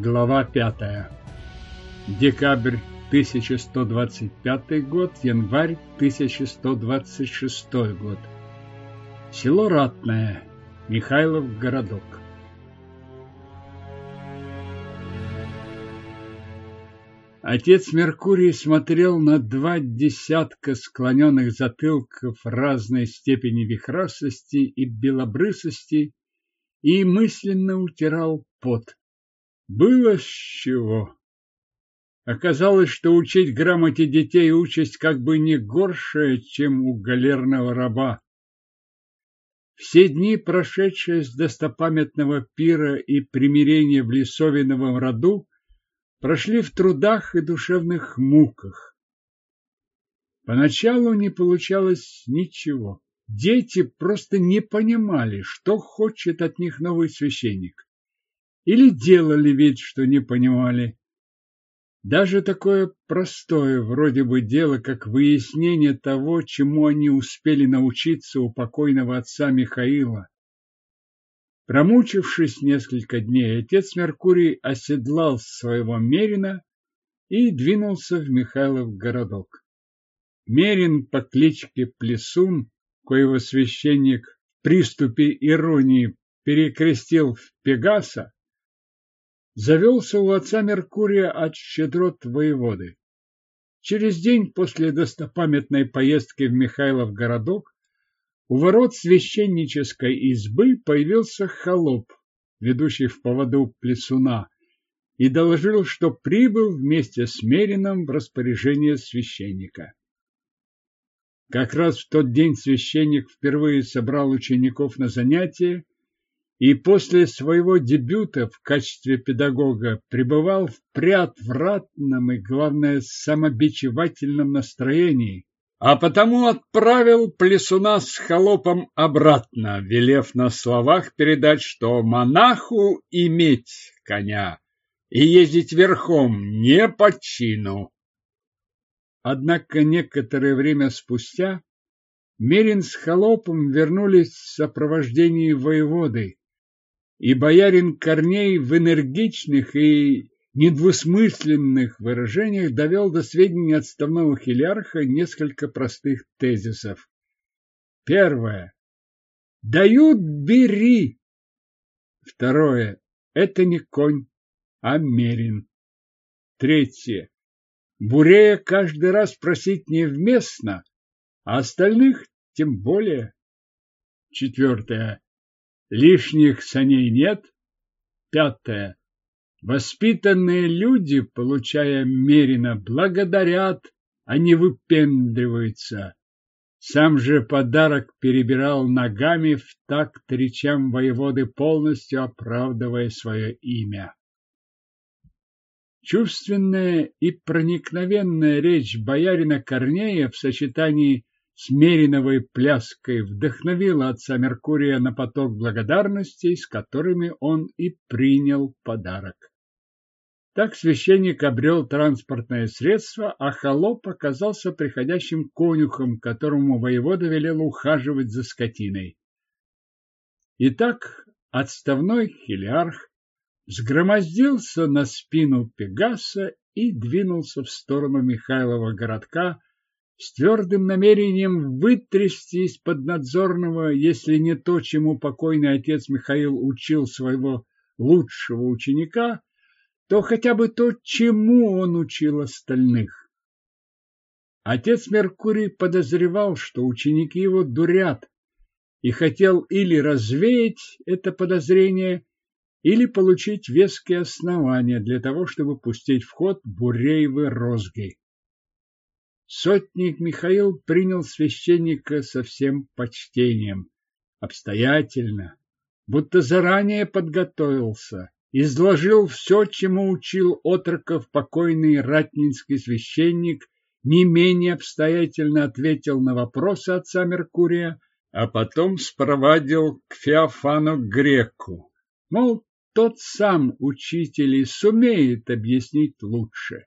Глава 5. Декабрь 1125 год, январь 1126 год. Село Ратное, Михайлов городок. Отец Меркурий смотрел на два десятка склоненных затылков разной степени вихрастости и белобрысости и мысленно утирал пот. Было с чего. Оказалось, что учить грамоте детей участь как бы не горшая, чем у галерного раба. Все дни, прошедшие с достопамятного пира и примирения в Лисовиновом роду, прошли в трудах и душевных муках. Поначалу не получалось ничего. Дети просто не понимали, что хочет от них новый священник или делали вид, что не понимали. Даже такое простое вроде бы дело, как выяснение того, чему они успели научиться у покойного отца Михаила. Промучившись несколько дней, отец Меркурий оседлал своего Мерина и двинулся в Михайлов городок. Мерин по кличке Плесун, коего священник в приступе иронии перекрестил в Пегаса, завелся у отца Меркурия от щедрот воеводы. Через день после достопамятной поездки в Михайлов городок у ворот священнической избы появился холоп, ведущий в поводу плесуна, и доложил, что прибыл вместе с Мерином в распоряжение священника. Как раз в тот день священник впервые собрал учеников на занятия и после своего дебюта в качестве педагога пребывал в приотвратном и, главное, самобичевательном настроении, а потому отправил плесуна с холопом обратно, велев на словах передать, что монаху иметь коня и ездить верхом не по чину. Однако некоторое время спустя Мерин с холопом вернулись в сопровождении воеводы, и боярин Корней в энергичных и недвусмысленных выражениях довел до сведения отставного хилярха несколько простых тезисов. Первое. Дают – бери. Второе. Это не конь, а мерин. Третье. Бурея каждый раз просить невместно, а остальных тем более. Четвертое. Лишних саней нет. Пятое. Воспитанные люди, получая мерено, благодарят, а не выпендриваются. Сам же подарок перебирал ногами в такт речам воеводы, полностью оправдывая свое имя. Чувственная и проникновенная речь боярина Корнея в сочетании с мериновой пляской вдохновила отца Меркурия на поток благодарностей, с которыми он и принял подарок. Так священник обрел транспортное средство, а холоп оказался приходящим конюхом, которому воевода велел ухаживать за скотиной. Итак, отставной хилиарх сгромоздился на спину Пегаса и двинулся в сторону Михайлова городка, с твердым намерением вытрясти из-под надзорного, если не то, чему покойный отец Михаил учил своего лучшего ученика, то хотя бы то, чему он учил остальных. Отец Меркурий подозревал, что ученики его дурят, и хотел или развеять это подозрение, или получить веские основания для того, чтобы пустить в ход буреевы розги. Сотник Михаил принял священника со всем почтением, обстоятельно, будто заранее подготовился, изложил все, чему учил отроков покойный ратнинский священник, не менее обстоятельно ответил на вопросы отца Меркурия, а потом спровадил к Феофану Греку. Мол, тот сам учитель и сумеет объяснить лучше.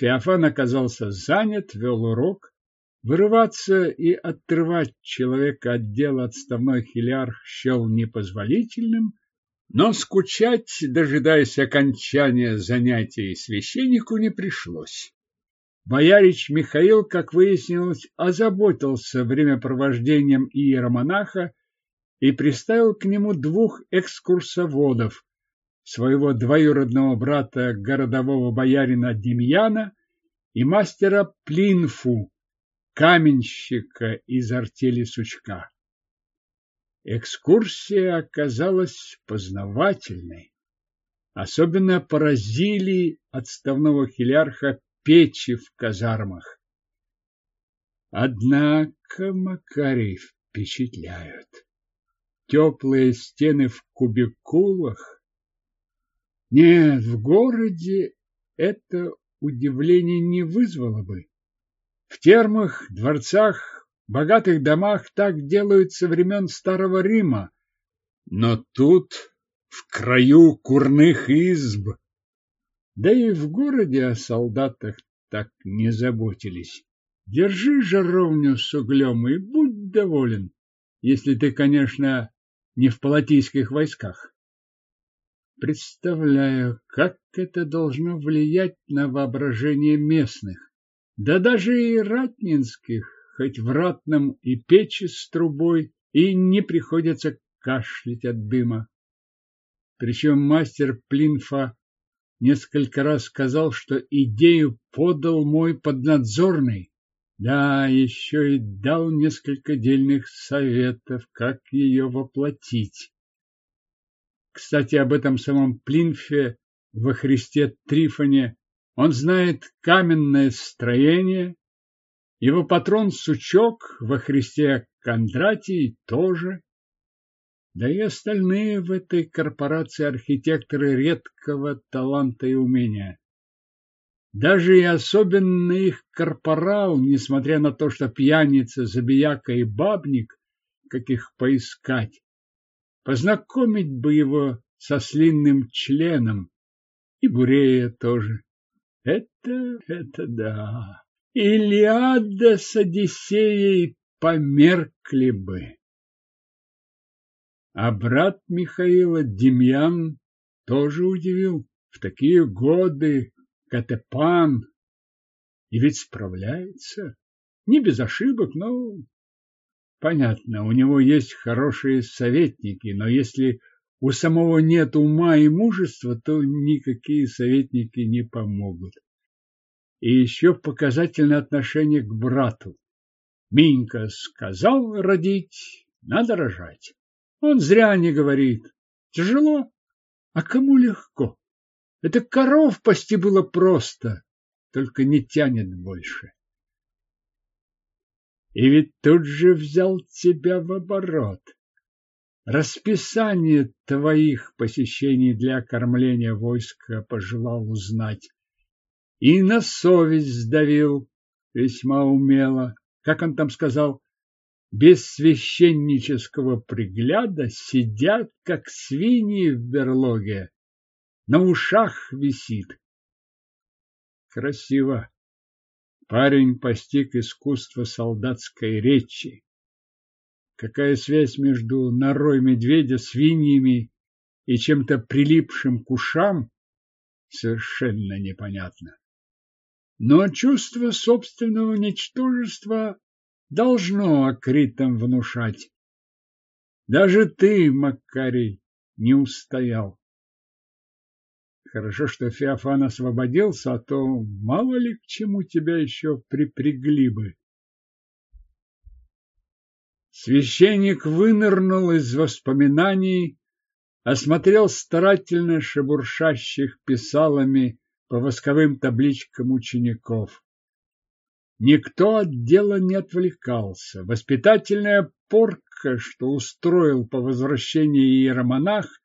Феофан оказался занят, вел урок. Вырываться и отрывать человека от дела отставной хилиарх счел непозволительным, Но скучать, дожидаясь окончания занятий, священнику не пришлось. Боярич Михаил, как выяснилось, озаботился времяпровождением иеромонаха и приставил к нему двух экскурсоводов, своего двоюродного брата городового боярина Демьяна и мастера Плинфу, каменщика из артели Сучка. Экскурсия оказалась познавательной. Особенно поразили отставного хилярха печи в казармах. Однако Макарий впечатляют. Теплые стены в кубикулах. Нет, в городе это удивление не вызвало бы. В термах, дворцах, богатых домах так делают со времен Старого Рима. Но тут, в краю курных изб, да и в городе о солдатах так не заботились. Держи жаровню с углем и будь доволен, если ты, конечно, не в палатийских войсках. Представляю, как это должно влиять на воображение местных, да даже и ратнинских, хоть в ратном и печи с трубой, и не приходится кашлять от дыма. Причем мастер Плинфа несколько раз сказал, что идею подал мой поднадзорный. Да, еще и дал несколько дельных советов, как ее воплотить. Кстати, об этом самом Плинфе во Христе Трифоне он знает каменное строение, его патрон Сучок во Христе Кондратий тоже. Да и остальные в этой корпорации архитекторы редкого таланта и умения. Даже и особенно их корпорал, несмотря на то, что пьяница, забияка и бабник, как их поискать, познакомить бы его со слинным членом, и Бурея тоже. Это, это да. Илиада с Одиссеей померкли бы. А брат Михаила Демьян тоже удивил. В такие годы Катепан и ведь справляется. Не без ошибок, но понятно, у него есть хорошие советники, но если у самого нет ума и мужества, то никакие советники не помогут. И еще показательное отношение к брату. Минька сказал родить, надо рожать. Он зря не говорит. Тяжело? А кому легко? Это коров пасти было просто, только не тянет больше. И ведь тут же взял тебя в оборот. Расписание твоих посещений для кормления войска пожелал узнать. И на совесть сдавил весьма умело. Как он там сказал? без священнического пригляда сидят, как свиньи в берлоге. На ушах висит. Красиво. Парень постиг искусство солдатской речи. Какая связь между норой медведя, свиньями и чем-то прилипшим к ушам, совершенно непонятно. Но чувство собственного ничтожества должно акритам внушать. Даже ты, Макарий, не устоял. Хорошо, что Феофан освободился, а то мало ли к чему тебя еще припрягли бы. Священник вынырнул из воспоминаний, осмотрел старательно шебуршащих писалами по восковым табличкам учеников. Никто от дела не отвлекался. Воспитательная порка, что устроил по возвращении иеромонах,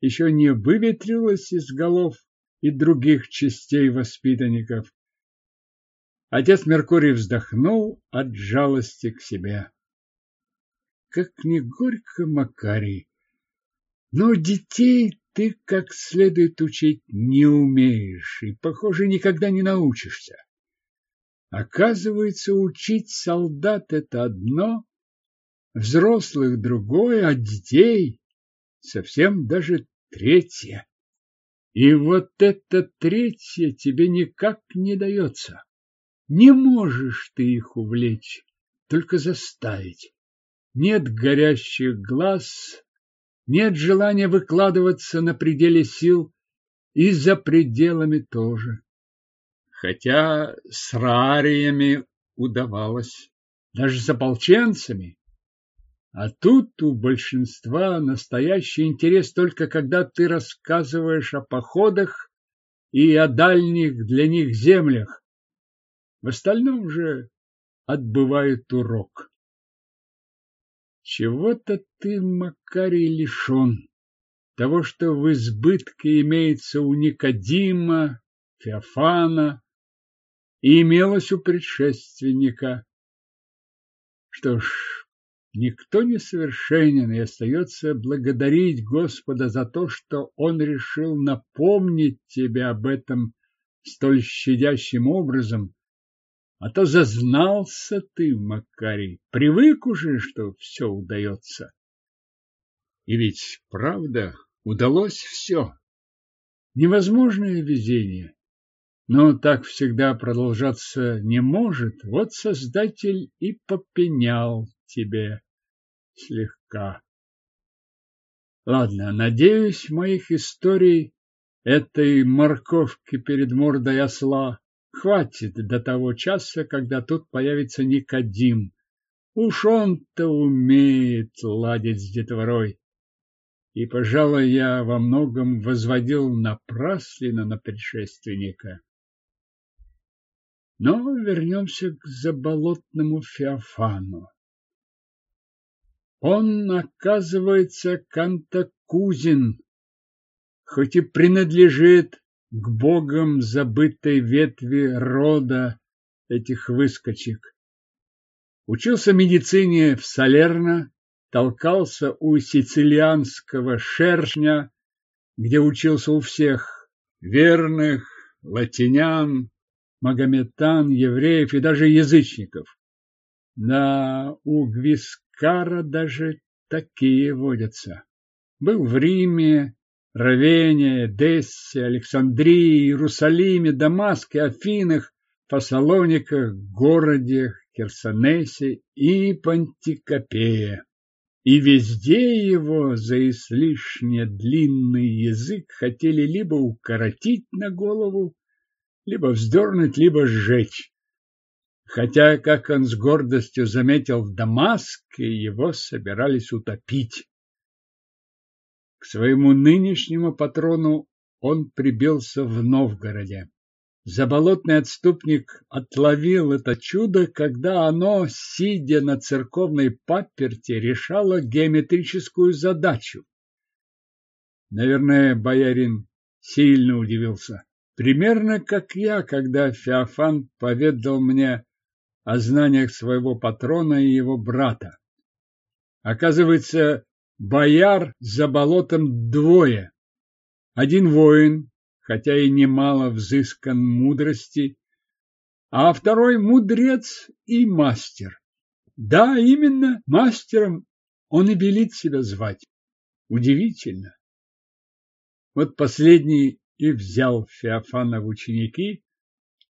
еще не выветрилась из голов и других частей воспитанников. Отец Меркурий вздохнул от жалости к себе. Как не горько, Макарий, но детей ты как следует учить не умеешь и, похоже, никогда не научишься. Оказывается, учить солдат – это одно, взрослых – другое, а детей – совсем даже третье. И вот это третье тебе никак не дается. Не можешь ты их увлечь, только заставить. Нет горящих глаз, нет желания выкладываться на пределе сил и за пределами тоже. Хотя с рариями удавалось, даже с ополченцами. А тут у большинства настоящий интерес только когда ты рассказываешь о походах и о дальних для них землях. В остальном же отбывает урок. Чего-то ты, Макарий, лишен. Того, что в избытке имеется у Никодима, Феофана и имелось у предшественника. Что ж, никто не совершенен, и остается благодарить Господа за то, что Он решил напомнить тебе об этом столь щадящим образом, а то зазнался ты, Макарий, привык уже, что все удается. И ведь, правда, удалось все. Невозможное везение. Но так всегда продолжаться не может. Вот Создатель и попенял тебе слегка. Ладно, надеюсь, моих историй этой морковки перед мордой осла Хватит до того часа, когда тут появится Никодим. Уж он-то умеет ладить с детворой. И, пожалуй, я во многом возводил напрасленно на предшественника. Но вернемся к заболотному Феофану. Он, оказывается, Кантакузин, хоть и принадлежит к богам забытой ветви рода этих выскочек. Учился медицине в Салерно, толкался у сицилианского шершня, где учился у всех верных, латинян, магометан, евреев и даже язычников. Да, у Гвискара даже такие водятся. Был в Риме, Равене, Дессе, Александрии, Иерусалиме, Дамаске, Афинах, Фасалониках, Городе, Херсонесе и Пантикопее. И везде его за излишне длинный язык хотели либо укоротить на голову, либо вздернуть, либо сжечь. Хотя, как он с гордостью заметил в Дамаске, его собирались утопить. К своему нынешнему патрону он прибился в Новгороде. Заболотный отступник отловил это чудо, когда оно, сидя на церковной паперти, решало геометрическую задачу. Наверное, боярин сильно удивился. Примерно как я, когда Феофан поведал мне о знаниях своего патрона и его брата. Оказывается, Бояр за болотом двое. Один воин, хотя и немало взыскан мудрости, а второй мудрец и мастер. Да, именно мастером он и велит себя звать. Удивительно. Вот последний и взял Феофана в ученики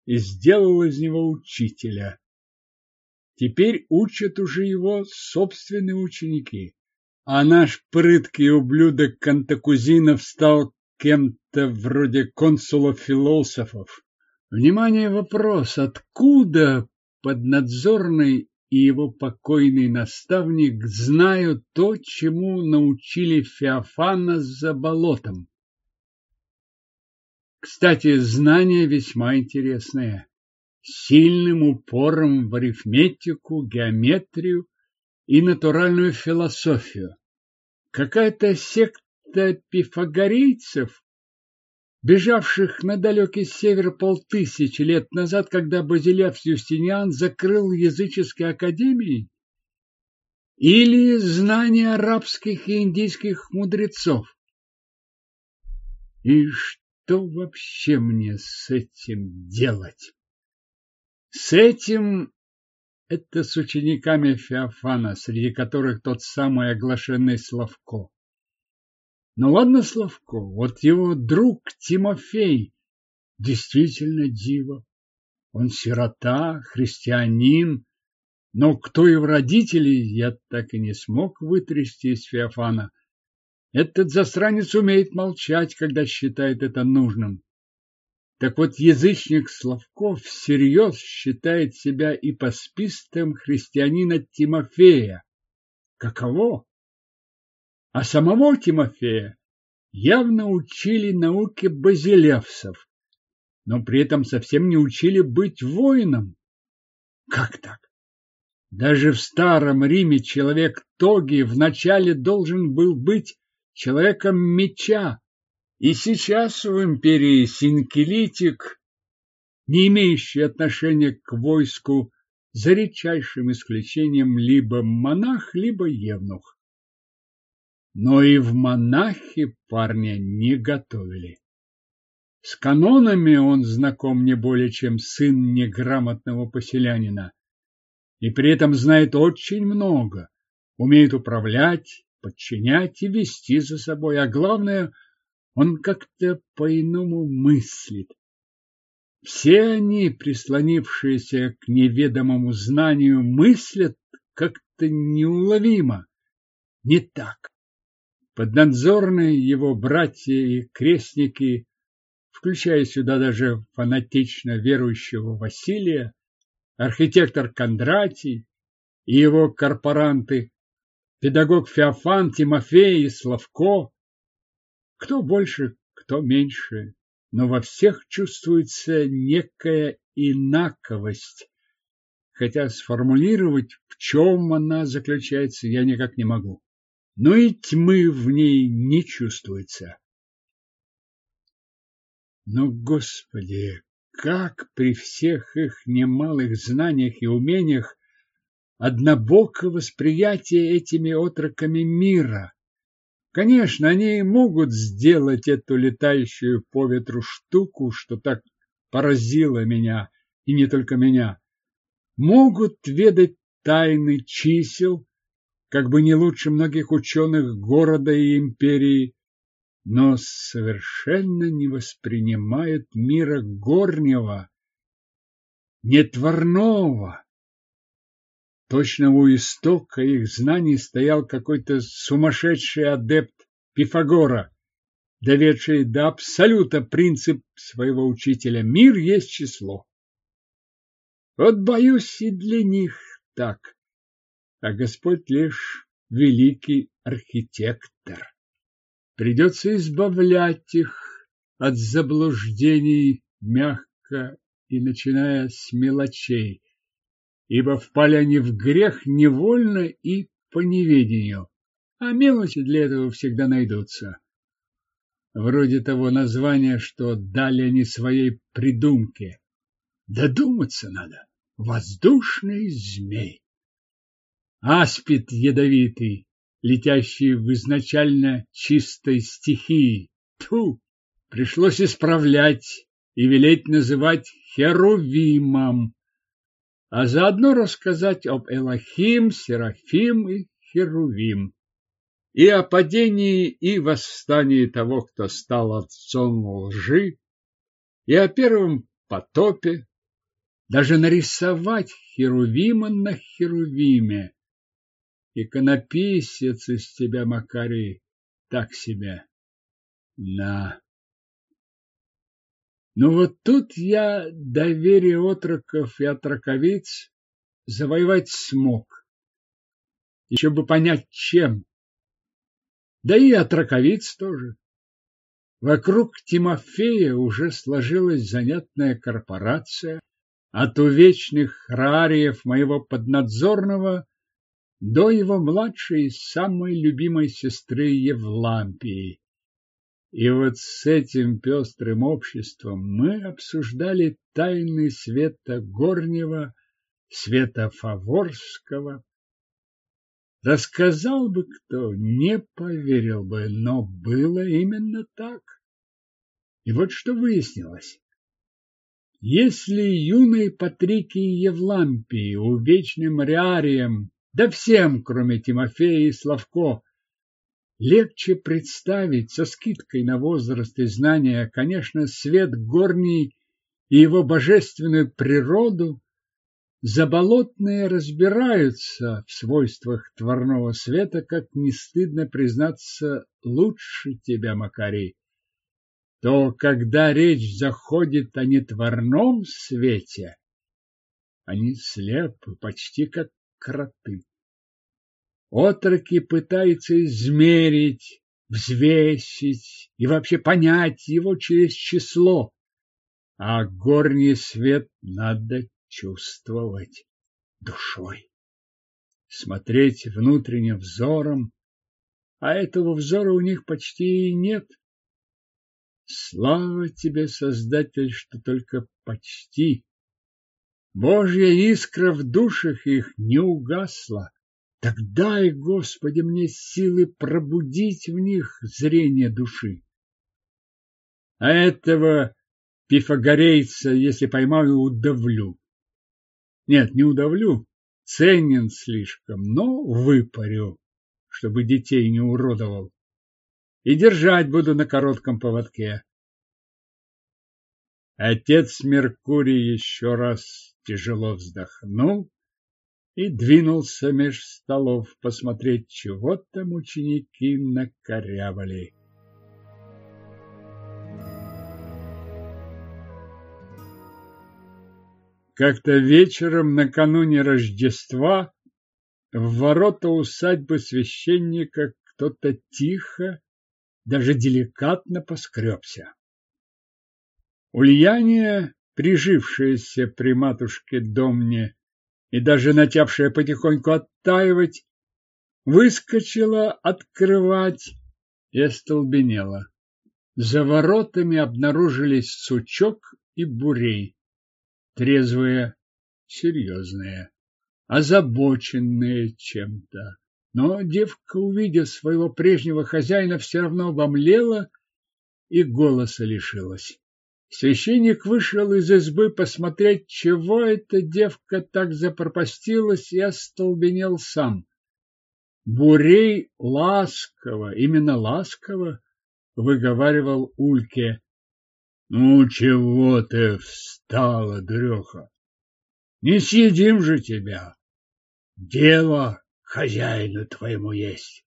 и сделал из него учителя. Теперь учат уже его собственные ученики а наш прыткий ублюдок Кантакузинов стал кем-то вроде консулов-философов. Внимание, вопрос, откуда поднадзорный и его покойный наставник знают то, чему научили Феофана за болотом? Кстати, знание весьма интересное, сильным упором в арифметику, геометрию и натуральную философию. Какая-то секта пифагорейцев, бежавших на далекий север полтысячи лет назад, когда Базилевс Юстиниан закрыл языческие академии? Или знания арабских и индийских мудрецов? И что вообще мне с этим делать? С этим это с учениками Феофана, среди которых тот самый оглашенный Славко. Ну ладно, Славко, вот его друг Тимофей действительно диво. Он сирота, христианин, но кто его родители, я так и не смог вытрясти из Феофана. Этот засранец умеет молчать, когда считает это нужным. Так вот, язычник Славков всерьез считает себя и поспистом христианина Тимофея. Каково? А самого Тимофея явно учили науке базилевсов, но при этом совсем не учили быть воином. Как так? Даже в старом Риме человек тоги вначале должен был быть человеком меча, и сейчас в империи синкелитик, не имеющий отношения к войску, за редчайшим исключением либо монах, либо евнух. Но и в монахи парня не готовили. С канонами он знаком не более, чем сын неграмотного поселянина, и при этом знает очень много, умеет управлять, подчинять и вести за собой, а главное – он как-то по-иному мыслит. Все они, прислонившиеся к неведомому знанию, мыслят как-то неуловимо, не так. Поднадзорные его братья и крестники, включая сюда даже фанатично верующего Василия, архитектор Кондратий и его корпоранты, педагог Феофан, Тимофей и Славко, кто больше, кто меньше, но во всех чувствуется некая инаковость, хотя сформулировать, в чем она заключается, я никак не могу. Но и тьмы в ней не чувствуется. Но, Господи, как при всех их немалых знаниях и умениях однобоко восприятие этими отроками мира, Конечно, они могут сделать эту летающую по ветру штуку, что так поразило меня, и не только меня. Могут ведать тайны чисел, как бы не лучше многих ученых города и империи, но совершенно не воспринимают мира горнего, нетворного, Точно у истока их знаний стоял какой-то сумасшедший адепт Пифагора, доведший до абсолюта принцип своего учителя «мир есть число». Вот боюсь и для них так, а Господь лишь великий архитектор. Придется избавлять их от заблуждений мягко и начиная с мелочей, ибо впали они в грех невольно и по неведению, а мелочи для этого всегда найдутся. Вроде того названия, что дали они своей придумке. Додуматься надо. Воздушный змей. Аспид ядовитый, летящий в изначально чистой стихии. Ту, пришлось исправлять и велеть называть Херувимом а заодно рассказать об Элохим, Серафим и Херувим, и о падении и восстании того, кто стал отцом лжи, и о первом потопе, даже нарисовать Херувима на Херувиме. Иконописец из тебя, Макарий, так себе. На. Но вот тут я доверие отроков и отроковиц завоевать смог. Еще бы понять, чем. Да и отроковиц тоже. Вокруг Тимофея уже сложилась занятная корпорация, от увечных рариев моего поднадзорного до его младшей самой любимой сестры Евлампии. И вот с этим пестрым обществом мы обсуждали тайны света Горнего, света Фаворского. Рассказал бы кто, не поверил бы, но было именно так. И вот что выяснилось. Если юной Патрикии Евлампии, увечным Риарием, да всем, кроме Тимофея и Славко, легче представить со скидкой на возраст и знания, конечно, свет горний и его божественную природу, заболотные разбираются в свойствах тварного света, как не стыдно признаться, лучше тебя, Макарий, то когда речь заходит о нетварном свете, они слепы, почти как кроты. Отроки пытаются измерить, взвесить и вообще понять его через число, а горний свет надо чувствовать душой, смотреть внутренним взором, а этого взора у них почти и нет. Слава тебе, Создатель, что только почти. Божья искра в душах их не угасла. Так дай, Господи, мне силы пробудить в них зрение души. А этого пифагорейца, если поймаю, удавлю. Нет, не удавлю, ценен слишком, но выпарю, чтобы детей не уродовал. И держать буду на коротком поводке. Отец Меркурий еще раз тяжело вздохнул и двинулся меж столов посмотреть, чего там ученики накорябали. Как-то вечером накануне Рождества в ворота усадьбы священника кто-то тихо, даже деликатно поскребся. Ульяния, прижившаяся при матушке Домне и даже начавшая потихоньку оттаивать, выскочила открывать и остолбенела. За воротами обнаружились сучок и бурей трезвые, серьезные, озабоченные чем-то. Но девка, увидев своего прежнего хозяина, все равно обомлела и голоса лишилась. Священник вышел из избы посмотреть, чего эта девка так запропастилась, и остолбенел сам. Бурей ласково, именно ласково, выговаривал Ульке. Ну, чего ты встала, дуреха? Не съедим же тебя. Дело хозяину твоему есть.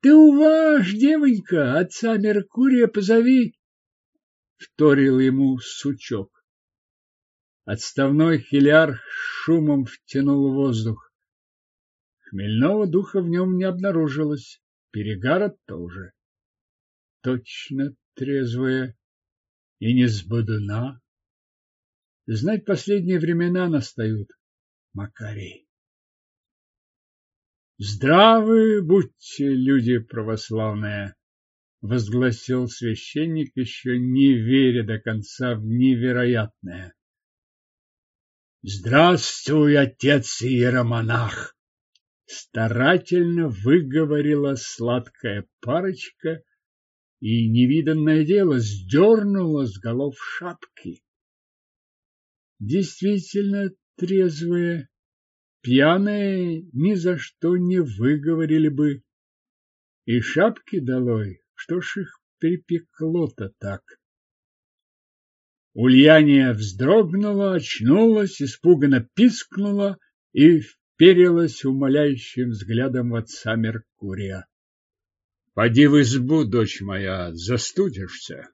Ты уваж, девонька, отца Меркурия позови, вторил ему сучок. Отставной хиляр шумом втянул воздух. Хмельного духа в нем не обнаружилось, перегара тоже. Точно трезвая и не сбудуна. Знать последние времена настают, Макарий. Здравы будьте, люди православные, возгласил священник, еще не веря до конца в невероятное. Здравствуй, отец иеромонах! Старательно выговорила сладкая парочка и невиданное дело сдернула с голов шапки. Действительно трезвые, пьяные ни за что не выговорили бы. И шапки долой, что ж их припекло-то так? Ульяния вздрогнула, очнулась, испуганно пискнула и вперилась умоляющим взглядом в отца Меркурия. Поди в избу, дочь моя, застудишься.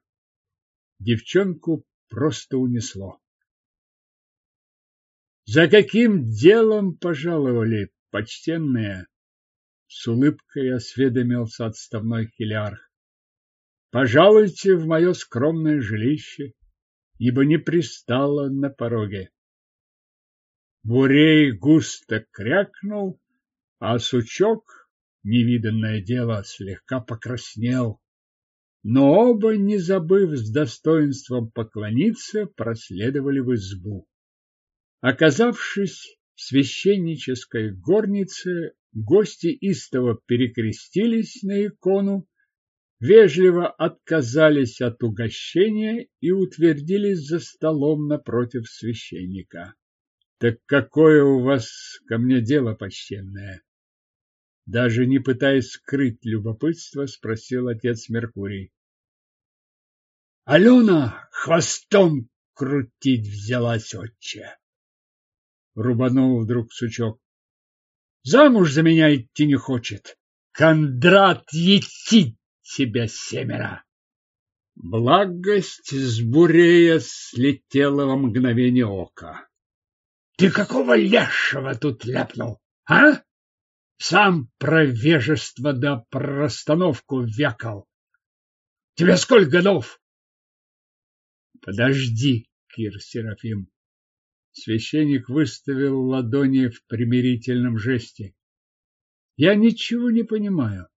Девчонку просто унесло. За каким делом пожаловали, почтенные? С улыбкой осведомился отставной хилярх. Пожалуйте в мое скромное жилище, ибо не пристало на пороге. Бурей густо крякнул, а сучок невиданное дело, слегка покраснел. Но оба, не забыв с достоинством поклониться, проследовали в избу. Оказавшись в священнической горнице, гости истово перекрестились на икону, вежливо отказались от угощения и утвердились за столом напротив священника. Так какое у вас ко мне дело, почтенное? Даже не пытаясь скрыть любопытство, спросил отец Меркурий. Алена хвостом крутить взялась отче. Рубанул вдруг сучок. Замуж за меня идти не хочет. Кондрат ети тебя семеро. Благость с бурея слетела во мгновение ока. Ты какого лешего тут ляпнул, а? Сам про вежество да про расстановку вякал. Тебе сколько годов? Подожди, Кир Серафим. Священник выставил ладони в примирительном жесте. Я ничего не понимаю.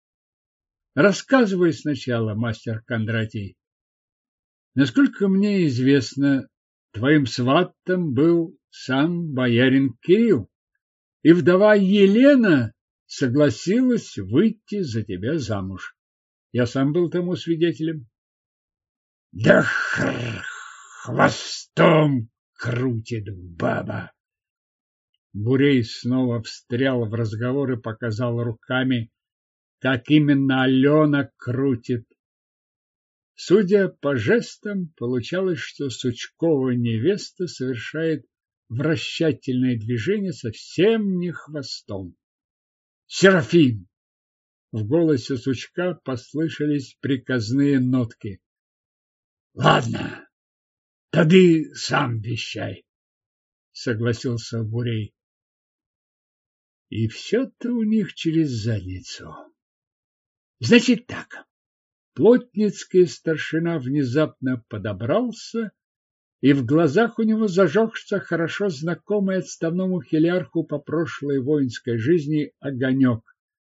Рассказывай сначала, мастер Кондратий. Насколько мне известно, твоим сватом был сам боярин Кирилл, и вдова Елена согласилась выйти за тебя замуж. Я сам был тому свидетелем. Да хвостом крутит баба. Бурей снова встрял в разговор и показал руками, как именно Алена крутит. Судя по жестам, получалось, что Сучкова невеста совершает вращательное движение совсем не хвостом. «Серафим!» В голосе Сучка послышались приказные нотки. «Ладно, Тады сам вещай, согласился Бурей. И все-то у них через задницу. Значит так. Плотницкий старшина внезапно подобрался, и в глазах у него зажегся хорошо знакомый отставному хилярху по прошлой воинской жизни огонек.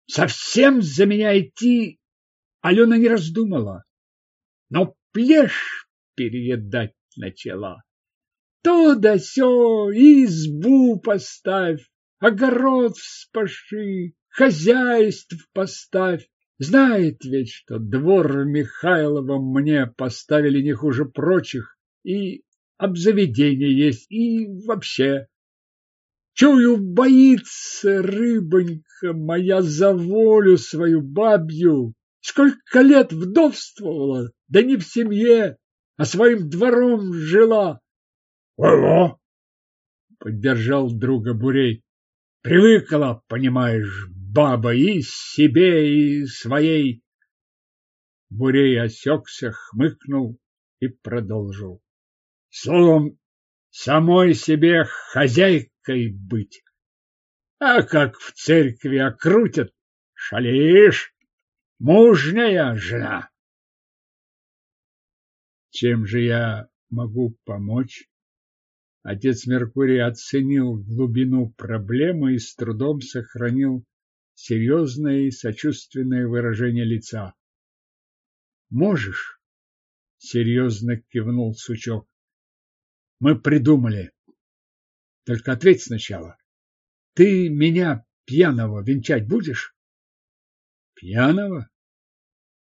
Совсем за меня идти Алена не раздумала, но плешь переедать начала. То да сё, избу поставь, огород вспаши, хозяйств поставь. Знает ведь, что двор Михайлова мне поставили не хуже прочих, и обзаведение есть, и вообще. Чую, боится рыбонька моя за волю свою бабью. Сколько лет вдовствовала, да не в семье, а своим двором жила. Ого! Поддержал друга Бурей. Привыкла, понимаешь, баба и себе, и своей. Бурей осекся, хмыкнул и продолжил. Словом, самой себе хозяйкой быть. А как в церкви окрутят, шалишь, мужняя жена. Чем же я могу помочь? Отец Меркурий оценил глубину проблемы и с трудом сохранил серьезное и сочувственное выражение лица. Можешь? Серьезно кивнул сучок. Мы придумали. Только ответь сначала. Ты меня пьяного венчать будешь? Пьяного?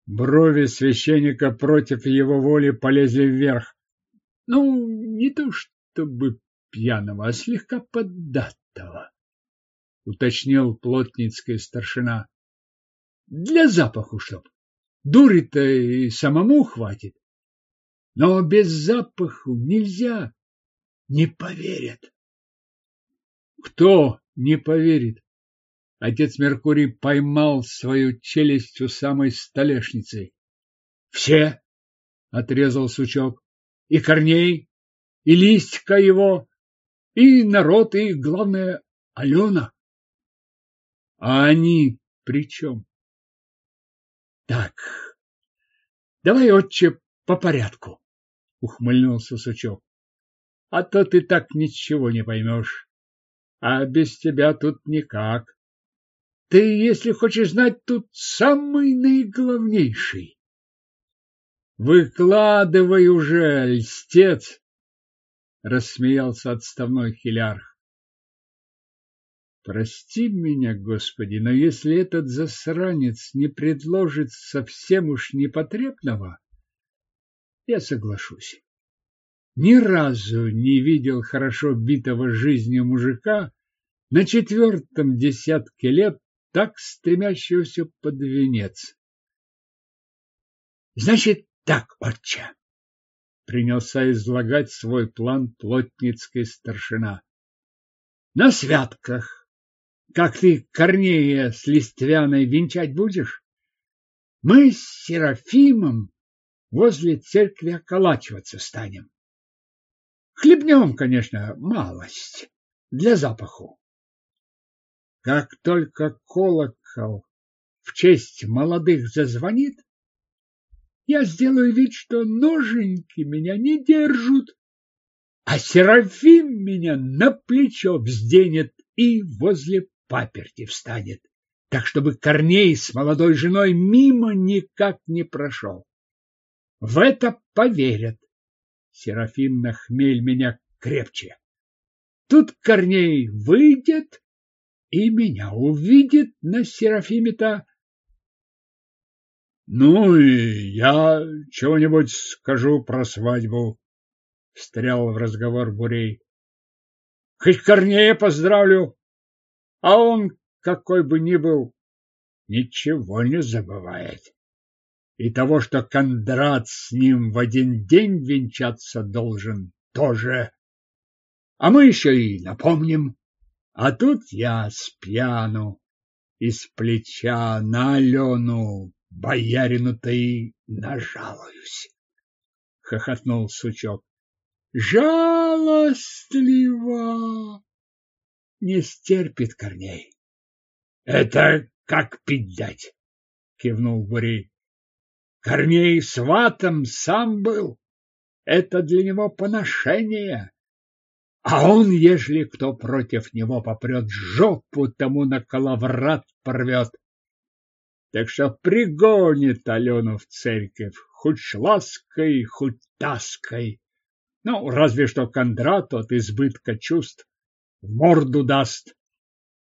Брови священника против его воли полезли вверх. Ну, не то чтобы пьяного, а слегка поддатого, уточнил плотницкая старшина. Для запаху чтоб. Дури-то и самому хватит. Но без запаху нельзя. Не поверят. Кто не поверит? Отец Меркурий поймал свою челюсть у самой столешницы. Все, отрезал сучок, и Корней, и листька его, и народ, и, главное, Алена. А они при чем? Так, давай, отче, по порядку, ухмыльнулся сучок. А то ты так ничего не поймешь. А без тебя тут никак. Ты, если хочешь знать, тут самый наиглавнейший. Выкладывай уже, льстец, рассмеялся отставной хилярх. Прости меня, Господи, но если этот засранец не предложит совсем уж непотребного, я соглашусь. Ни разу не видел хорошо битого жизнью мужика на четвертом десятке лет так стремящегося под венец. Значит так, отче, принялся излагать свой план плотницкой старшина. На святках, как ты Корнея с Листвяной венчать будешь, мы с Серафимом возле церкви околачиваться станем. Хлебнем, конечно, малость для запаху. Как только колокол в честь молодых зазвонит, я сделаю вид, что ноженьки меня не держат, а Серафим меня на плечо взденет и возле паперти встанет, так чтобы Корней с молодой женой мимо никак не прошел. В это поверят. Серафим на хмель меня крепче. Тут Корней выйдет и меня увидит на Серафиме-то ну и я чего-нибудь скажу про свадьбу, встрял в разговор Бурей. Хоть Корнея поздравлю, а он, какой бы ни был, ничего не забывает. И того, что Кондрат с ним в один день венчаться должен, тоже. А мы еще и напомним. А тут я спьяну из плеча на Алену боярину-то и нажалуюсь, — хохотнул сучок. Жалостливо! Не стерпит Корней. Это как пить дать, — кивнул Бурей. Корней сватом сам был. Это для него поношение. А он, ежели кто против него попрет, жопу тому на коловрат порвет так что пригонит Алену в церковь, хоть шлаской, хоть таской. Ну, разве что Кондрату от избытка чувств в морду даст.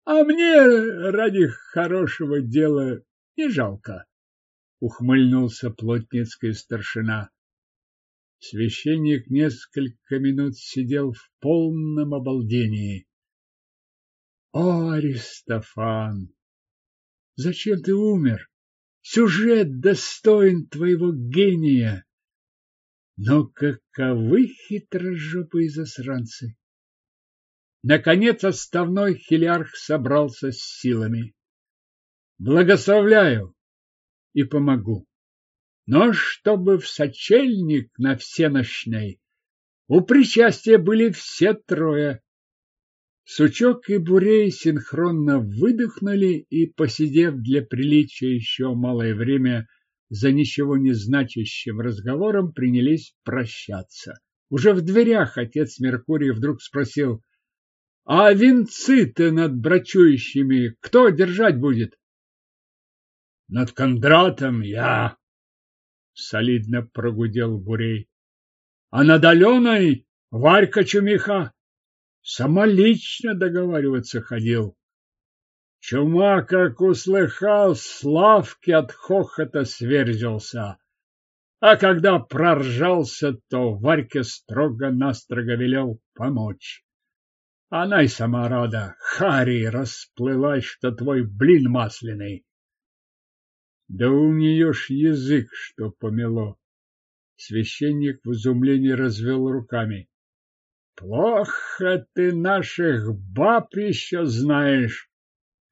А мне ради хорошего дела не жалко, ухмыльнулся плотницкий старшина. Священник несколько минут сидел в полном обалдении. О, Аристофан! Зачем ты умер? Сюжет достоин твоего гения. Но каковы хитрожопые засранцы! Наконец отставной хилярх собрался с силами. Благословляю и помогу. Но чтобы в сочельник на всенощной у причастия были все трое. Сучок и Бурей синхронно выдохнули и, посидев для приличия еще малое время за ничего не значащим разговором, принялись прощаться. Уже в дверях отец Меркурий вдруг спросил, «А венцы-то над брачующими кто держать будет?» «Над Кондратом я», — солидно прогудел Бурей. «А над Аленой Варька Чумиха?» самолично договариваться ходил. Чума, как услыхал, славки от хохота сверзился. А когда проржался, то Варьке строго-настрого велел помочь. Она и сама рада. Хари расплылась, что твой блин масляный. Да у нее ж язык, что помело. Священник в изумлении развел руками. Плохо ты наших баб еще знаешь,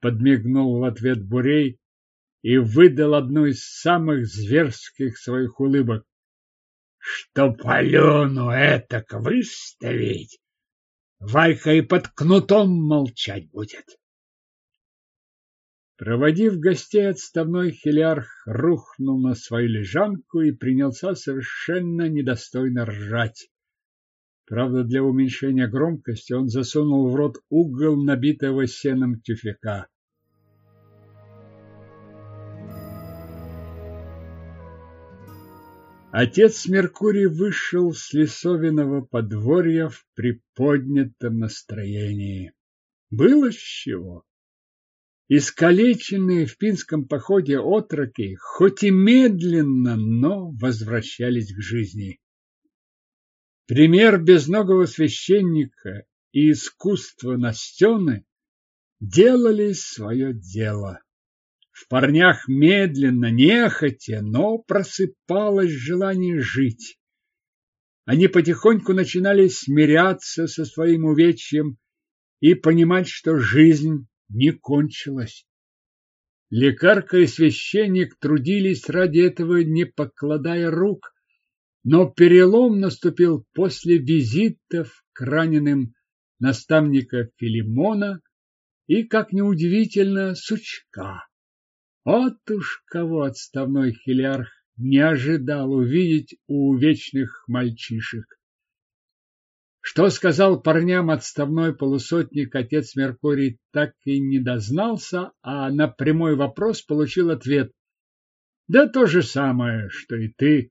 подмигнул в ответ Бурей и выдал одну из самых зверских своих улыбок. Что Алену этак выставить, Валька и под кнутом молчать будет. Проводив гостей, отставной хилярх рухнул на свою лежанку и принялся совершенно недостойно ржать. Правда, для уменьшения громкости он засунул в рот угол набитого сеном тюфяка. Отец Меркурий вышел с лесовиного подворья в приподнятом настроении. Было с чего. Искалеченные в пинском походе отроки, хоть и медленно, но возвращались к жизни. Пример безногого священника и искусство Настены делали свое дело. В парнях медленно, нехотя, но просыпалось желание жить. Они потихоньку начинали смиряться со своим увечьем и понимать, что жизнь не кончилась. Лекарка и священник трудились ради этого, не покладая рук, но перелом наступил после визитов к раненым наставника Филимона и, как неудивительно, Сучка. Вот уж кого отставной хилиарх не ожидал увидеть у вечных мальчишек. Что сказал парням отставной полусотник отец Меркурий, так и не дознался, а на прямой вопрос получил ответ. Да то же самое, что и ты.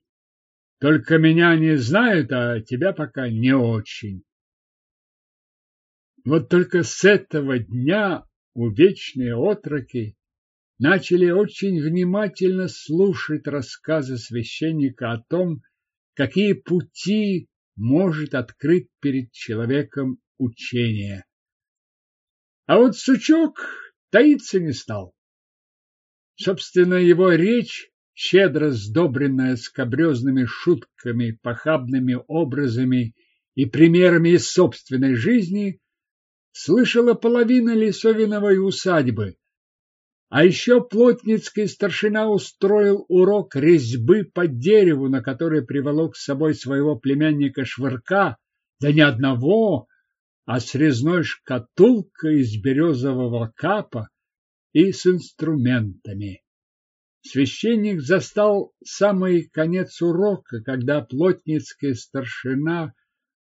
Только меня не знают, а тебя пока не очень. Вот только с этого дня у вечные отроки начали очень внимательно слушать рассказы священника о том, какие пути может открыть перед человеком учение. А вот сучок таиться не стал. Собственно, его речь, щедро сдобренная скобрезными шутками, похабными образами и примерами из собственной жизни, слышала половина Лисовиновой усадьбы, а еще плотницкий старшина устроил урок резьбы по дереву, на который приволок с собой своего племянника Швырка, да не одного, а с резной шкатулкой из березового капа и с инструментами. Священник застал самый конец урока, когда плотницкий старшина,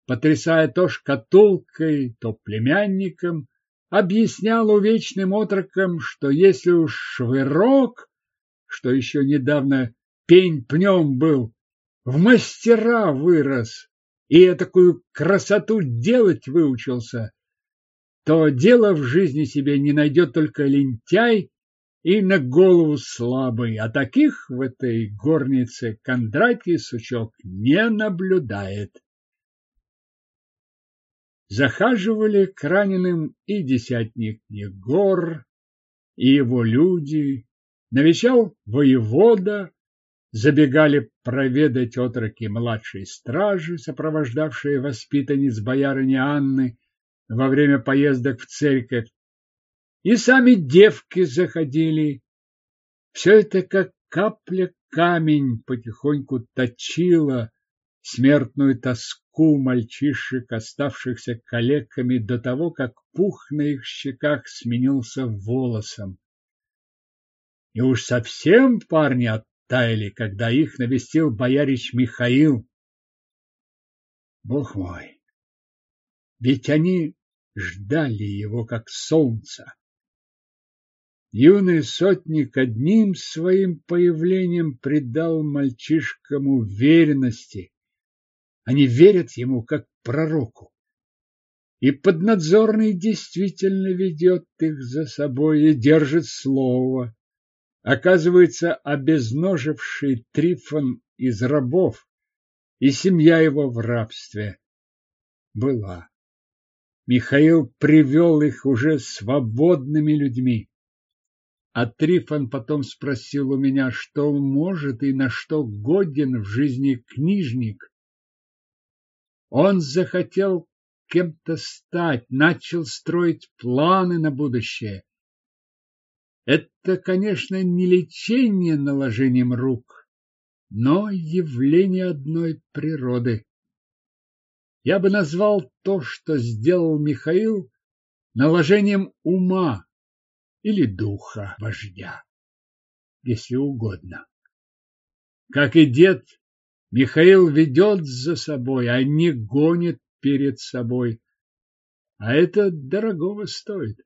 потрясая то шкатулкой, то племянником, объяснял увечным отрокам, что если уж швырок, что еще недавно пень пнем был, в мастера вырос и такую красоту делать выучился, то дело в жизни себе не найдет только лентяй и на голову слабый, а таких в этой горнице Кондратий Сучок не наблюдает захаживали к раненым и десятник Егор, и его люди, навещал воевода, забегали проведать отроки младшей стражи, сопровождавшие воспитанниц боярыни Анны во время поездок в церковь, и сами девки заходили. Все это как капля камень потихоньку точило смертную тоску мальчишек, оставшихся калеками до того, как пух на их щеках сменился волосом. И уж совсем парни оттаяли, когда их навестил боярич Михаил. Бог мой! Ведь они ждали его как солнца. Юный сотник одним своим появлением придал мальчишкам уверенности, они верят ему как пророку. И поднадзорный действительно ведет их за собой и держит слово. Оказывается, обезноживший Трифон из рабов, и семья его в рабстве была. Михаил привел их уже свободными людьми. А Трифон потом спросил у меня, что может и на что годен в жизни книжник, он захотел кем-то стать, начал строить планы на будущее. Это, конечно, не лечение наложением рук, но явление одной природы. Я бы назвал то, что сделал Михаил, наложением ума или духа вождя, если угодно. Как и дед Михаил ведет за собой, а не гонит перед собой. А это дорогого стоит.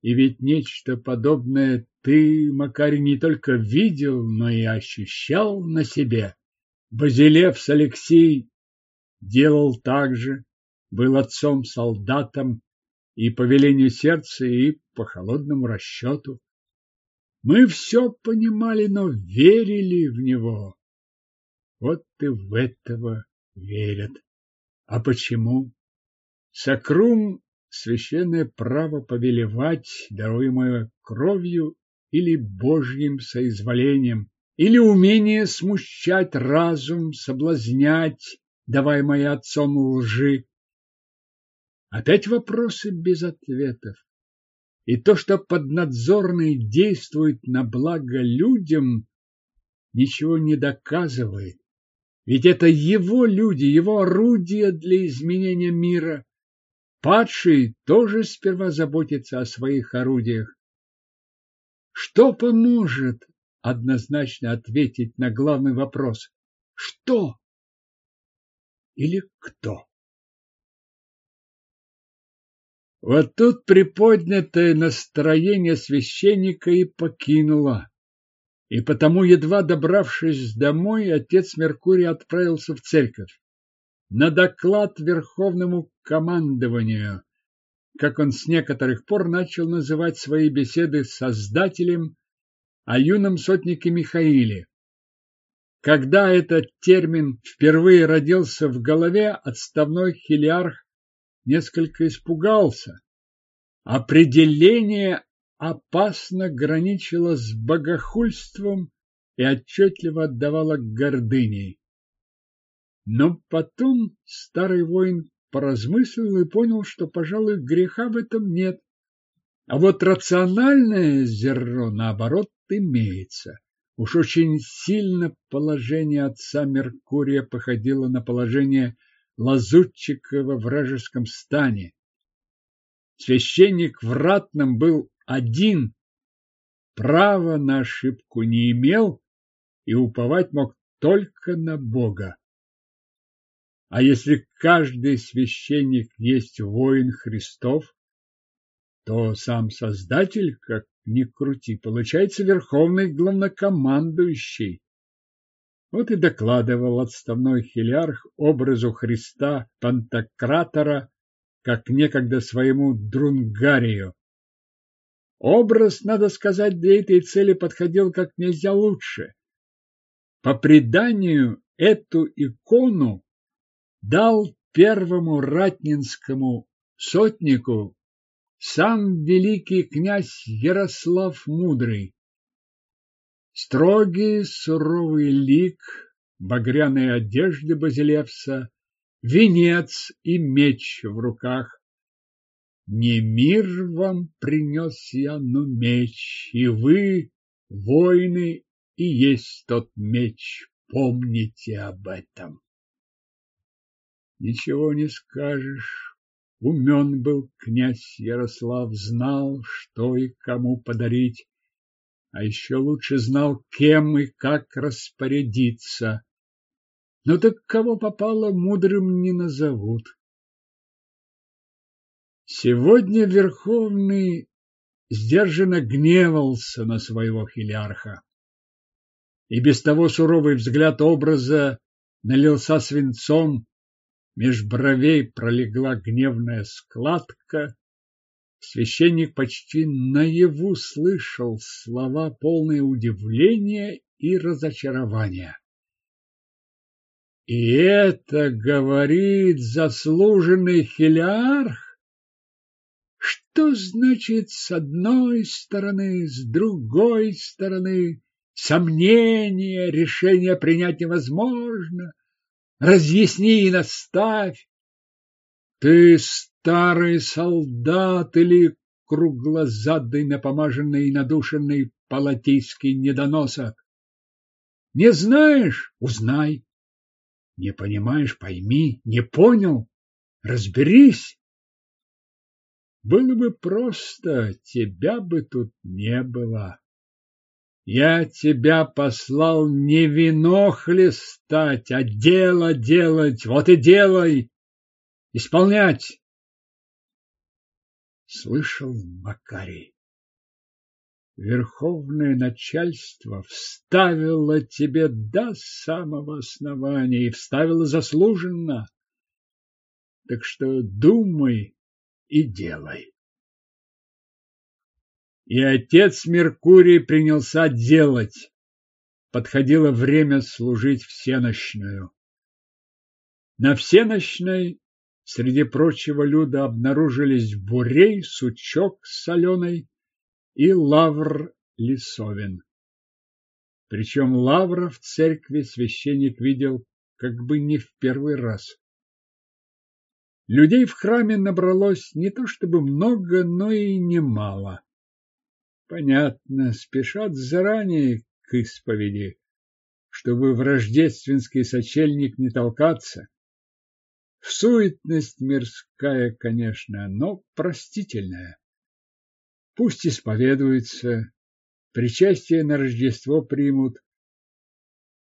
И ведь нечто подобное ты, Макарий, не только видел, но и ощущал на себе. Базилевс Алексей делал так же, был отцом-солдатом и по велению сердца, и по холодному расчету. Мы все понимали, но верили в него. Вот и в этого верят. А почему? Сокрум священное право повелевать, даруемое кровью или Божьим соизволением, или умение смущать разум, соблазнять, даваемое отцом лжи. Опять вопросы без ответов. И то, что поднадзорный действует на благо людям, ничего не доказывает. Ведь это его люди, его орудия для изменения мира. Падший тоже сперва заботится о своих орудиях. Что поможет однозначно ответить на главный вопрос? Что? Или кто? Вот тут приподнятое настроение священника и покинуло. И потому, едва добравшись домой, отец Меркурий отправился в церковь на доклад Верховному командованию, как он с некоторых пор начал называть свои беседы с Создателем о юном сотнике Михаиле. Когда этот термин впервые родился в голове, отставной хилиарх несколько испугался. Определение опасно граничило с богохульством и отчетливо отдавало гордыней. Но потом старый воин поразмыслил и понял, что, пожалуй, греха в этом нет. А вот рациональное зерно, наоборот, имеется. Уж очень сильно положение отца Меркурия походило на положение лазутчика во вражеском стане. Священник в ратном был один, права на ошибку не имел и уповать мог только на Бога. А если каждый священник есть воин Христов, то сам Создатель, как ни крути, получается верховный главнокомандующий. Вот и докладывал отставной хилиарх образу Христа Пантократора, как некогда своему Друнгарию. Образ, надо сказать, для этой цели подходил как нельзя лучше. По преданию, эту икону дал первому ратнинскому сотнику сам великий князь Ярослав Мудрый. Строгий, суровый лик, багряные одежды Базилевса, венец и меч в руках. Не мир вам принес я, но меч, и вы, воины, и есть тот меч, помните об этом. Ничего не скажешь. Умен был князь Ярослав, знал, что и кому подарить, а еще лучше знал, кем и как распорядиться. Но так кого попало, мудрым не назовут. Сегодня Верховный сдержанно гневался на своего хилярха. И без того суровый взгляд образа налился свинцом, Меж бровей пролегла гневная складка. Священник почти наяву слышал слова, полные удивления и разочарования. И это говорит заслуженный хилиарх? Что значит с одной стороны, с другой стороны? Сомнения, решение принять невозможно. Разъясни и наставь. Ты старый солдат или круглозадый, напомаженный и надушенный палатийский недоносок? Не знаешь — узнай. Не понимаешь — пойми. Не понял — разберись. Было бы просто, тебя бы тут не было. Я тебя послал не вино хлестать, а дело делать. Вот и делай. Исполнять. Слышал Макарий. Верховное начальство вставило тебе до самого основания и вставило заслуженно. Так что думай и делай. И отец Меркурий принялся делать. Подходило время служить всенощную. На всенощной Среди прочего люда обнаружились Бурей, Сучок с Соленой и Лавр Лисовин. Причем Лавра в церкви священник видел как бы не в первый раз. Людей в храме набралось не то чтобы много, но и немало. Понятно, спешат заранее к исповеди, чтобы в рождественский сочельник не толкаться. Суетность мирская, конечно, но простительная. Пусть исповедуются, причастие на Рождество примут.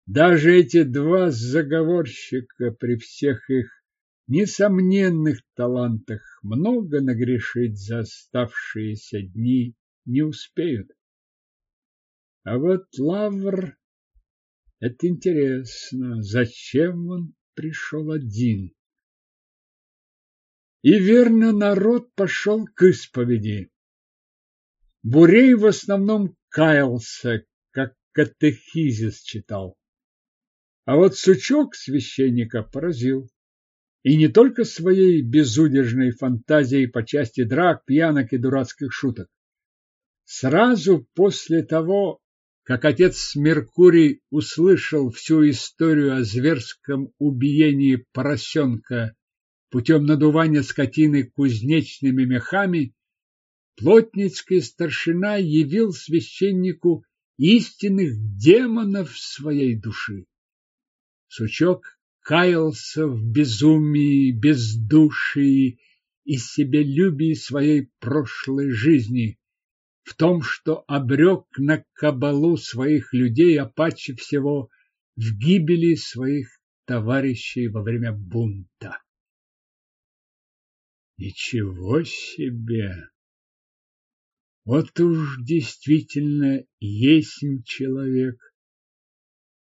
Даже эти два заговорщика при всех их несомненных талантах много нагрешить за оставшиеся дни не успеют. А вот Лавр — это интересно, зачем он пришел один? И верно, народ пошел к исповеди. Бурей в основном каялся, как катехизис читал. А вот сучок священника поразил. И не только своей безудержной фантазией по части драк, пьянок и дурацких шуток. Сразу после того, как отец Меркурий услышал всю историю о зверском убиении поросенка путем надувания скотины кузнечными мехами, плотницкий старшина явил священнику истинных демонов своей души. Сучок каялся в безумии, бездушии и себелюбии своей прошлой жизни, в том, что обрек на кабалу своих людей, а паче всего в гибели своих товарищей во время бунта. Ничего себе! Вот уж действительно есть человек.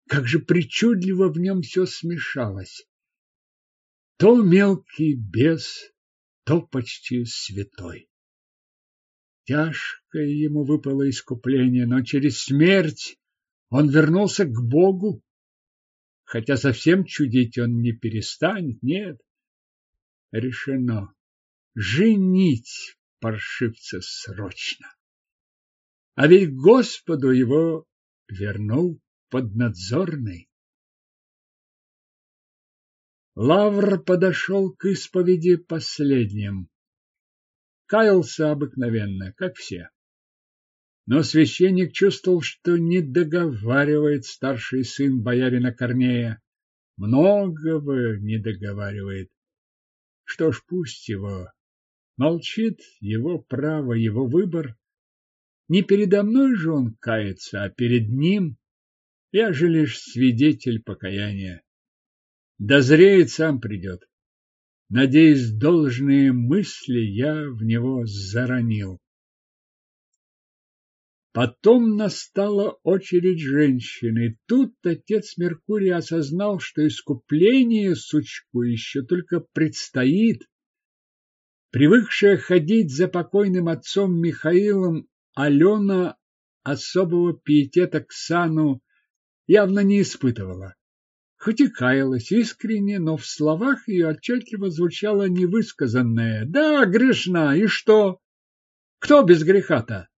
Как же причудливо в нем все смешалось. То мелкий бес, то почти святой. Тяжкое ему выпало искупление, но через смерть он вернулся к Богу. Хотя совсем чудить он не перестанет, нет. Решено женить паршивца срочно. А ведь Господу его вернул поднадзорный. Лавр подошел к исповеди последним. Каялся обыкновенно, как все. Но священник чувствовал, что не договаривает старший сын боярина Корнея. Многого не договаривает. Что ж, пусть его Молчит его право, его выбор. Не передо мной же он кается, а перед ним. Я же лишь свидетель покаяния. Дозреет, сам придет. Надеюсь, должные мысли я в него заронил. Потом настала очередь женщины. Тут отец Меркурий осознал, что искупление сучку еще только предстоит. Привыкшая ходить за покойным отцом Михаилом, Алена особого пиетета к сану явно не испытывала. Хоть и каялась искренне, но в словах ее отчетливо звучало невысказанное. «Да, грешна, и что? Кто без греха-то?»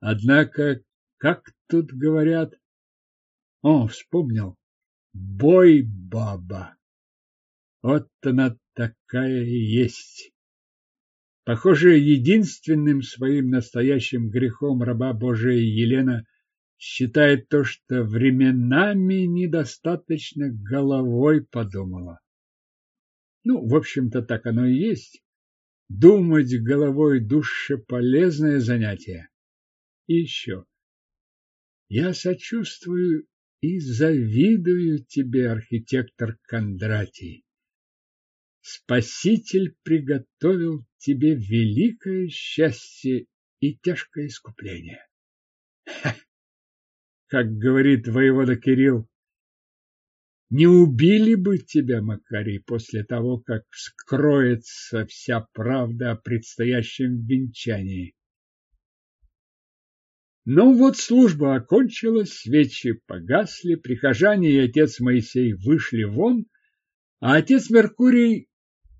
Однако, как тут говорят... О, вспомнил. Бой баба. Вот она такая и есть. Похоже, единственным своим настоящим грехом раба Божия Елена считает то, что временами недостаточно головой подумала. Ну, в общем-то, так оно и есть. Думать головой душеполезное занятие. И еще. Я сочувствую и завидую тебе, архитектор Кондратий. Спаситель приготовил тебе великое счастье и тяжкое искупление. Как говорит воевода Кирилл, не убили бы тебя, Макарий, после того, как вскроется вся правда о предстоящем венчании. Ну вот служба окончилась, свечи погасли, прихожане и отец Моисей вышли вон, А отец Меркурий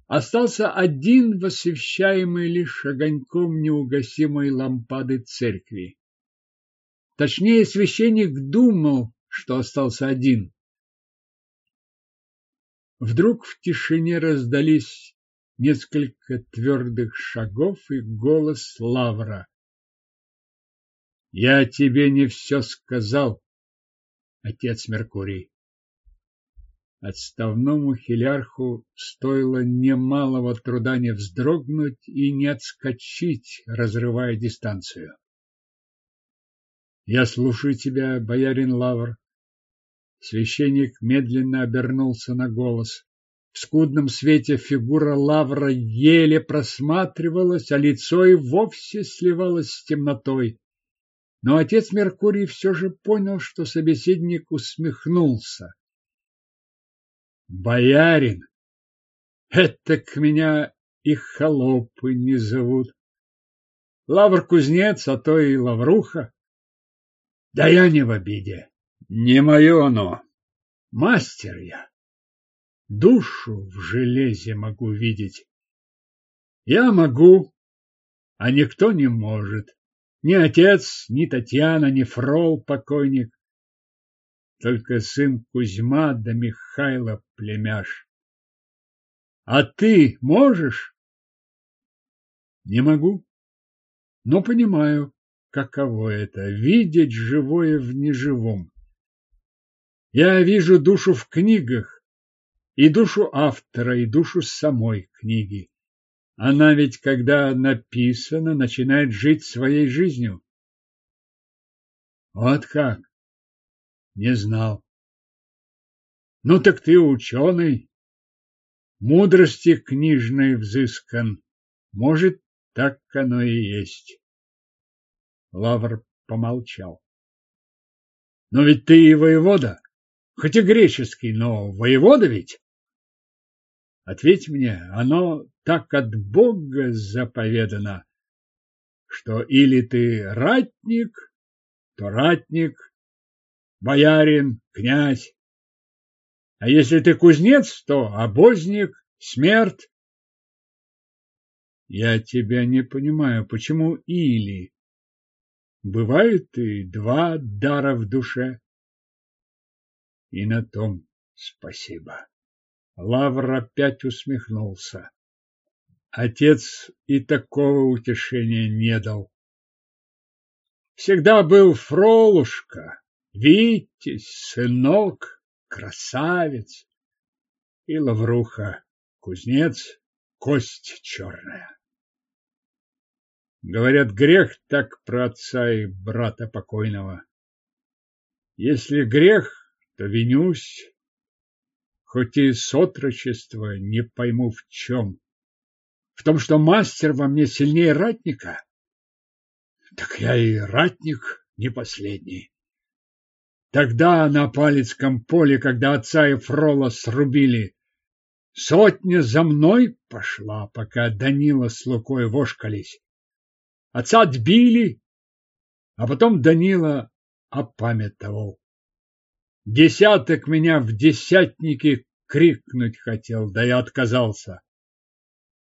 остался один, в освещаемый лишь огоньком неугасимой лампады церкви. Точнее, священник думал, что остался один. Вдруг в тишине раздались несколько твердых шагов и голос Лавра. Я тебе не все сказал, отец Меркурий. Отставному хилярху стоило немалого труда не вздрогнуть и не отскочить, разрывая дистанцию. Я слушаю тебя, боярин Лавр. Священник медленно обернулся на голос. В скудном свете фигура Лавра еле просматривалась, а лицо и вовсе сливалось с темнотой. Но отец Меркурий все же понял, что собеседник усмехнулся. Боярин, это к меня и холопы не зовут. Лавр-кузнец, а то и лавруха. Да я не в обиде. Не мое оно. Мастер я. Душу в железе могу видеть. Я могу, а никто не может. Ни отец, ни Татьяна, ни Фрол покойник. Только сын Кузьма да Михайло племяш. А ты можешь? Не могу, но понимаю, каково это — видеть живое в неживом. Я вижу душу в книгах, и душу автора, и душу самой книги. Она ведь, когда написана, начинает жить своей жизнью. Вот как? Не знал. Ну так ты ученый, мудрости книжной взыскан. Может, так оно и есть. Лавр помолчал. Но ведь ты и воевода, хоть и греческий, но воевода ведь? Ответь мне, оно так от Бога заповедано, что или ты ратник, то ратник, боярин, князь. А если ты кузнец, то обозник, смерть. Я тебя не понимаю, почему или? Бывают и два дара в душе. И на том спасибо. Лавр опять усмехнулся. Отец и такого утешения не дал. Всегда был Фролушка, Витязь, сынок, красавец. И Лавруха, кузнец, кость черная. Говорят, грех так про отца и брата покойного. Если грех, то винюсь, хоть и с отрочества не пойму в чем. В том, что мастер во мне сильнее ратника? Так я и ратник не последний. Тогда на Палецком поле, когда отца и Фрола срубили, сотня за мной пошла, пока Данила с Лукой вошкались. Отца отбили, а потом Данила опамятовал. Десяток меня в десятнике крикнуть хотел, да я отказался.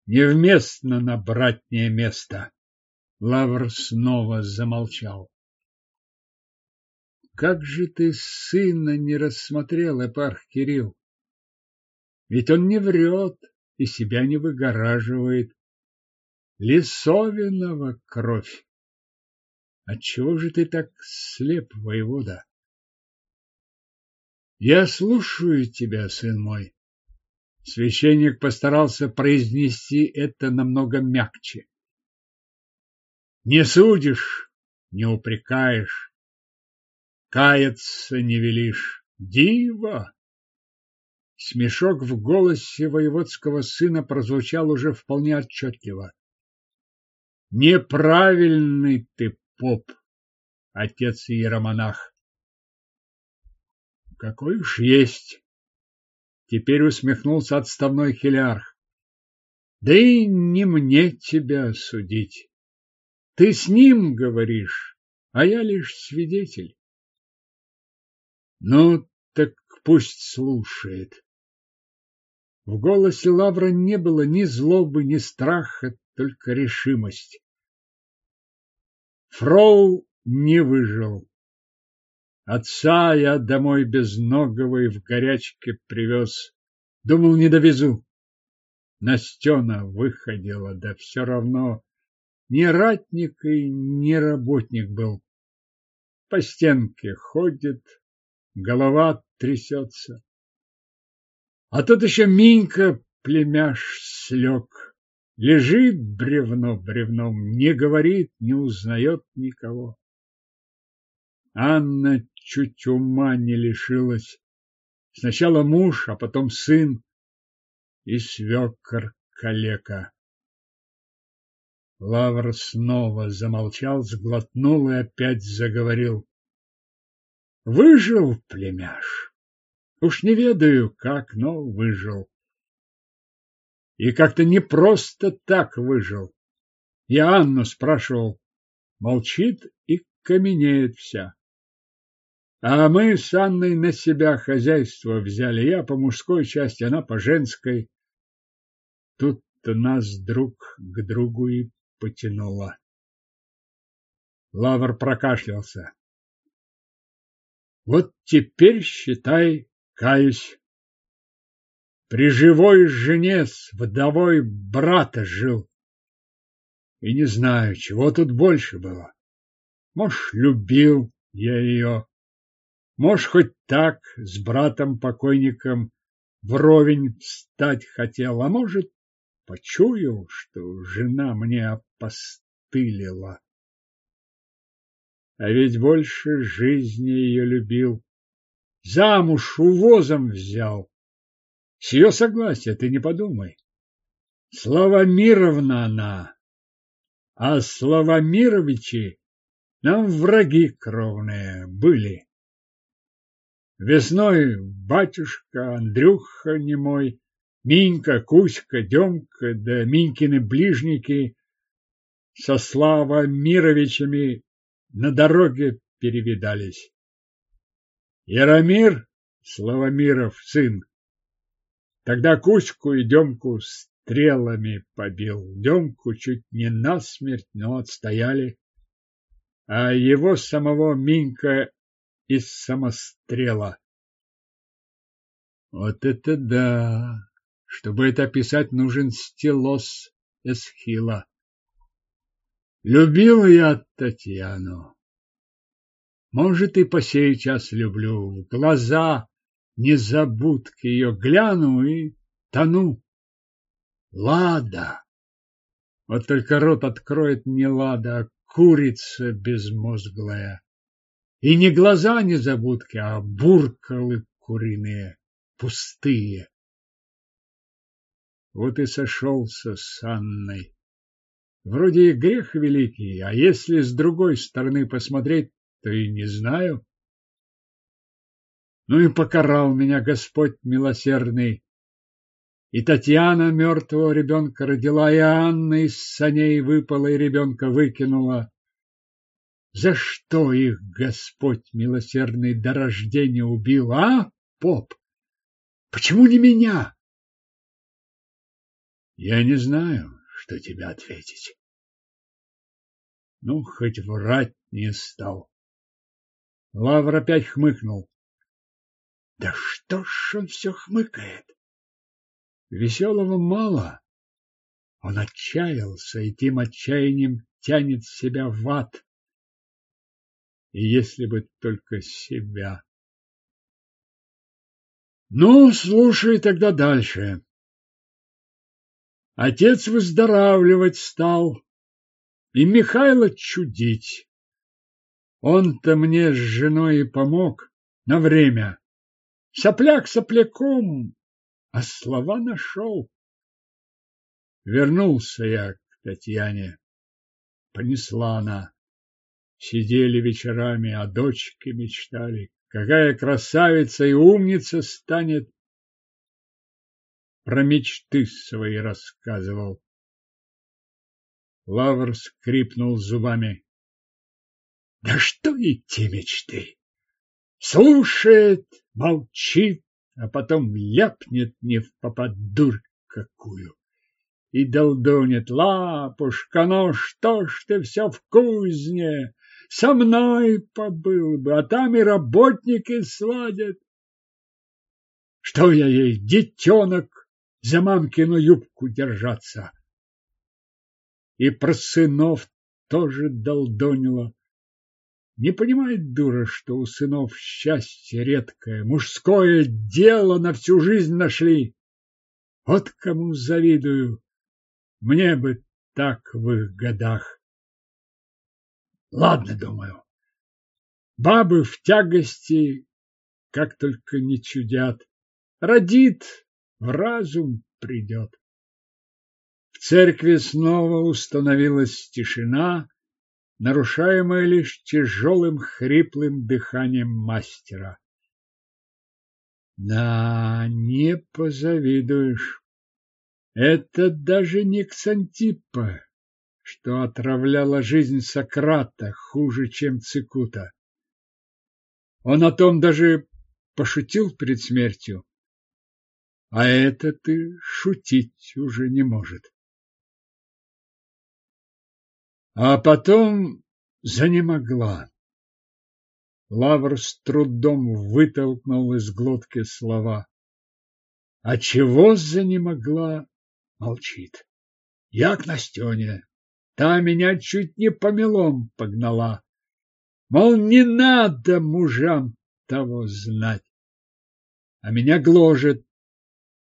Невместно на братнее место. Лавр снова замолчал. Как же ты сына не рассмотрел, Эпарх Кирилл? Ведь он не врет и себя не выгораживает. Лисовинова кровь. Отчего же ты так слеп, воевода? Я слушаю тебя, сын мой. Священник постарался произнести это намного мягче. Не судишь, не упрекаешь, каяться не велишь. Дива! Смешок в голосе воеводского сына прозвучал уже вполне отчетливо. Неправильный ты поп, отец иеромонах. Какой уж есть. Теперь усмехнулся отставной хилярх. Да и не мне тебя судить. Ты с ним говоришь, а я лишь свидетель. Ну, так пусть слушает. В голосе Лавра не было ни злобы, ни страха, только решимость. Фроу не выжил. Отца я домой без ногого и в горячке привез. Думал, не довезу. Настена выходила, да все равно не ратник и не работник был. По стенке ходит, голова трясется. А тут еще Минька, племяш, слег. Лежит бревно бревном, не говорит, не узнает никого. Анна чуть ума не лишилась. Сначала муж, а потом сын и свекор калека. Лавр снова замолчал, сглотнул и опять заговорил. Выжил племяш. Уж не ведаю, как, но выжил. И как-то не просто так выжил. Я Анну спрашивал, молчит и каменеет вся. А мы с Анной на себя хозяйство взяли. Я по мужской части, она по женской. Тут-то нас друг к другу и потянуло. Лавр прокашлялся. Вот теперь, считай, каюсь. При живой жене с вдовой брата жил. И не знаю, чего тут больше было. Может, любил я ее. Может, хоть так с братом-покойником вровень стать хотел, а может, почуял, что жена мне опостылила. А ведь больше жизни ее любил. Замуж увозом взял. С ее согласия ты не подумай. Славомировна она, а Славомировичи нам враги кровные были. Весной батюшка Андрюха немой, Минька, Кузька, Демка да Минькины ближники со Славомировичами на дороге перевидались. Яромир, Славомиров сын, тогда Кузьку и Демку стрелами побил. Демку чуть не насмерть, но отстояли. А его самого Минька из самострела. Вот это да! Чтобы это описать, нужен стилос Эсхила. Любил я Татьяну. Может, и по сей час люблю. Глаза незабудки ее гляну и тону. Лада! Вот только рот откроет не Лада, а курица безмозглая. И не глаза незабудки, а буркалы куриные, пустые. Вот и сошелся с Анной. Вроде и грех великий, а если с другой стороны посмотреть, то и не знаю. Ну и покарал меня Господь милосердный. И Татьяна мертвого ребенка родила, и Анна из саней выпала и ребенка выкинула. За что их Господь милосердный до рождения убил, а, поп? Почему не меня? Я не знаю, что тебе ответить. Ну, хоть врать не стал. Лавр опять хмыкнул. Да что ж он все хмыкает? Веселого мало. Он отчаялся и тем отчаянием тянет себя в ад. И если бы только себя. Ну, слушай тогда дальше. Отец выздоравливать стал, и Михайло чудить. Он-то мне с женой и помог на время. Сопляк сопляком, а слова нашел. Вернулся я к Татьяне. Понесла она. Сидели вечерами, о дочке мечтали. Какая красавица и умница станет. Про мечты свои рассказывал. Лавр скрипнул зубами. Да что идти мечты? Слушает, молчит, а потом ляпнет не в попад дурь какую. И долдонит, лапушка, ну что ж ты все в кузне? Со мной побыл бы, а там и работники сладят. Что я ей, детенок, за мамкину юбку держаться? И про сынов тоже долдонила. Не понимает дура, что у сынов счастье редкое, мужское дело на всю жизнь нашли. Вот кому завидую. Мне бы так в их годах. Ладно, думаю. Бабы в тягости, как только не чудят. Родит, в разум придет. В церкви снова установилась тишина, нарушаемая лишь тяжелым хриплым дыханием мастера. Да, не позавидуешь. Это даже не Ксантиппа, что отравляла жизнь Сократа хуже, чем Цикута. Он о том даже пошутил перед смертью. А этот и шутить уже не может. А потом занемогла. Лавр с трудом вытолкнул из глотки слова. А чего занемогла, молчит. Я к Настене. Та меня чуть не помелом погнала. Мол, не надо мужам того знать. А меня гложет.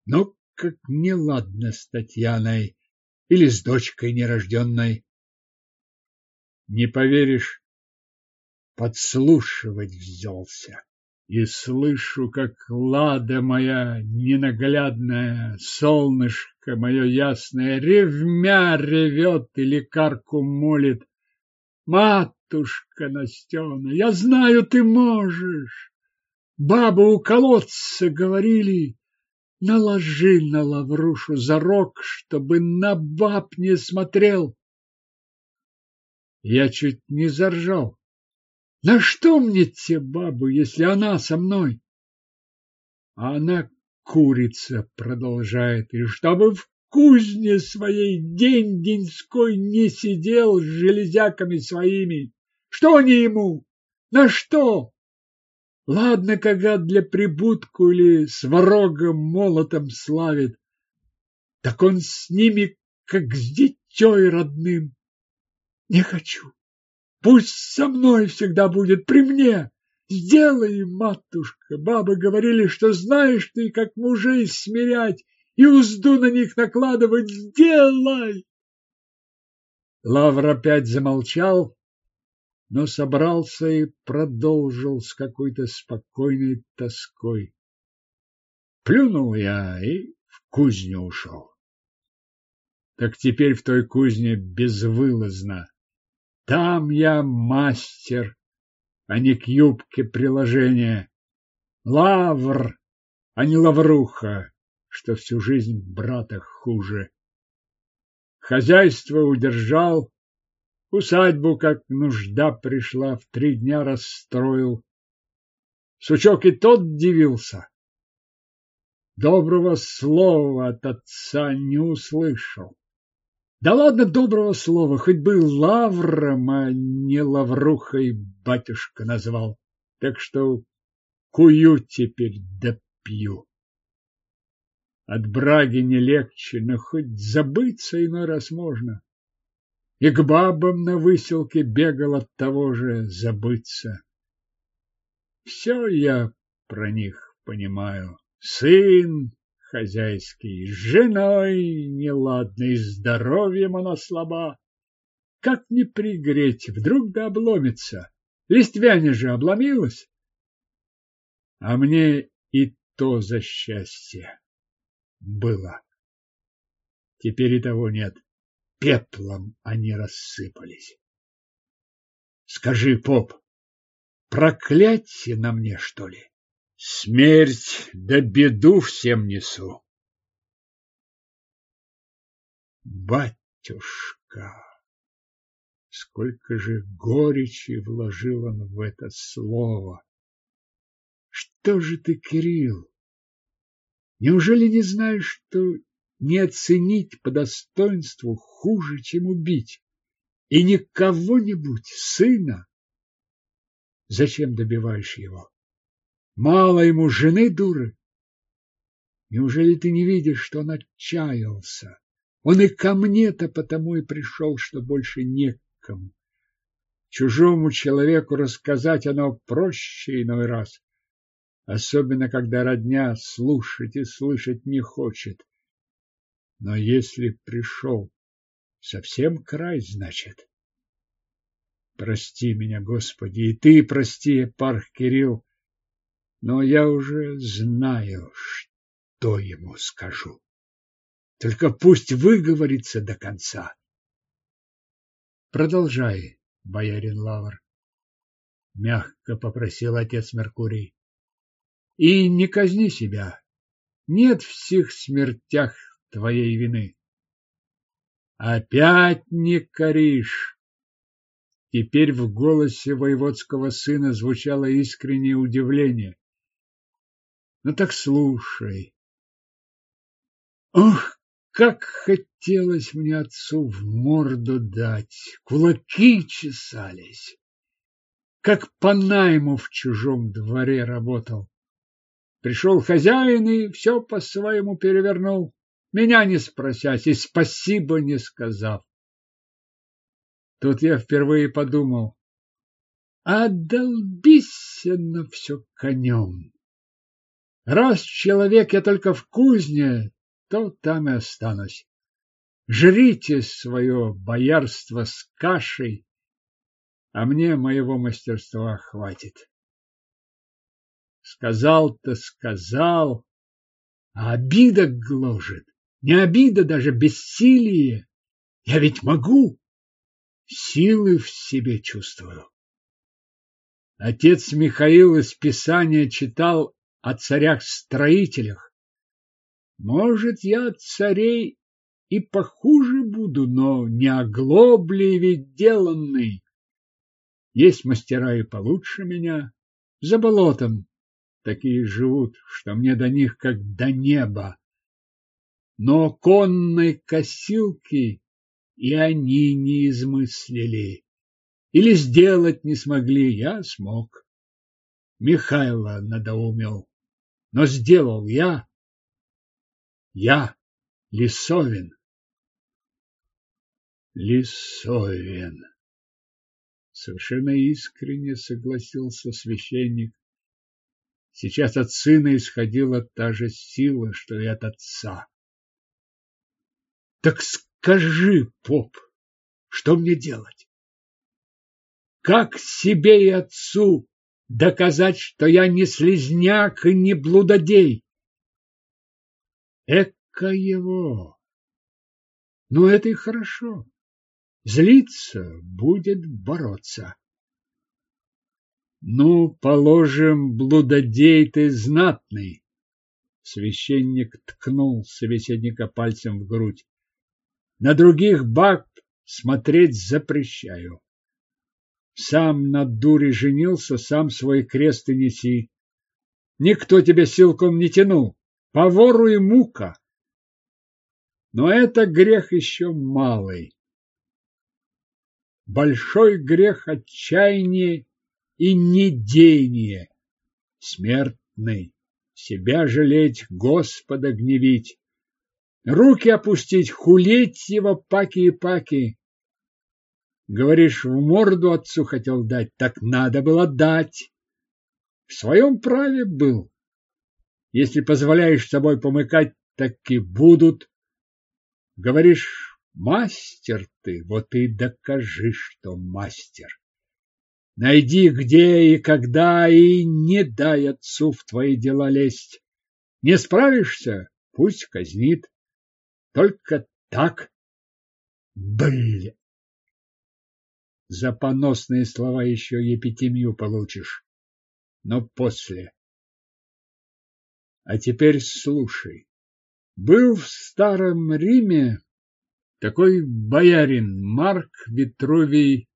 Ну, как неладно с Татьяной или с дочкой нерожденной. Не поверишь, подслушивать взялся. И слышу, как лада моя ненаглядная, солнышко мое ясное, ревмя ревет и лекарку молит. Матушка Настена, я знаю, ты можешь. Бабы у колодца говорили, наложи на лаврушу зарок, чтобы на баб не смотрел. Я чуть не заржал. На что мне те бабы, если она со мной? А она курица продолжает, и чтобы в кузне своей день-деньской не сидел с железяками своими. Что они ему? На что? Ладно, когда для прибудку или с ворогом молотом славит, так он с ними, как с дитей родным. Не хочу. Пусть со мной всегда будет при мне. Сделай, матушка. Бабы говорили, что знаешь ты, как мужей смирять и узду на них накладывать. Сделай! Лавр опять замолчал, но собрался и продолжил с какой-то спокойной тоской. Плюнул я и в кузню ушел. Так теперь в той кузне безвылазно. Там я мастер, а не к юбке приложение. Лавр, а не лавруха, что всю жизнь брата хуже. Хозяйство удержал, усадьбу, как нужда пришла, в три дня расстроил. Сучок и тот дивился. Доброго слова от отца не услышал. Да ладно доброго слова, хоть бы лавром, а не лаврухой батюшка назвал. Так что кую теперь да пью. От браги не легче, но хоть забыться иной раз можно. И к бабам на выселке бегал от того же забыться. Все я про них понимаю. Сын, хозяйский, с женой неладной, здоровьем она слаба. Как не пригреть, вдруг да обломится. Листвяне же обломилась. А мне и то за счастье было. Теперь и того нет. Пеплом они рассыпались. Скажи, поп, проклятие на мне, что ли? Смерть да беду всем несу. Батюшка! Сколько же горечи вложил он в это слово! Что же ты, Кирилл, Неужели не знаешь, что не оценить по достоинству хуже, чем убить? И не кого-нибудь, сына. Зачем добиваешь его? Мало ему жены дуры. Неужели ты не видишь, что он отчаялся? Он и ко мне-то потому и пришел, что больше некому. Чужому человеку рассказать оно проще иной раз, особенно когда родня слушать и слышать не хочет. Но если пришел, совсем край, значит. Прости меня, Господи, и ты прости, Парх Кирилл, но я уже знаю, что ему скажу. Только пусть выговорится до конца. Продолжай, боярин Лавр, мягко попросил отец Меркурий. И не казни себя. Нет в всех смертях твоей вины. Опять не коришь. Теперь в голосе воеводского сына звучало искреннее удивление. Ну так слушай. Ох, как хотелось мне отцу в морду дать, кулаки чесались. Как по найму в чужом дворе работал. Пришел хозяин и все по-своему перевернул, меня не спросясь и спасибо не сказав. Тут я впервые подумал, а долбись на все конем. Раз человек я только в кузне, то там и останусь. Жрите свое боярство с кашей, а мне моего мастерства хватит. Сказал-то сказал, а обида гложет. Не обида, даже бессилие. Я ведь могу. Силы в себе чувствую. Отец Михаил из Писания читал о царях-строителях. Может, я от царей и похуже буду, но не оглоблей ведь деланный. Есть мастера и получше меня. За болотом такие живут, что мне до них как до неба. Но конной косилки и они не измыслили. Или сделать не смогли, я смог. Михайло надоумил. Но сделал я, я, Лисовин. Лисовин. Совершенно искренне согласился священник. Сейчас от сына исходила та же сила, что и от отца. Так скажи, поп, что мне делать? Как себе и отцу доказать, что я не слезняк и не блудодей? Эка его! Но это и хорошо. Злиться будет бороться. Ну, положим, блудодей ты знатный. Священник ткнул собеседника пальцем в грудь. На других баб смотреть запрещаю. Сам на дуре женился, сам свой крест и неси. Никто тебя силком не тянул по вору и мука. Но это грех еще малый. Большой грех отчаяние и недеяние, смертный, себя жалеть, Господа гневить, руки опустить, хулить его паки и паки. Говоришь, в морду отцу хотел дать, так надо было дать. В своем праве был. Если позволяешь собой помыкать, так и будут. Говоришь, мастер ты, вот и докажи, что мастер. Найди, где и когда, и не дай отцу в твои дела лезть. Не справишься, пусть казнит. Только так. Блин. За поносные слова еще епитемию получишь. Но после. А теперь слушай. Был в старом Риме такой боярин Марк Витрувий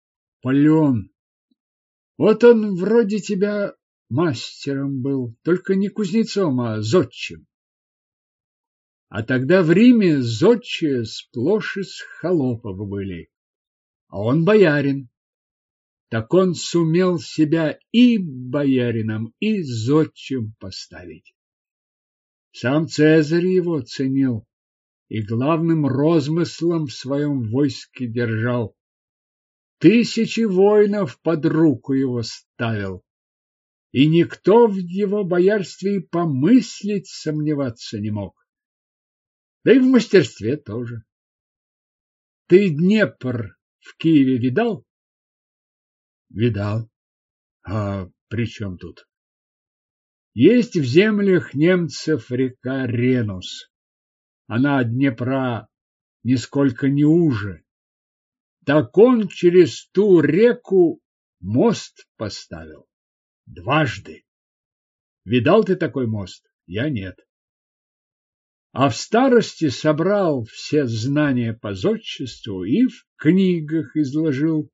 Полеон. Вот он вроде тебя мастером был, только не кузнецом, а зодчим. А тогда в Риме зодчие сплошь из холопов были, а он боярин. Так он сумел себя и боярином, и зодчим поставить. Сам Цезарь его ценил и главным розмыслом в своем войске держал. Тысячи воинов под руку его ставил, и никто в его боярстве и помыслить сомневаться не мог. Да и в мастерстве тоже. Ты Днепр в Киеве видал? Видал. А при чем тут? Есть в землях немцев река Ренус. Она от Днепра нисколько не уже. Так он через ту реку мост поставил. Дважды. Видал ты такой мост? Я нет. А в старости собрал все знания по зодчеству и в книгах изложил.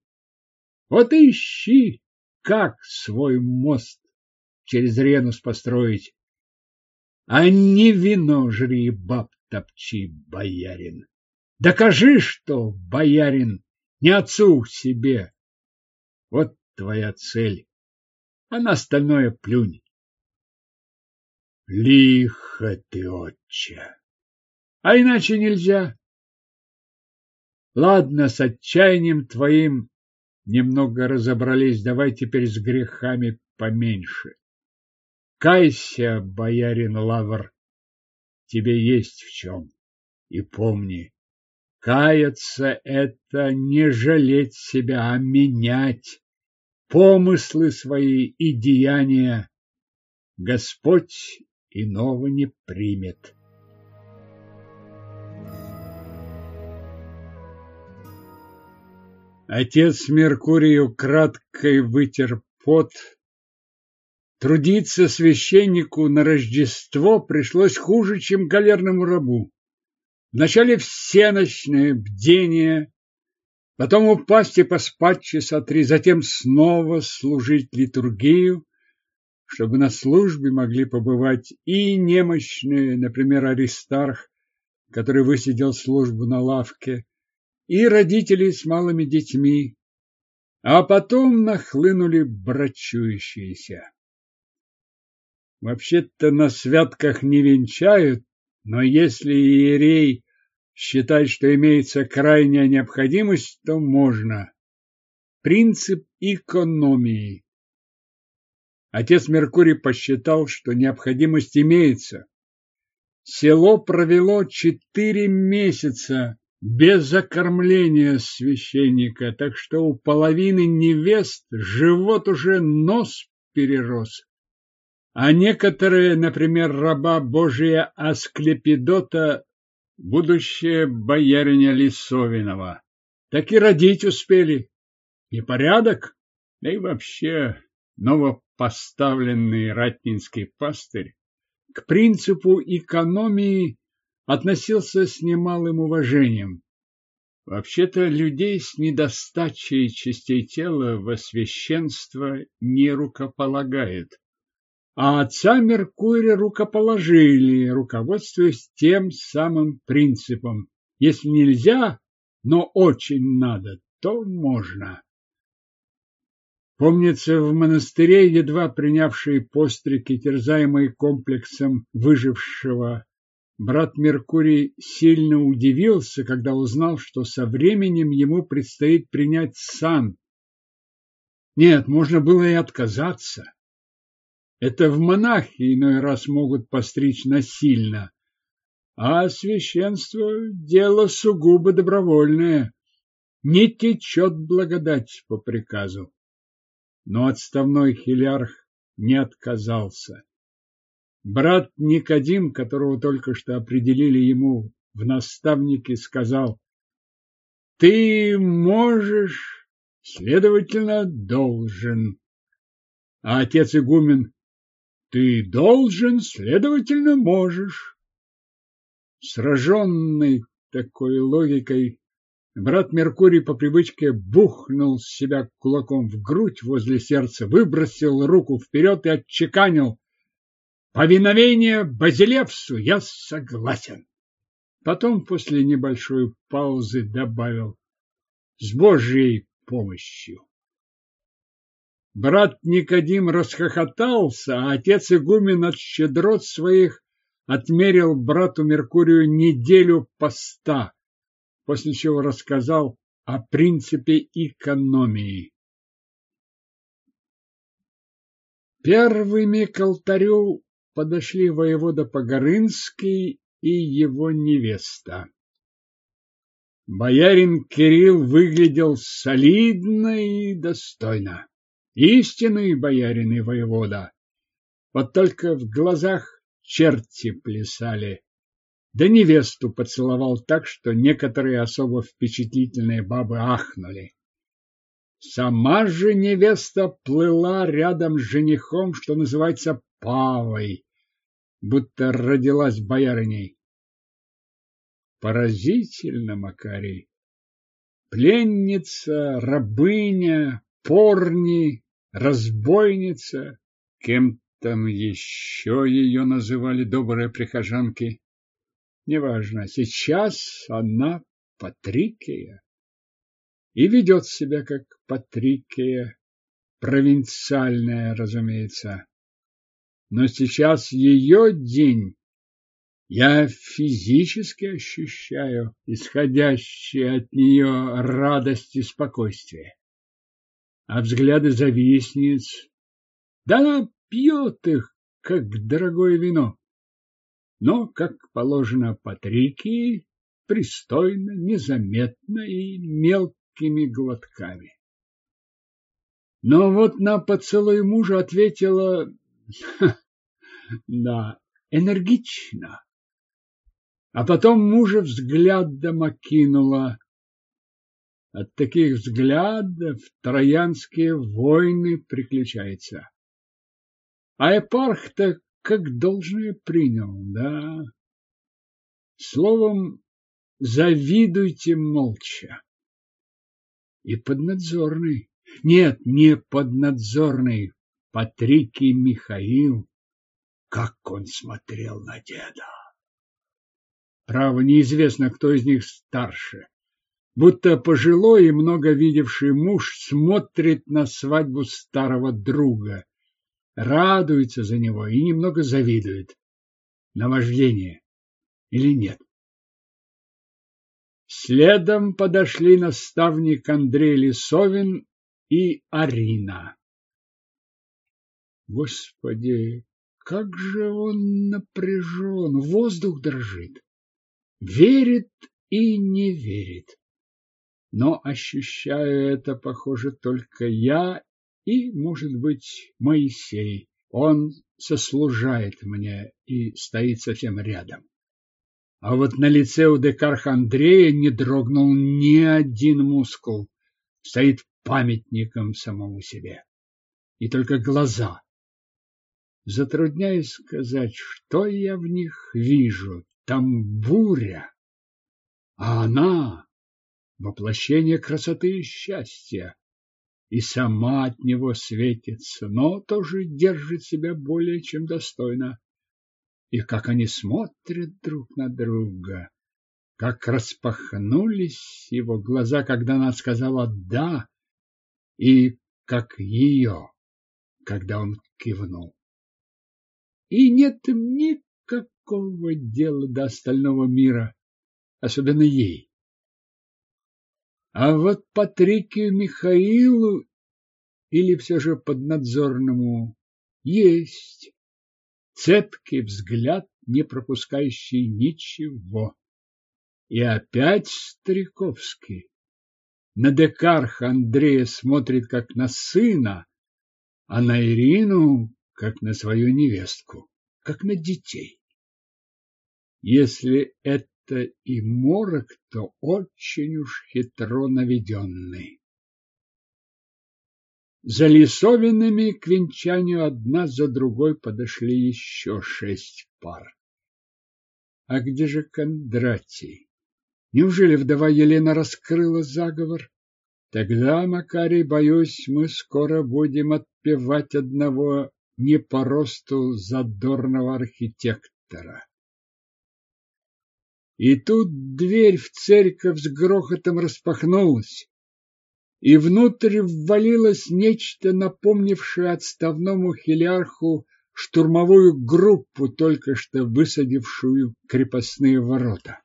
Вот ищи, как свой мост через Ренус построить. А не вино жри, баб топчи, боярин. Докажи, что боярин не отцу себе. Вот твоя цель, а на остальное плюнь. Лихо ты, отче. А иначе нельзя. Ладно, с отчаянием твоим немного разобрались, давай теперь с грехами поменьше. Кайся, боярин Лавр, тебе есть в чем. И помни, каяться — это не жалеть себя, а менять помыслы свои и деяния. Господь иного не примет. Отец Меркурию краткой вытер пот. Трудиться священнику на Рождество пришлось хуже, чем галерному рабу. Вначале всеночное бдение, потом упасть и поспать часа три, затем снова служить литургию, чтобы на службе могли побывать и немощные, например, Аристарх, который высидел службу на лавке, и родители с малыми детьми, а потом нахлынули брачующиеся. Вообще-то на святках не венчают, но если иерей считает, что имеется крайняя необходимость, то можно. Принцип экономии. Отец Меркурий посчитал, что необходимость имеется. Село провело четыре месяца без окормления священника, так что у половины невест живот уже нос перерос. А некоторые, например, раба Божия Асклепидота, будущая бояриня Лисовинова, так и родить успели. И порядок, да и вообще новопоставленный ратнинский пастырь к принципу экономии относился с немалым уважением. Вообще-то людей с недостачей частей тела во священство не рукополагает. А отца Меркурия рукоположили, руководствуясь тем самым принципом. Если нельзя, но очень надо, то можно. Помнится, в монастыре, едва принявшие пострики, терзаемые комплексом выжившего Брат Меркурий сильно удивился, когда узнал, что со временем ему предстоит принять сан. Нет, можно было и отказаться. Это в монахи иной раз могут постричь насильно, а священство – дело сугубо добровольное, не течет благодать по приказу. Но отставной хилярх не отказался. Брат Никодим, которого только что определили ему в наставнике, сказал, «Ты можешь, следовательно, должен». А отец игумен, «Ты должен, следовательно, можешь». Сраженный такой логикой, брат Меркурий по привычке бухнул себя кулаком в грудь возле сердца, выбросил руку вперед и отчеканил Повиновение Базилевсу я согласен. Потом, после небольшой паузы, добавил «С Божьей помощью». Брат Никодим расхохотался, а отец игумен от щедрот своих отмерил брату Меркурию неделю поста, после чего рассказал о принципе экономии. Первыми к алтарю подошли воевода Погорынский и его невеста. Боярин Кирилл выглядел солидно и достойно. Истинный боярин и воевода. Вот только в глазах черти плясали. Да невесту поцеловал так, что некоторые особо впечатлительные бабы ахнули. Сама же невеста плыла рядом с женихом, что называется, павой, будто родилась боярыней. Поразительно, Макарий. Пленница, рабыня, порни, разбойница, кем там еще ее называли добрые прихожанки. Неважно, сейчас она Патрикия и ведет себя как Патрикия, провинциальная, разумеется. Но сейчас ее день. Я физически ощущаю исходящие от нее радость и спокойствие. А взгляды завистниц, да она пьет их, как дорогое вино. Но, как положено Патрикии, пристойно, незаметно и мелкими глотками. Но вот на поцелуй мужа ответила, да, энергично. А потом мужа взглядом окинула. От таких взглядов троянские войны приключаются. А эпарх-то как должное принял, да. Словом, завидуйте молча. И поднадзорный. Нет, не поднадзорный. Патрикий Михаил. Как он смотрел на деда. Право, неизвестно, кто из них старше. Будто пожилой и много видевший муж смотрит на свадьбу старого друга, радуется за него и немного завидует. Наваждение или нет? Следом подошли наставник Андрей Лисовин и Арина. Господи, как же он напряжен, воздух дрожит. Верит и не верит. Но ощущаю это, похоже, только я и, может быть, Моисей. Он сослужает мне и стоит совсем рядом. А вот на лице у декарха Андрея не дрогнул ни один мускул. Стоит памятником самому себе. И только глаза. Затрудняюсь сказать, что я в них вижу. Там буря. А она — воплощение красоты и счастья. И сама от него светится, но тоже держит себя более чем достойно и как они смотрят друг на друга, как распахнулись его глаза, когда она сказала «да», и как ее, когда он кивнул. И нет никакого дела до остального мира, особенно ей. А вот Патрикию Михаилу или все же поднадзорному есть цепкий взгляд, не пропускающий ничего. И опять Стариковский. На декарха Андрея смотрит как на сына, а на Ирину как на свою невестку, как на детей. Если это и морок, то очень уж хитро наведенный. За лесовинами к венчанию одна за другой подошли еще шесть пар. А где же Кондратий? Неужели вдова Елена раскрыла заговор? Тогда, Макарий, боюсь, мы скоро будем отпевать одного не по росту задорного архитектора. И тут дверь в церковь с грохотом распахнулась, и внутрь ввалилось нечто, напомнившее отставному хилярху штурмовую группу, только что высадившую крепостные ворота.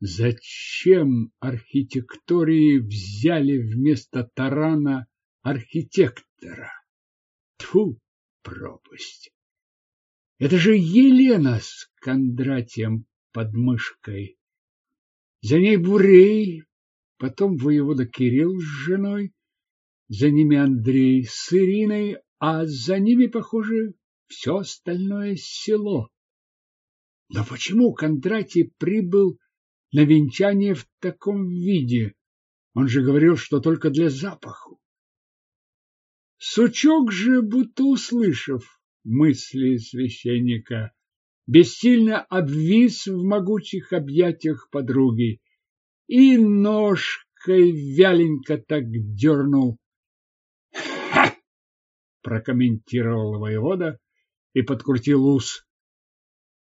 Зачем архитектории взяли вместо тарана архитектора? Тьфу, пропасть! Это же Елена с Кондратием под мышкой. За ней Бурей, потом воевода Кирилл с женой, за ними Андрей с Ириной, а за ними, похоже, все остальное село. Но почему Кондратий прибыл на венчание в таком виде? Он же говорил, что только для запаху. Сучок же, будто услышав мысли священника, бессильно обвис в могучих объятиях подруги и ножкой вяленько так дернул. «Ха!» — прокомментировал воевода и подкрутил ус.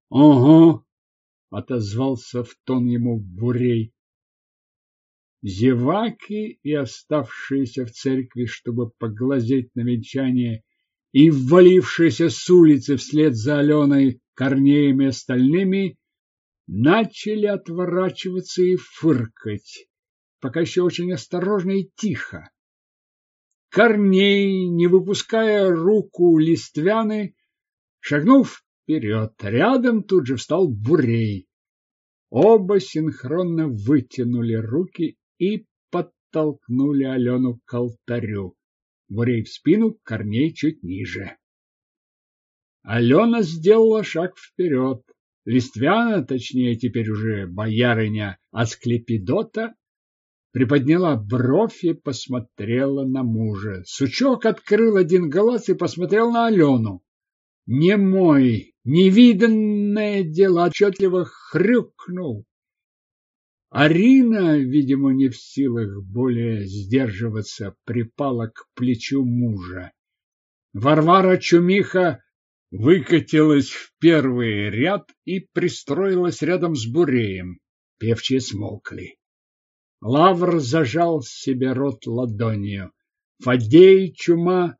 «Ого!» — отозвался в тон ему Бурей. Зеваки и оставшиеся в церкви, чтобы поглазеть на венчание, и ввалившиеся с улицы вслед за Аленой Корнеем остальными, начали отворачиваться и фыркать, пока еще очень осторожно и тихо. Корней, не выпуская руку Листвяны, шагнул вперед. Рядом тут же встал Бурей. Оба синхронно вытянули руки и подтолкнули Алену к алтарю. Бурей в спину, Корней чуть ниже. Алена сделала шаг вперед. Листвяна, точнее теперь уже боярыня Асклепидота, приподняла бровь и посмотрела на мужа. Сучок открыл один глаз и посмотрел на Алену. Не мой, невиданное дело отчетливо хрюкнул. Арина, видимо, не в силах более сдерживаться, припала к плечу мужа. Варвара Чумиха выкатилась в первый ряд и пристроилась рядом с Буреем. Певчие смолкли. Лавр зажал себе рот ладонью. Фадей Чума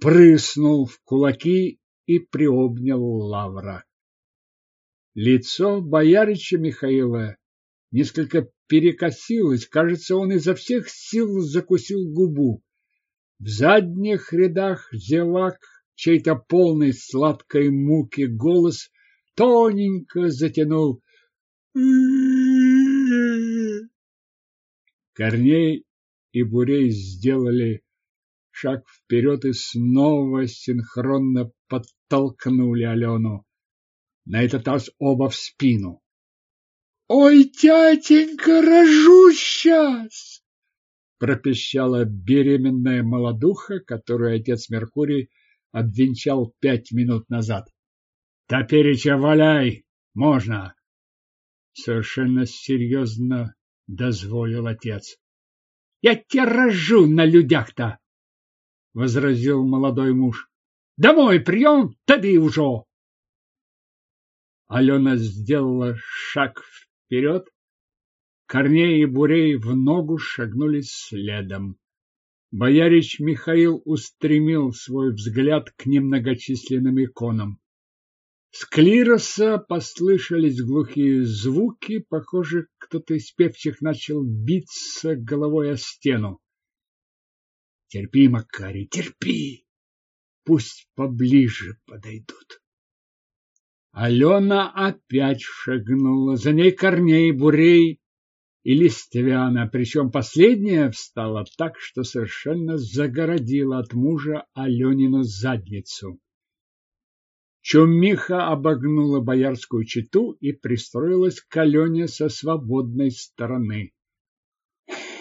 прыснул в кулаки и приобнял Лавра. Лицо боярича Михаила несколько перекосилось, кажется, он изо всех сил закусил губу. В задних рядах зевак чей-то полный сладкой муки голос тоненько затянул Корней и Бурей сделали шаг вперед и снова синхронно подтолкнули Алену. На этот раз оба в спину. «Ой, тятенька, рожу сейчас!» пропищала беременная молодуха, которую отец Меркурий обвенчал пять минут назад. «Топереча валяй! Можно!» Совершенно серьезно дозволил отец. «Я тебя рожу на людях-то!» — возразил молодой муж. «Домой прием, тоби уже!» Алена сделала шаг вперед, Корней и Бурей в ногу шагнули следом. Боярич Михаил устремил свой взгляд к немногочисленным иконам. С клироса послышались глухие звуки, похоже, кто-то из певчих начал биться головой о стену. Терпи, Макарий, терпи, пусть поближе подойдут. Алена опять шагнула, за ней Корней, Бурей и Листвяна, причем последняя встала так, что совершенно загородила от мужа Аленину задницу. Чумиха обогнула боярскую чету и пристроилась к Алене со свободной стороны.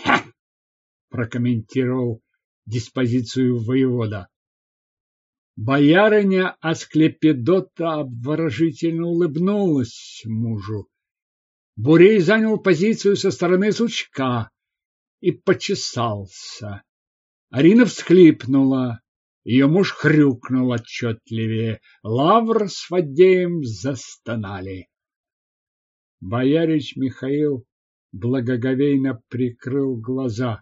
«Ха!» – прокомментировал диспозицию воевода. Боярыня Асклепидота обворожительно улыбнулась мужу. Бурей занял позицию со стороны сучка и почесался. Арина всхлипнула. Ее муж хрюкнул отчетливее. Лавр с Фадеем застонали. Боярич Михаил благоговейно прикрыл глаза.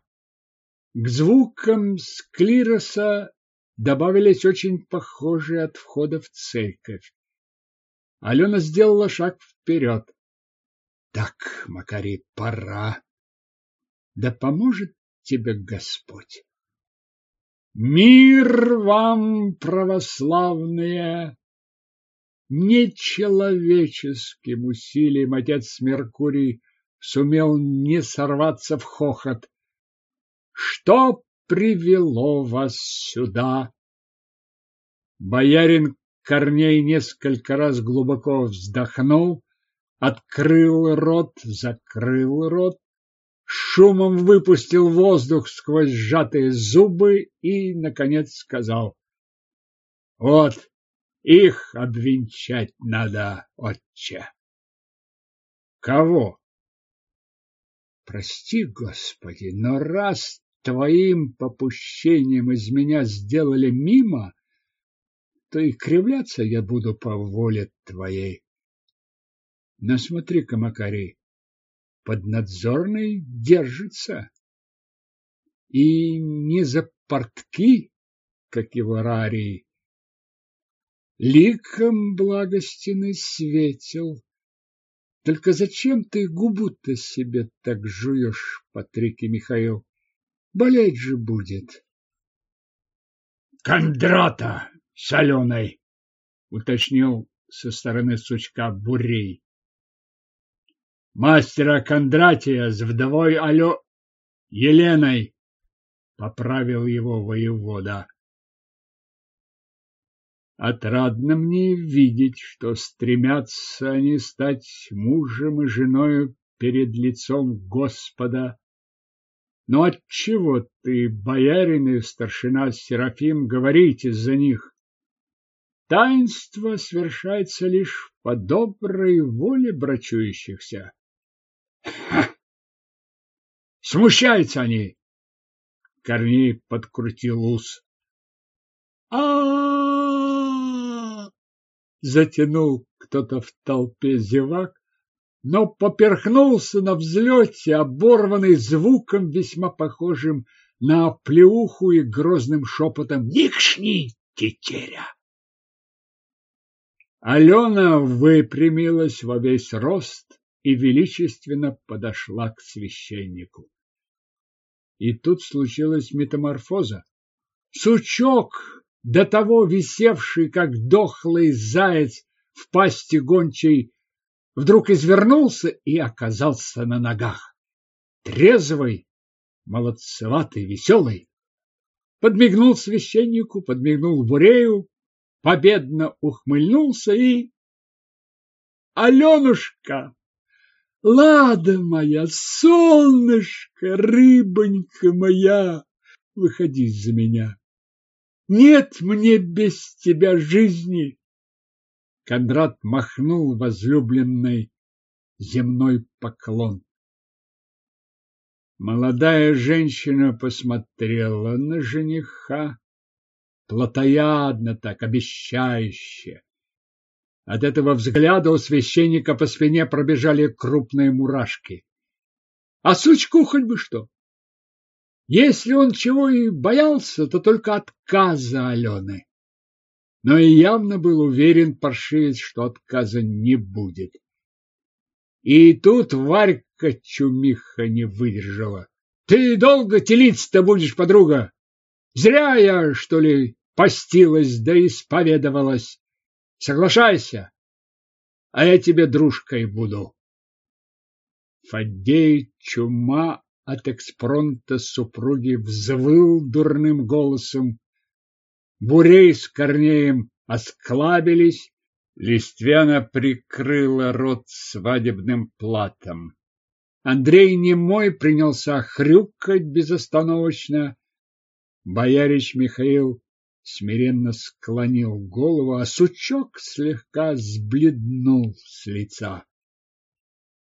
К звукам склироса добавились очень похожие от входа в церковь. Алена сделала шаг вперед. Так, Макарий, пора. Да поможет тебе Господь. Мир вам, православные! Нечеловеческим усилием отец Меркурий сумел не сорваться в хохот. Что привело вас сюда? Боярин Корней несколько раз глубоко вздохнул, открыл рот, закрыл рот, шумом выпустил воздух сквозь сжатые зубы и, наконец, сказал. Вот, их обвенчать надо, отче. Кого? Прости, Господи, но раз твоим попущением из меня сделали мимо, то и кривляться я буду по воле твоей. Но смотри-ка, Макарий, поднадзорный держится. И не за портки, как его рарий, ликом благостины светил. Только зачем ты губу-то себе так жуешь, Патрики Михаил? Болеть же будет. Кондрата соленой, уточнил со стороны сучка Бурей. Мастера Кондратия с вдовой Алё Еленой, поправил его воевода. Отрадно мне видеть, что стремятся они стать мужем и женой перед лицом Господа. Но отчего ты, боярин и старшина Серафим, говорите за них? Таинство совершается лишь по доброй воле брачующихся. Смущаются они. Корней подкрутил ус. А, затянул кто-то в толпе зевак, но поперхнулся на взлете, оборванный звуком, весьма похожим на оплеуху и грозным шепотом «Никшни, тетеря!». Алена выпрямилась во весь рост и величественно подошла к священнику. И тут случилась метаморфоза. Сучок до того висевший, как дохлый заяц в пасти гончей, вдруг извернулся и оказался на ногах. Трезвый, молодцеватый, веселый. Подмигнул священнику, подмигнул Бурею, победно ухмыльнулся и... Аленушка! Лада моя, солнышко, рыбонька моя, выходи за меня. Нет мне без тебя жизни. Кондрат махнул возлюбленной земной поклон. Молодая женщина посмотрела на жениха, плотоядно так, обещающе. От этого взгляда у священника по спине пробежали крупные мурашки. А сучку хоть бы что. Если он чего и боялся, то только отказа Алены. Но и явно был уверен паршивец, что отказа не будет. И тут Варька чумиха не выдержала. Ты долго телиться-то будешь, подруга? Зря я, что ли, постилась да исповедовалась. Соглашайся, а я тебе дружкой буду. Фаддей чума от экспронта супруги взвыл дурным голосом. Бурей с Корнеем осклабились, Листвяна прикрыла рот свадебным платом. Андрей немой принялся хрюкать безостановочно. Боярич Михаил смиренно склонил голову, а сучок слегка сбледнул с лица.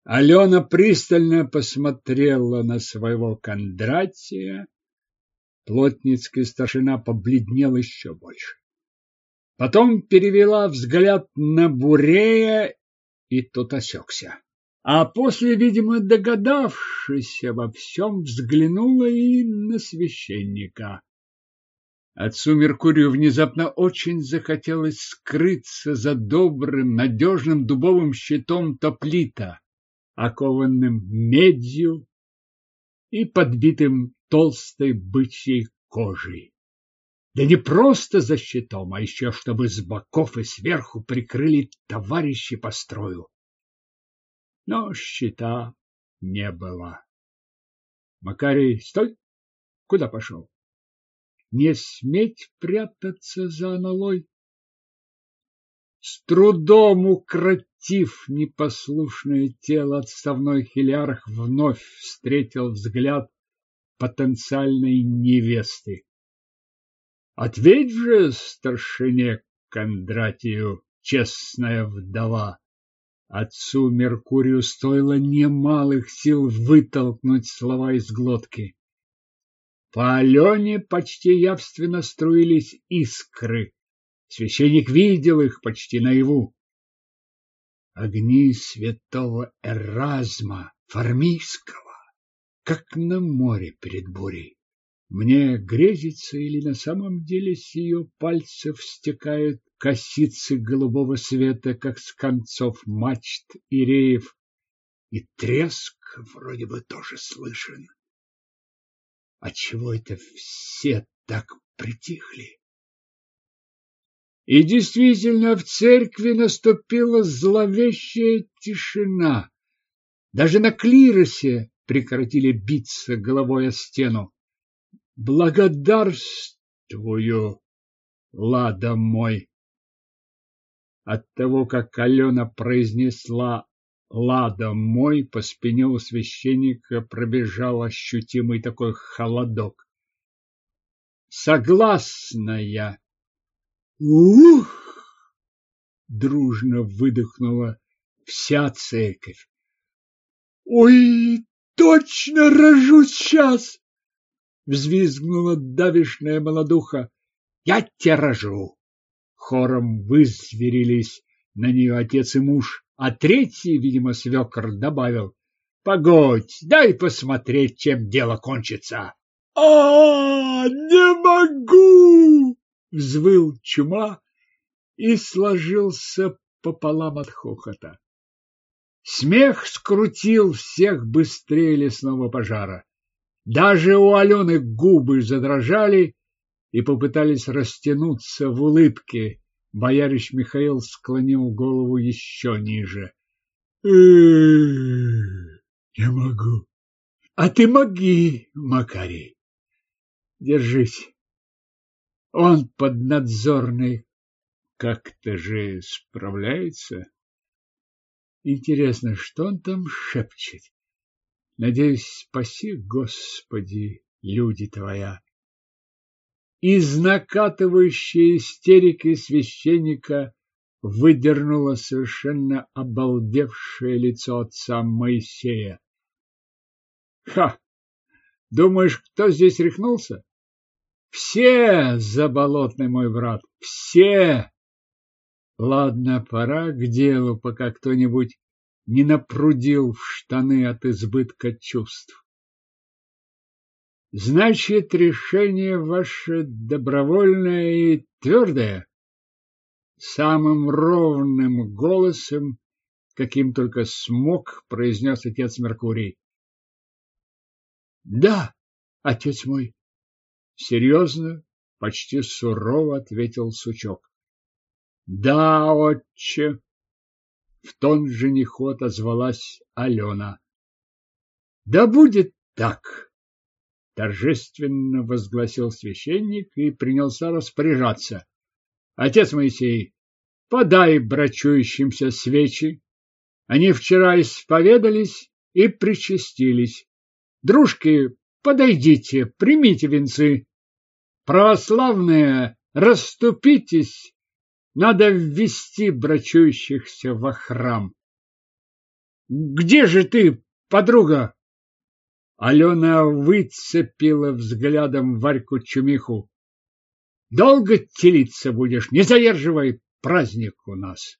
Алена пристально посмотрела на своего Кондратия. Плотницкая старшина побледнел еще больше. Потом перевела взгляд на Бурея, и тот осекся. а после, видимо, догадавшись обо всем, взглянула и на священника. Отцу Меркурию внезапно очень захотелось скрыться за добрым, надежным дубовым щитом топлита, окованным медью и подбитым толстой бычьей кожей. Да не просто за щитом, а еще чтобы с боков и сверху прикрыли товарищи по строю но щита не было. Макарий, стой! Куда пошел? Не сметь прятаться за аналой. С трудом укротив непослушное тело, отставной хилярх вновь встретил взгляд потенциальной невесты. Ответь же старшине Кондратию, честная вдова. Отцу Меркурию стоило немалых сил вытолкнуть слова из глотки. По Алене почти явственно струились искры. Священник видел их почти наяву. Огни святого Эразма, Формийского, как на море перед бурей. Мне грезится или на самом деле с ее пальцев стекают косицы голубого света, как с концов мачт и реев, и треск вроде бы тоже слышен. А чего это все так притихли? И действительно, в церкви наступила зловещая тишина. Даже на клиросе прекратили биться головой о стену. Благодарствую, лада мой! От того, как Алена произнесла «Лада мой», по спине у священника пробежал ощутимый такой холодок. «Согласна я!» «Ух!» — дружно выдохнула вся церковь. «Ой, точно рожу сейчас!» — взвизгнула давишная молодуха. «Я тебя рожу!» Хором вызверились на нее отец и муж, а третий, видимо, свекр добавил. Погодь, дай посмотреть, чем дело кончится. А, не могу! Взвыл чума и сложился пополам от хохота. Смех скрутил всех быстрее лесного пожара. Даже у Алены губы задрожали, и попытались растянуться в улыбке. Боярич Михаил склонил голову еще ниже. Не могу. А ты моги, Макарий. Держись. Он поднадзорный как-то же справляется. Интересно, что он там шепчет? Надеюсь, спаси, Господи, люди твоя из накатывающей истерики священника выдернуло совершенно обалдевшее лицо отца Моисея. Ха! Думаешь, кто здесь рехнулся? Все, заболотный мой брат, все! Ладно, пора к делу, пока кто-нибудь не напрудил в штаны от избытка чувств. Значит, решение ваше добровольное и твердое? Самым ровным голосом, каким только смог, произнес отец Меркурий. Да, отец мой. Серьезно, почти сурово ответил сучок. Да, отче. В тон жениху отозвалась Алена. Да будет так торжественно возгласил священник и принялся распоряжаться. Отец Моисей, подай брачующимся свечи. Они вчера исповедались и причастились. Дружки, подойдите, примите венцы. Православные, расступитесь, надо ввести брачующихся во храм. Где же ты, подруга? Алена выцепила взглядом Варьку Чумиху. Долго телиться будешь, не задерживай, праздник у нас.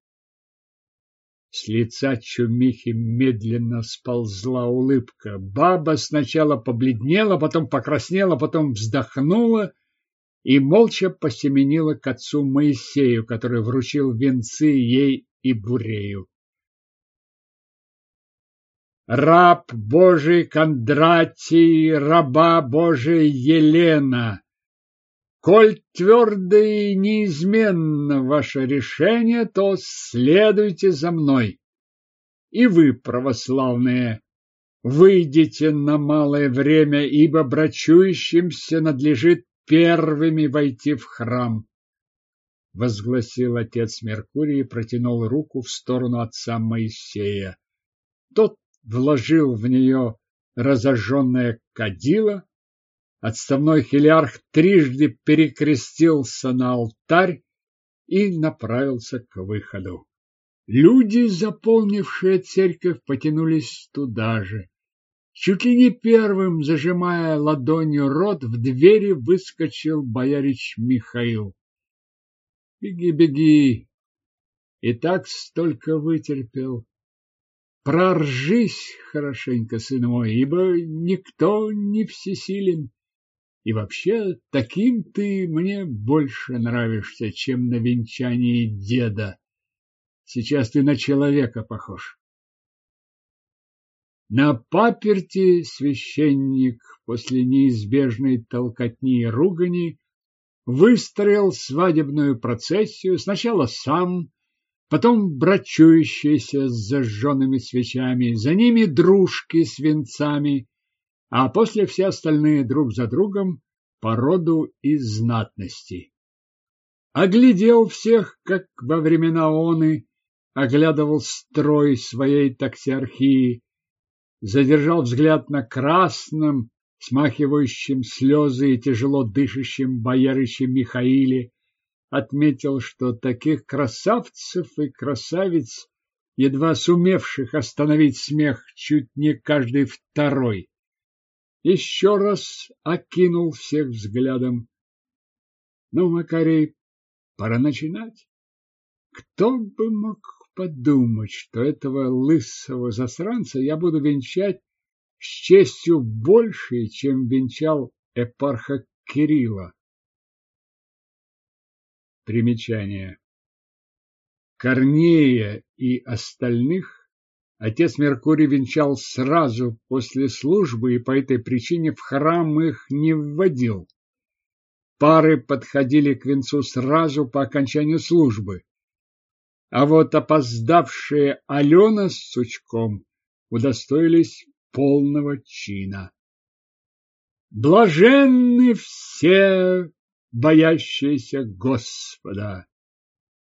С лица чумихи медленно сползла улыбка. Баба сначала побледнела, потом покраснела, потом вздохнула и молча посеменила к отцу Моисею, который вручил венцы ей и Бурею. Раб Божий Кондратий, раба Божия Елена, Коль твердо и неизменно ваше решение, то следуйте за мной. И вы, православные, выйдите на малое время, ибо брачующимся надлежит первыми войти в храм. Возгласил отец Меркурий и протянул руку в сторону отца Моисея. Тот вложил в нее разожженное кадило, Отставной хилиарх трижды перекрестился на алтарь и направился к выходу. Люди, заполнившие церковь, потянулись туда же. Чуть ли не первым, зажимая ладонью рот, в двери выскочил боярич Михаил. Беги, беги, и так столько вытерпел. Проржись хорошенько, сын мой, ибо никто не всесилен. И вообще, таким ты мне больше нравишься, чем на венчании деда. Сейчас ты на человека похож. На паперти священник после неизбежной толкотни и ругани выстроил свадебную процессию сначала сам, потом брачующиеся с зажженными свечами, за ними дружки с венцами, а после все остальные друг за другом по роду и знатности. Оглядел всех, как во времена оны, оглядывал строй своей таксиархии, задержал взгляд на красном, смахивающем слезы и тяжело дышащем боярыще Михаиле, отметил, что таких красавцев и красавиц, едва сумевших остановить смех, чуть не каждый второй еще раз окинул всех взглядом. Ну, Макарей, пора начинать. Кто бы мог подумать, что этого лысого засранца я буду венчать с честью большей, чем венчал эпарха Кирилла. Примечание. Корнея и остальных Отец Меркурий венчал сразу после службы и по этой причине в храм их не вводил. Пары подходили к венцу сразу по окончанию службы. А вот опоздавшие Алена с Сучком удостоились полного чина. Блаженны все, боящиеся Господа!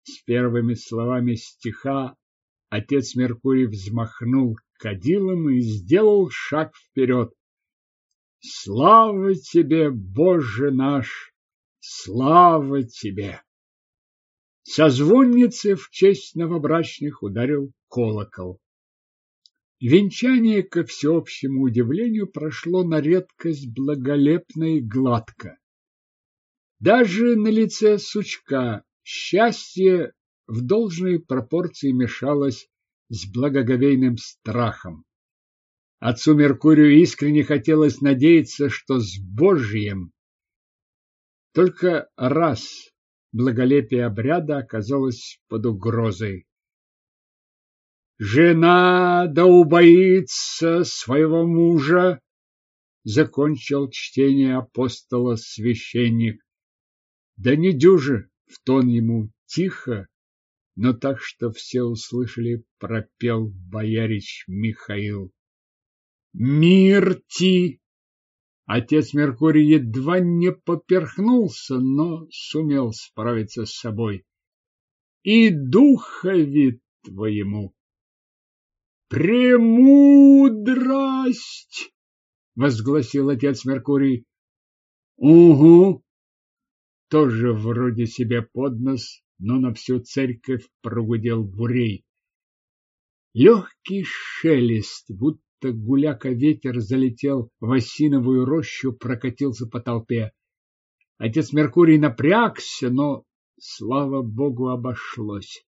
С первыми словами стиха Отец Меркурий взмахнул кадилом и сделал шаг вперед. Слава тебе, Боже наш! Слава тебе! Со звонницы в честь новобрачных ударил колокол. Венчание, ко всеобщему удивлению, прошло на редкость благолепно и гладко. Даже на лице сучка счастье в должной пропорции мешалось с благоговейным страхом. Отцу Меркурию искренне хотелось надеяться, что с Божьим. Только раз благолепие обряда оказалось под угрозой. «Жена да убоится своего мужа!» Закончил чтение апостола священник. Да не дюже, в тон ему тихо, но так, что все услышали, пропел боярич Михаил. Мирти! Отец Меркурий едва не поперхнулся, но сумел справиться с собой. И духовит твоему. Премудрость! возгласил отец Меркурий. Угу. Тоже вроде себе под нос но на всю церковь прогудел бурей. Легкий шелест, будто гуляка ветер залетел в осиновую рощу, прокатился по толпе. Отец Меркурий напрягся, но, слава богу, обошлось.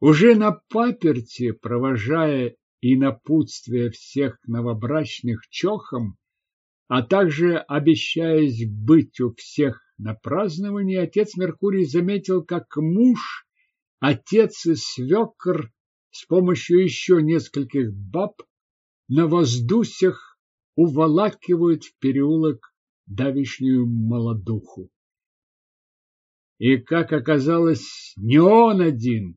Уже на паперти, провожая и напутствие всех новобрачных чохом, а также обещаясь быть у всех на праздновании, отец Меркурий заметил, как муж, отец и свекр с помощью еще нескольких баб на воздусях уволакивают в переулок давишнюю молодуху. И, как оказалось, не он один.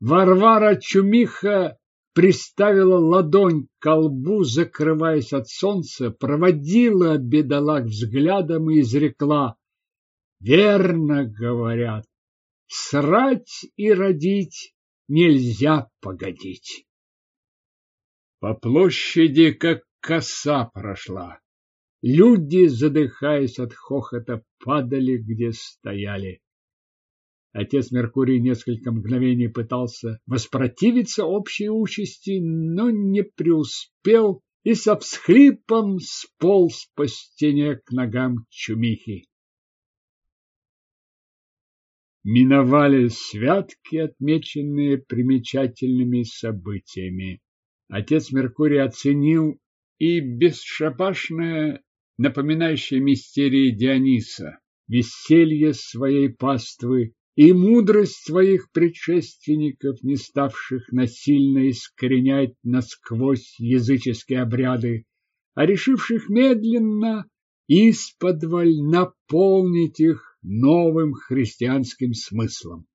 Варвара Чумиха приставила ладонь к колбу, закрываясь от солнца, проводила бедолаг взглядом и изрекла. Верно говорят, срать и родить нельзя погодить. По площади как коса прошла. Люди, задыхаясь от хохота, падали, где стояли. Отец Меркурий несколько мгновений пытался воспротивиться общей участи, но не преуспел и со всхлипом сполз по стене к ногам чумихи. Миновали святки, отмеченные примечательными событиями. Отец Меркурий оценил и бесшабашное, напоминающее мистерии Диониса, веселье своей паствы и мудрость своих предшественников, не ставших насильно искоренять насквозь языческие обряды, а решивших медленно исподволь наполнить их новым христианским смыслом.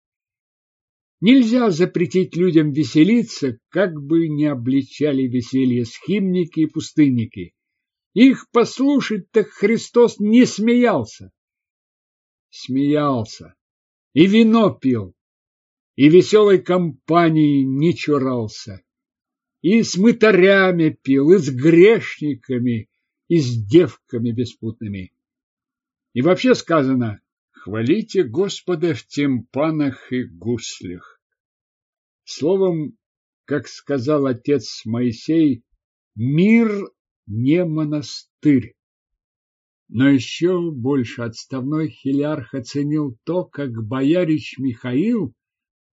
Нельзя запретить людям веселиться, как бы ни обличали веселье схимники и пустынники. Их послушать так Христос не смеялся. Смеялся и вино пил, и веселой компанией не чурался, и с мытарями пил, и с грешниками, и с девками беспутными. И вообще сказано, хвалите Господа в тимпанах и гуслях. Словом, как сказал отец Моисей, мир не монастырь. Но еще больше отставной хилярх оценил то, как боярич Михаил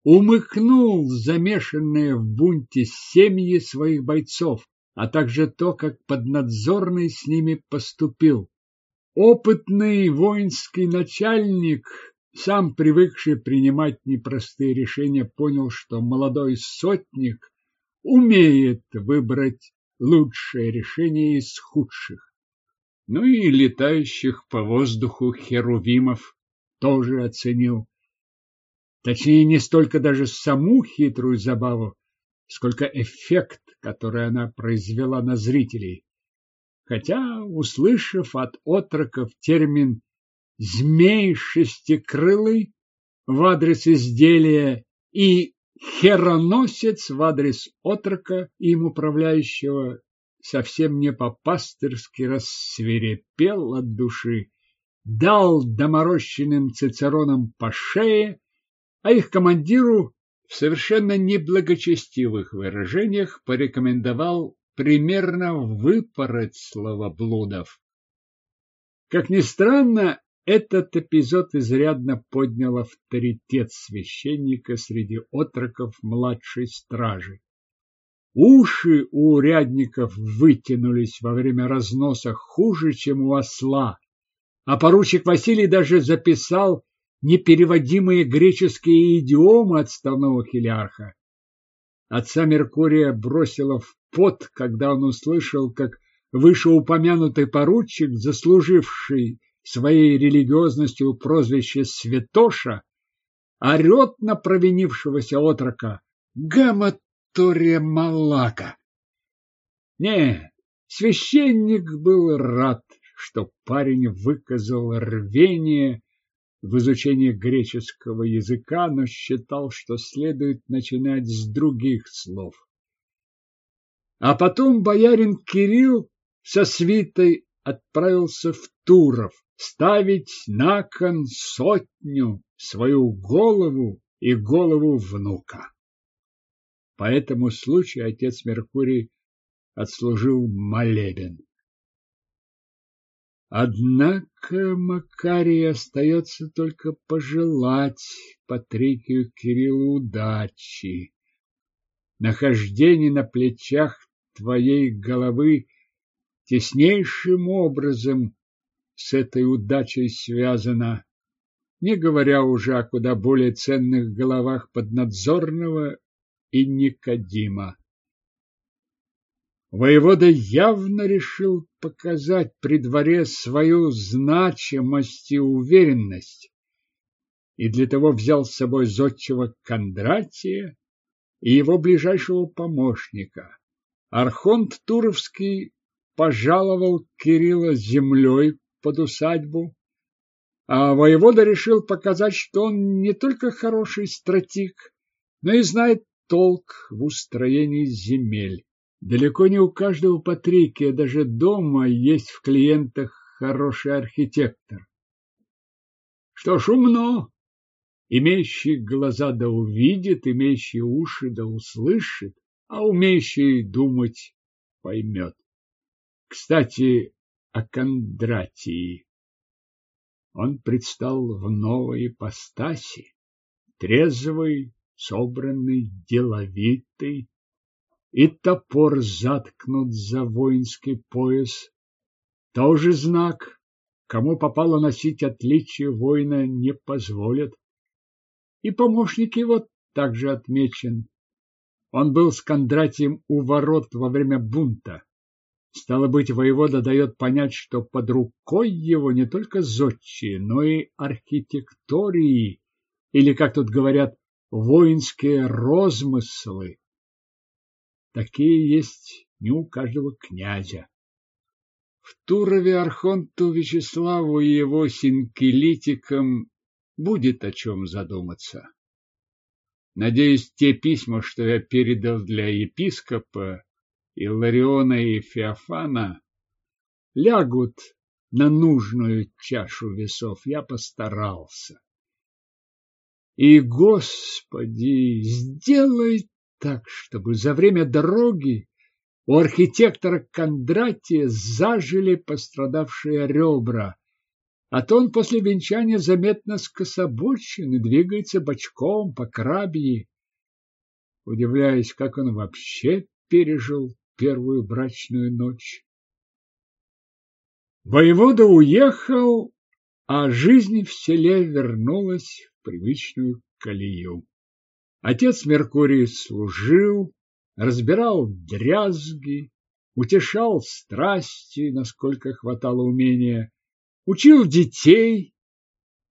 умыкнул замешанные в бунте семьи своих бойцов, а также то, как поднадзорный с ними поступил. Опытный воинский начальник, сам привыкший принимать непростые решения, понял, что молодой сотник умеет выбрать лучшее решение из худших ну и летающих по воздуху херувимов тоже оценил. Точнее, не столько даже саму хитрую забаву, сколько эффект, который она произвела на зрителей. Хотя, услышав от отроков термин «змей шестикрылый» в адрес изделия и «хероносец» в адрес отрока им управляющего, совсем не по-пастырски рассверепел от души, дал доморощенным цицеронам по шее, а их командиру в совершенно неблагочестивых выражениях порекомендовал примерно выпороть словоблудов. Как ни странно, этот эпизод изрядно поднял авторитет священника среди отроков младшей стражи. Уши у урядников вытянулись во время разноса хуже, чем у осла, а поручик Василий даже записал непереводимые греческие идиомы отставного хилярха. Отца Меркурия бросило в пот, когда он услышал, как вышеупомянутый поручик, заслуживший своей религиозностью прозвище Святоша, орет на провинившегося отрока. Гамот Виктория Малака. Не, священник был рад, что парень выказал рвение в изучении греческого языка, но считал, что следует начинать с других слов. А потом боярин Кирилл со свитой отправился в Туров ставить на кон сотню свою голову и голову внука. По этому случаю отец Меркурий отслужил молебен. Однако Макарий остается только пожелать Патрикию Кириллу удачи. Нахождение на плечах твоей головы теснейшим образом с этой удачей связано, не говоря уже о куда более ценных головах поднадзорного и Никодима. Воевода явно решил показать при дворе свою значимость и уверенность, и для того взял с собой зодчего Кондратия и его ближайшего помощника. Архонт Туровский пожаловал Кирилла землей под усадьбу, а воевода решил показать, что он не только хороший стратег, но и знает толк в устроении земель. Далеко не у каждого Патрикия даже дома есть в клиентах хороший архитектор. Что ж, умно. Имеющий глаза да увидит, имеющий уши да услышит, а умеющий думать поймет. Кстати, о Кондратии. Он предстал в новой ипостаси, трезвый, собранный, деловитый, и топор заткнут за воинский пояс. Тоже знак, кому попало носить отличие воина, не позволят. И помощник его также отмечен. Он был с Кондратием у ворот во время бунта. Стало быть, воевода дает понять, что под рукой его не только зодчие, но и архитектории, или, как тут говорят, воинские розмыслы. Такие есть не у каждого князя. В Турове Архонту Вячеславу и его синкелитикам будет о чем задуматься. Надеюсь, те письма, что я передал для епископа Иллариона и Феофана, лягут на нужную чашу весов. Я постарался. И, Господи, сделай так, чтобы за время дороги у архитектора Кондратия зажили пострадавшие ребра, а то он после венчания заметно скособочен и двигается бочком по крабьи. Удивляюсь, как он вообще пережил первую брачную ночь. Воевода уехал, а жизнь в селе вернулась привычную колею. Отец Меркурий служил, разбирал дрязги, утешал страсти, насколько хватало умения, учил детей,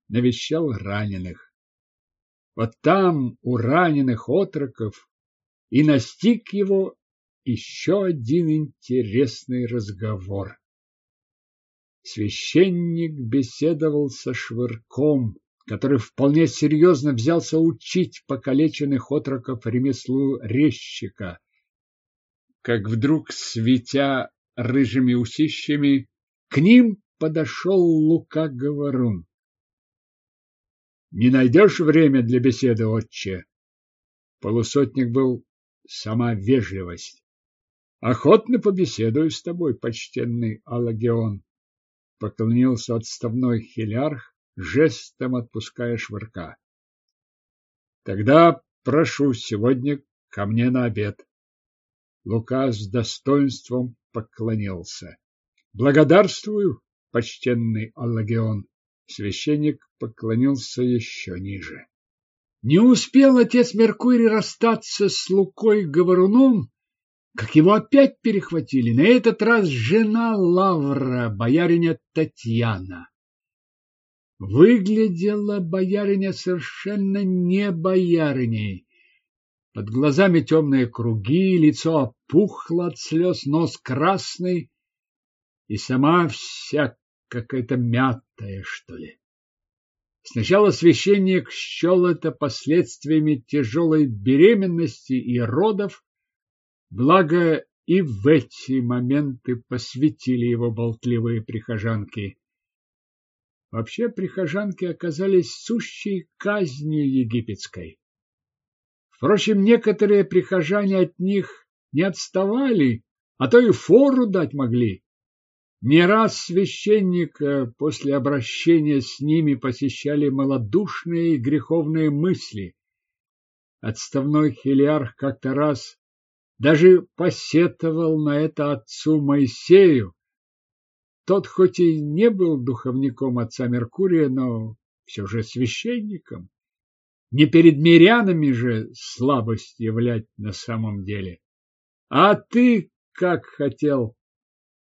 навещал раненых. Вот там, у раненых отроков, и настиг его еще один интересный разговор. Священник беседовал со Швырком, который вполне серьезно взялся учить покалеченных отроков ремеслу резчика. Как вдруг, светя рыжими усищами, к ним подошел Лука-говорун. — Не найдешь время для беседы, отче? Полусотник был сама вежливость. — Охотно побеседую с тобой, почтенный Алагеон, — поклонился отставной хилярх, жестом отпуская швырка. Тогда прошу сегодня ко мне на обед. Лука с достоинством поклонился. Благодарствую, почтенный Аллагион. Священник поклонился еще ниже. Не успел отец Меркурий расстаться с Лукой Говоруном, как его опять перехватили. На этот раз жена Лавра, бояриня Татьяна. Выглядела бояриня совершенно не бояриней. Под глазами темные круги, лицо опухло от слез, нос красный, и сама вся какая-то мятая, что ли. Сначала священник счел это последствиями тяжелой беременности и родов, благо и в эти моменты посвятили его болтливые прихожанки. Вообще прихожанки оказались сущей казнью египетской. Впрочем, некоторые прихожане от них не отставали, а то и фору дать могли. Не раз священника после обращения с ними посещали малодушные и греховные мысли. Отставной хилиарх как-то раз даже посетовал на это отцу Моисею. Тот хоть и не был духовником отца Меркурия, но все же священником. Не перед мирянами же слабость являть на самом деле. А ты как хотел?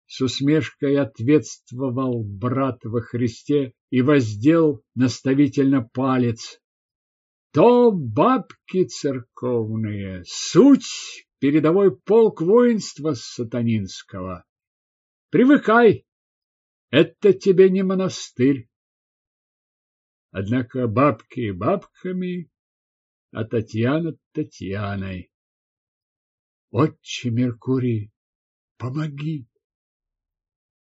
С усмешкой ответствовал брат во Христе и воздел наставительно палец. То бабки церковные, суть передовой полк воинства сатанинского. Привыкай, это тебе не монастырь. Однако бабки бабками, а Татьяна Татьяной. Отче Меркурий, помоги!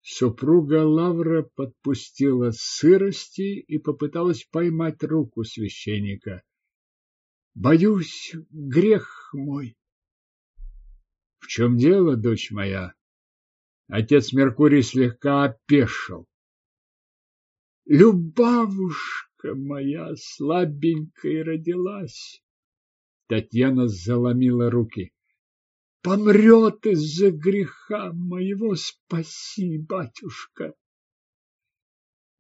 Супруга Лавра подпустила сырости и попыталась поймать руку священника. Боюсь, грех мой. В чем дело, дочь моя? Отец Меркурий слегка опешил. Любавушка моя слабенькая родилась. Татьяна заломила руки. Помрет из-за греха моего, спаси, батюшка.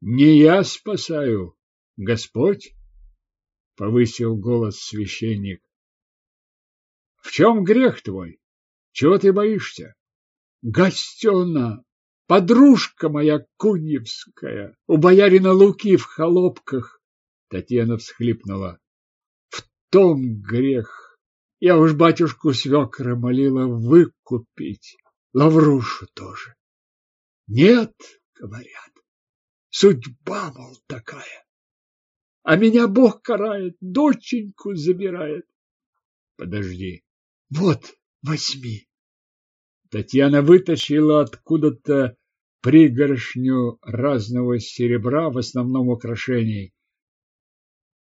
Не я спасаю, Господь, повысил голос священник. В чем грех твой? Чего ты боишься? Гостена, подружка моя Куньевская, у боярина Луки в холопках. Татьяна всхлипнула. В том грех. Я уж батюшку свекра молила выкупить. Лаврушу тоже. Нет, говорят, судьба, мол, такая. А меня Бог карает, доченьку забирает. Подожди. Вот, возьми. Татьяна вытащила откуда-то пригоршню разного серебра, в основном украшений.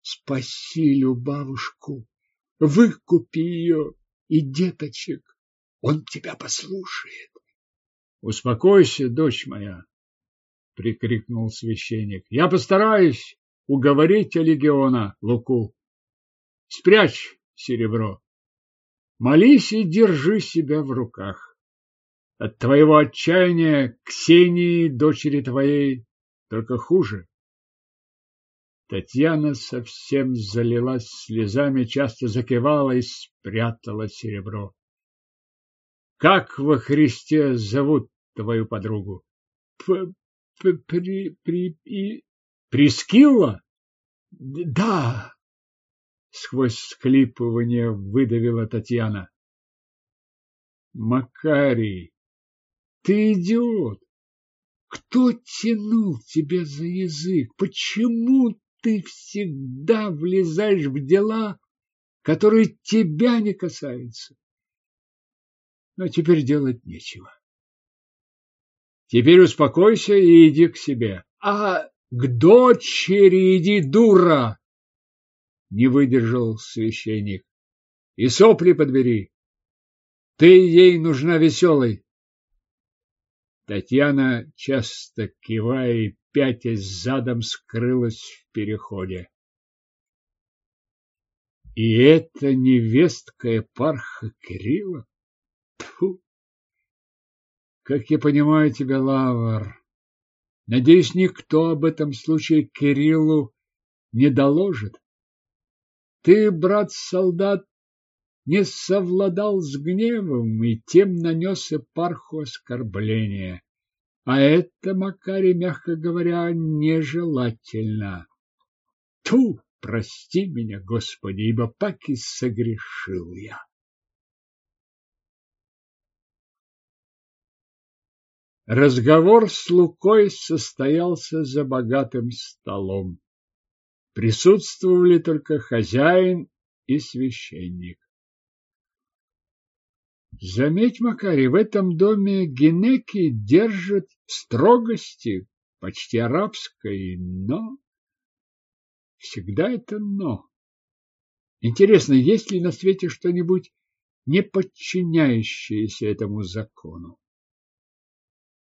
Спаси Любавушку, выкупи ее и деточек, он тебя послушает. Успокойся, дочь моя, прикрикнул священник. Я постараюсь уговорить легиона Луку. Спрячь серебро. Молись и держи себя в руках. От твоего отчаяния Ксении, дочери твоей, только хуже. Татьяна совсем залилась слезами, часто закивала и спрятала серебро. Как во Христе зовут твою подругу? П -п при при и Прискилла? Да. Сквозь склипывание выдавила Татьяна. Макарий, ты идиот! Кто тянул тебя за язык? Почему ты всегда влезаешь в дела, которые тебя не касаются? Но теперь делать нечего. Теперь успокойся и иди к себе. А к дочери иди, дура! Не выдержал священник. И сопли подбери. Ты ей нужна веселой. Татьяна, часто кивая и пятясь задом, скрылась в переходе. И это невестка епарха Кирилла? Тьфу! Как я понимаю тебя, Лавр, надеюсь, никто об этом случае Кириллу не доложит. Ты, брат-солдат, не совладал с гневом и тем нанес Эпарху оскорбление. А это, Макарий, мягко говоря, нежелательно. Ту, прости меня, Господи, ибо паки согрешил я. Разговор с Лукой состоялся за богатым столом. Присутствовали только хозяин и священник. Заметь, Макарий, в этом доме генеки держат строгости, почти арабской, но... Всегда это но. Интересно, есть ли на свете что-нибудь не подчиняющееся этому закону?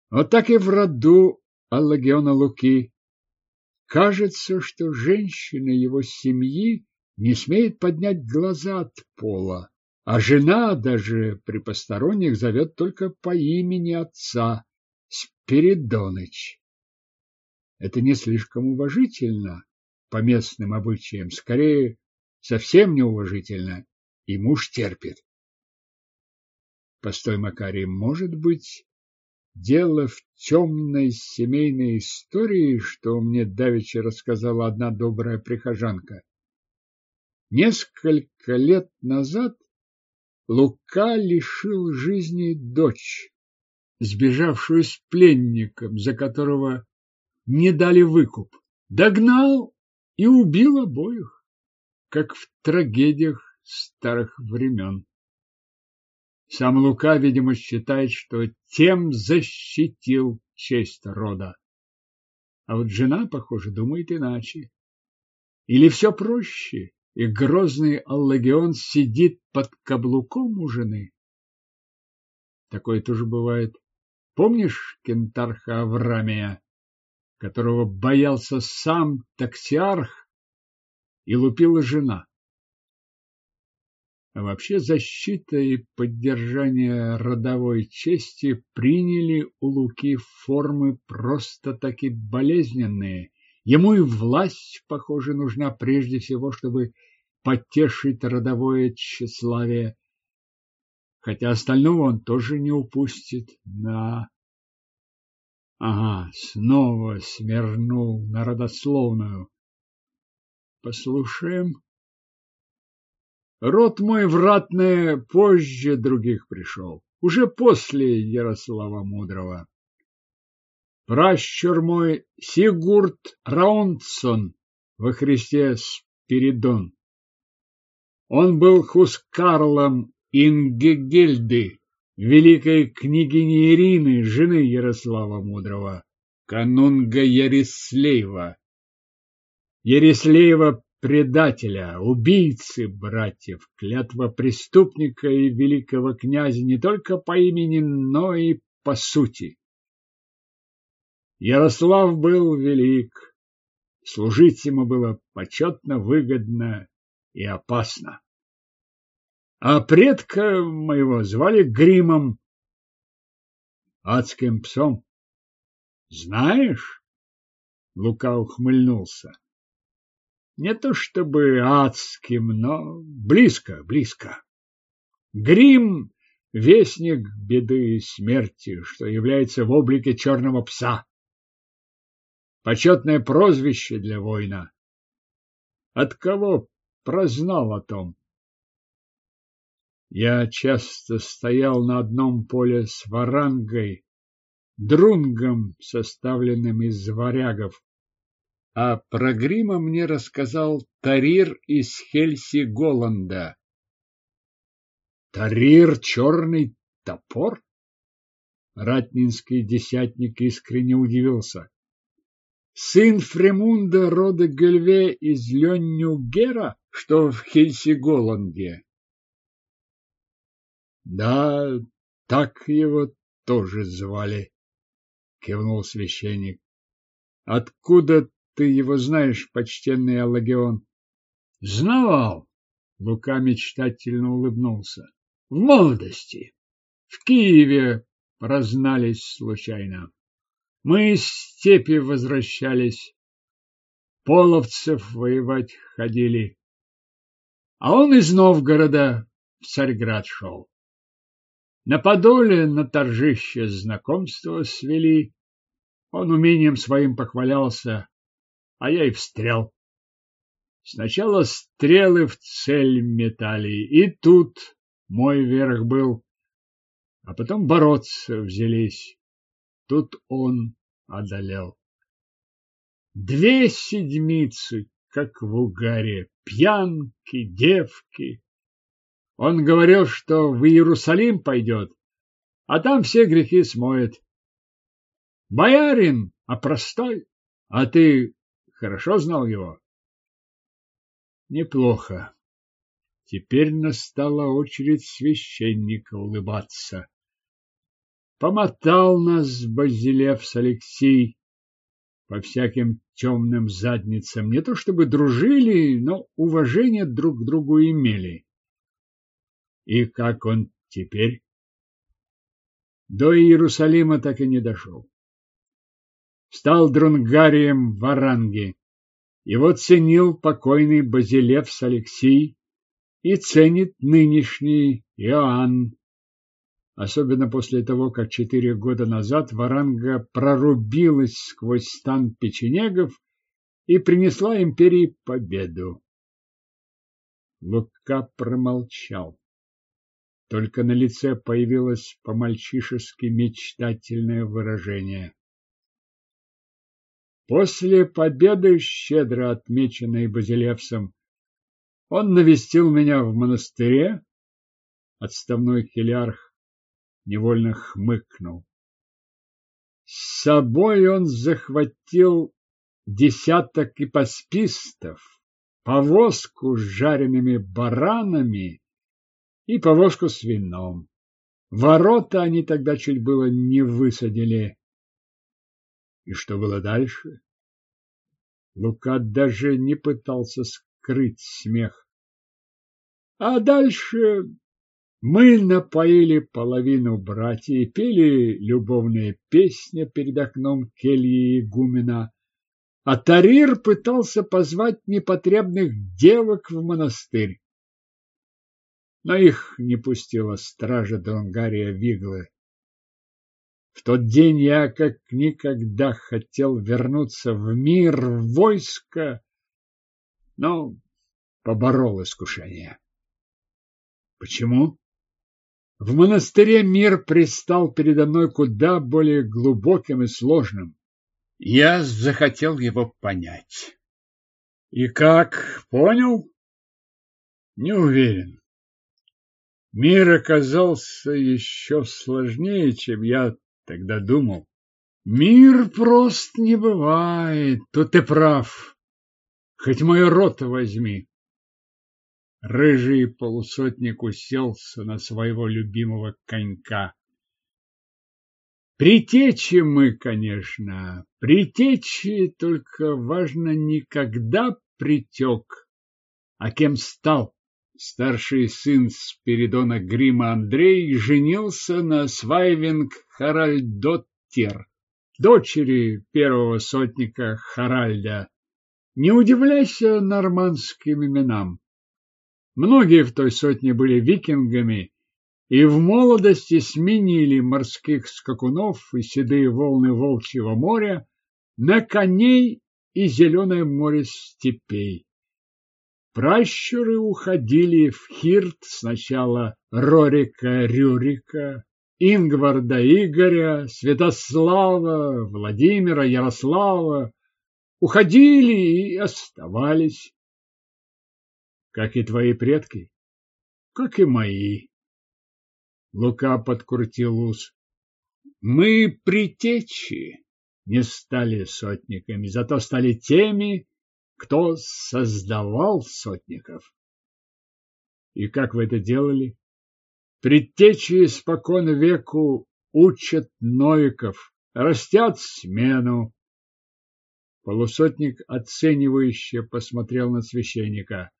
Вот так и в роду Аллагиона Луки. Кажется, что женщина его семьи не смеет поднять глаза от пола, а жена даже при посторонних зовет только по имени отца Спиридоныч. Это не слишком уважительно по местным обычаям, скорее совсем неуважительно, и муж терпит. Постой, Макарий, может быть, дело в темной семейной истории, что мне давеча рассказала одна добрая прихожанка. Несколько лет назад Лука лишил жизни дочь, сбежавшую с пленником, за которого не дали выкуп. Догнал и убил обоих, как в трагедиях старых времен. Сам Лука, видимо, считает, что тем защитил честь рода. А вот жена, похоже, думает иначе. Или все проще, и грозный Аллагион сидит под каблуком у жены. Такое тоже бывает. Помнишь кентарха Аврамия, которого боялся сам таксиарх и лупила жена? А вообще защита и поддержание родовой чести приняли у Луки формы просто-таки болезненные. Ему и власть, похоже, нужна прежде всего, чтобы потешить родовое тщеславие. Хотя остального он тоже не упустит. Да. Ага, снова смернул на родословную. Послушаем. Род мой вратное позже других пришел, уже после Ярослава Мудрого. Пращур мой Сигурд Раунтсон во Христе Спиридон. Он был хускарлом Ингегельды, великой княгини Ирины, жены Ярослава Мудрого, канунга Ярислеева. Ярислеева предателя, убийцы братьев, клятва преступника и великого князя не только по имени, но и по сути. Ярослав был велик, служить ему было почетно, выгодно и опасно. А предка моего звали Гримом, адским псом. Знаешь? Лука ухмыльнулся. Не то чтобы адским, но близко, близко. Грим — вестник беды и смерти, что является в облике черного пса. Почетное прозвище для воина. От кого прознал о том? Я часто стоял на одном поле с варангой, друнгом, составленным из варягов, а про грима мне рассказал Тарир из Хельси Голланда. Тарир — черный топор? Ратнинский десятник искренне удивился. Сын Фремунда рода Гельве из Леннюгера, что в Хельси-Голланде. Да, так его тоже звали, кивнул священник. Откуда ты его знаешь, почтенный Аллагион? Знавал. Лука мечтательно улыбнулся. В молодости. В Киеве прознались случайно. Мы из степи возвращались. Половцев воевать ходили. А он из Новгорода в Царьград шел. На Подоле на торжище знакомства свели. Он умением своим похвалялся, а я и встрял. Сначала стрелы в цель метали, и тут мой верх был, а потом бороться взялись. Тут он одолел. Две седмицы, как в угаре, пьянки, девки. Он говорил, что в Иерусалим пойдет, а там все грехи смоет. Боярин, а простой, а ты Хорошо знал его? Неплохо. Теперь настала очередь священника улыбаться. Помотал нас Базилевс Алексей по всяким темным задницам. Не то чтобы дружили, но уважение друг к другу имели. И как он теперь? До Иерусалима так и не дошел. Стал друнгарием в Оранге. Его ценил покойный Базилевс Алексей и ценит нынешний Иоанн особенно после того, как четыре года назад Варанга прорубилась сквозь стан печенегов и принесла империи победу. Лука промолчал. Только на лице появилось по-мальчишески мечтательное выражение. После победы, щедро отмеченной Базилевсом, он навестил меня в монастыре, отставной хилярх невольно хмыкнул. С собой он захватил десяток ипоспистов, повозку с жареными баранами и повозку с вином. Ворота они тогда чуть было не высадили. И что было дальше? Лука даже не пытался скрыть смех. А дальше мы напоили половину братьев, пели любовные песни перед окном кельи игумена, а Тарир пытался позвать непотребных девок в монастырь. Но их не пустила стража Донгария Виглы. В тот день я как никогда хотел вернуться в мир, в войско, но поборол искушение. Почему? В монастыре мир пристал передо мной куда более глубоким и сложным. Я захотел его понять. И как понял? Не уверен. Мир оказался еще сложнее, чем я тогда думал. Мир прост не бывает, тут ты прав. Хоть мою роту возьми. Рыжий полусотник уселся на своего любимого конька. Притечи мы, конечно, притечи, только важно не когда притек, а кем стал. Старший сын Спиридона Грима Андрей женился на Свайвинг Харальдоттер, дочери первого сотника Харальда. Не удивляйся нормандским именам. Многие в той сотне были викингами и в молодости сменили морских скакунов и седые волны волчьего моря на коней и зеленое море степей. Пращуры уходили в Хирт сначала Рорика Рюрика, Ингварда Игоря, Святослава, Владимира, Ярослава, уходили и оставались как и твои предки, как и мои. Лука подкрутил ус. Мы притечи не стали сотниками, зато стали теми, кто создавал сотников. И как вы это делали? Предтечи спокон веку учат новиков, растят смену. Полусотник оценивающе посмотрел на священника.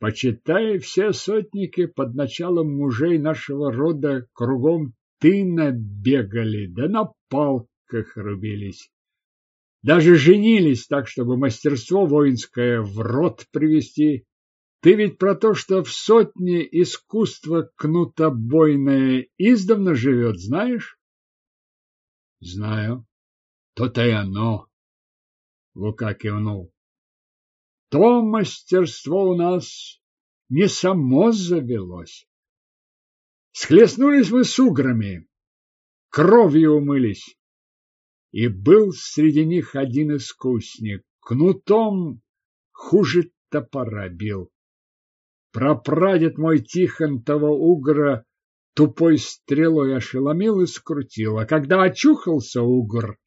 Почитай, все сотники под началом мужей нашего рода кругом тына бегали, да на палках рубились. Даже женились так, чтобы мастерство воинское в рот привести. Ты ведь про то, что в сотне искусство кнутобойное издавна живет, знаешь? Знаю. То-то и оно. Лука кивнул. То мастерство у нас не само завелось. Схлестнулись мы с уграми, кровью умылись. И был среди них один искусник, кнутом хуже топора бил. Прапрадед мой Тихон того угра тупой стрелой ошеломил и скрутил, а когда очухался угр,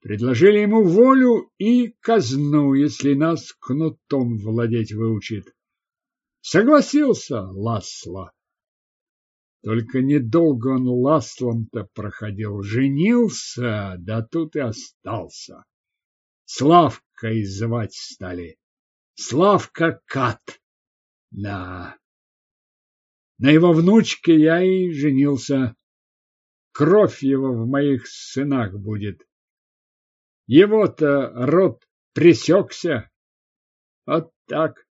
предложили ему волю и казну, если нас кнутом владеть выучит. Согласился Ласло. Только недолго он ласлом-то проходил, женился, да тут и остался. Славкой звать стали. Славка Кат. Да. На его внучке я и женился. Кровь его в моих сынах будет. Его-то род пресекся. Вот так.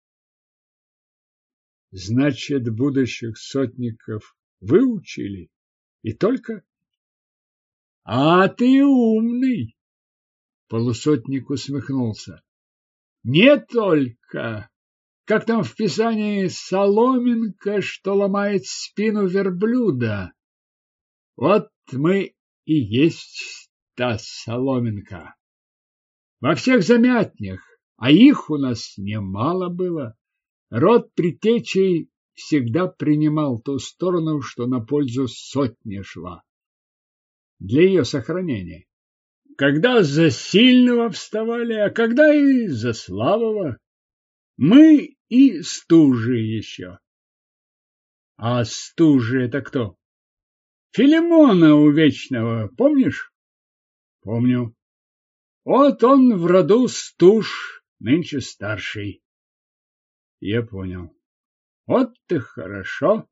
Значит, будущих сотников выучили. И только... А ты умный. Полусотник усмехнулся. Не только. Как там в Писании соломинка, что ломает спину верблюда. Вот мы и есть та соломинка. Во всех замятнях, а их у нас немало было. Род притечей всегда принимал ту сторону, что на пользу сотне шла. Для ее сохранения. Когда за сильного вставали, а когда и за слабого. Мы и стужи еще. А стужи это кто? Филимона у Вечного, помнишь? Помню. Вот он в роду стуж, нынче старший. Я понял. Вот ты хорошо.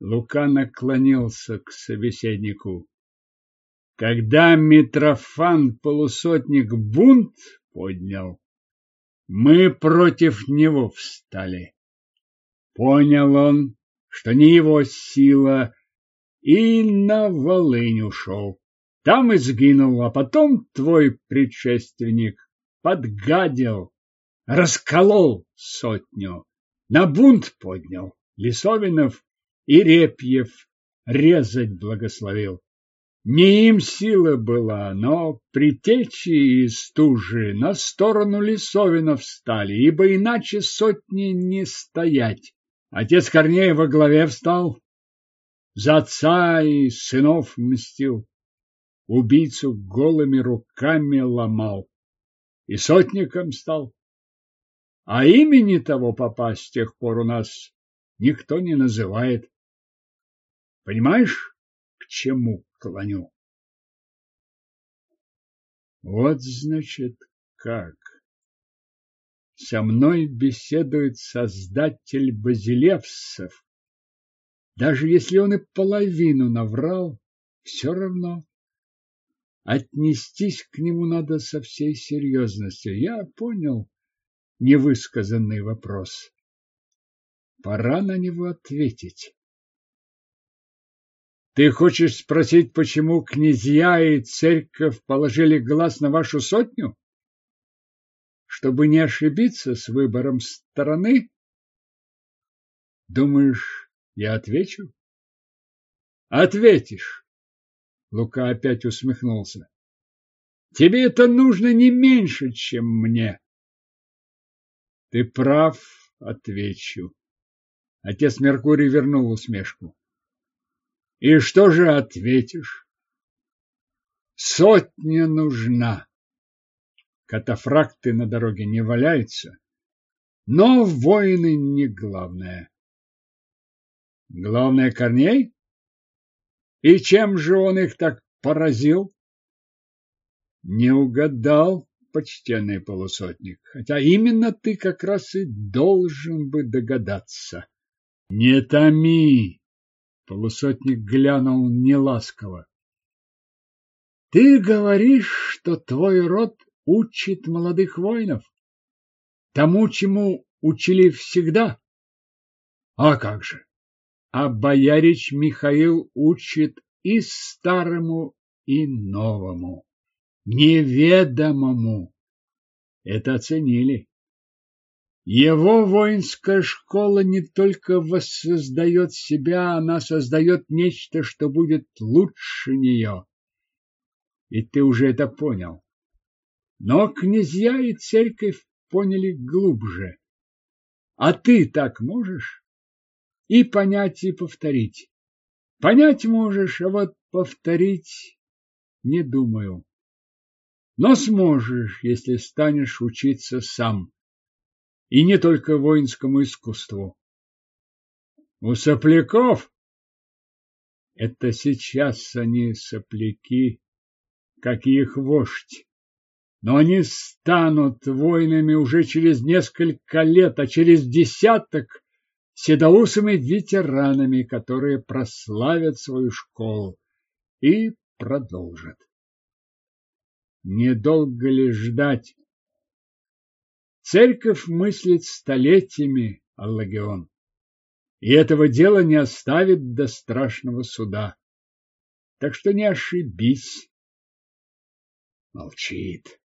Лука наклонился к собеседнику. Когда Митрофан полусотник бунт поднял, мы против него встали. Понял он, что не его сила, и на Волынь ушел. Там и сгинул, а потом твой предшественник подгадил, расколол сотню. На бунт поднял Лисовинов и Репьев резать благословил. Не им сила была, но притечи и стужи на сторону Лисовинов встали, ибо иначе сотни не стоять. Отец Корней во главе встал, за отца и сынов мстил, убийцу голыми руками ломал и сотником стал. А имени того папа с тех пор у нас никто не называет. Понимаешь, к чему клоню? Вот значит как. Со мной беседует создатель Базилевсов. Даже если он и половину наврал, все равно отнестись к нему надо со всей серьезностью. Я понял, невысказанный вопрос. Пора на него ответить. Ты хочешь спросить, почему князья и церковь положили глаз на вашу сотню? Чтобы не ошибиться с выбором стороны? Думаешь, я отвечу? Ответишь. Лука опять усмехнулся. Тебе это нужно не меньше, чем мне. Ты прав, отвечу. Отец Меркурий вернул усмешку. И что же ответишь? Сотня нужна. Катафракты на дороге не валяются, но воины не главное. Главное Корней? И чем же он их так поразил? Не угадал почтенный полусотник, хотя именно ты как раз и должен бы догадаться. Не томи! Полусотник глянул неласково. Ты говоришь, что твой род учит молодых воинов? Тому, чему учили всегда? А как же? А боярич Михаил учит и старому, и новому неведомому. Это оценили. Его воинская школа не только воссоздает себя, она создает нечто, что будет лучше нее. И ты уже это понял. Но князья и церковь поняли глубже. А ты так можешь? И понять, и повторить. Понять можешь, а вот повторить не думаю но сможешь, если станешь учиться сам. И не только воинскому искусству. У сопляков Это сейчас они сопляки, как и их вождь. Но они станут воинами уже через несколько лет, а через десяток седоусыми ветеранами, которые прославят свою школу и продолжат. Недолго ли ждать? Церковь мыслит столетиями, Аллагион, и этого дела не оставит до страшного суда. Так что не ошибись. Молчит.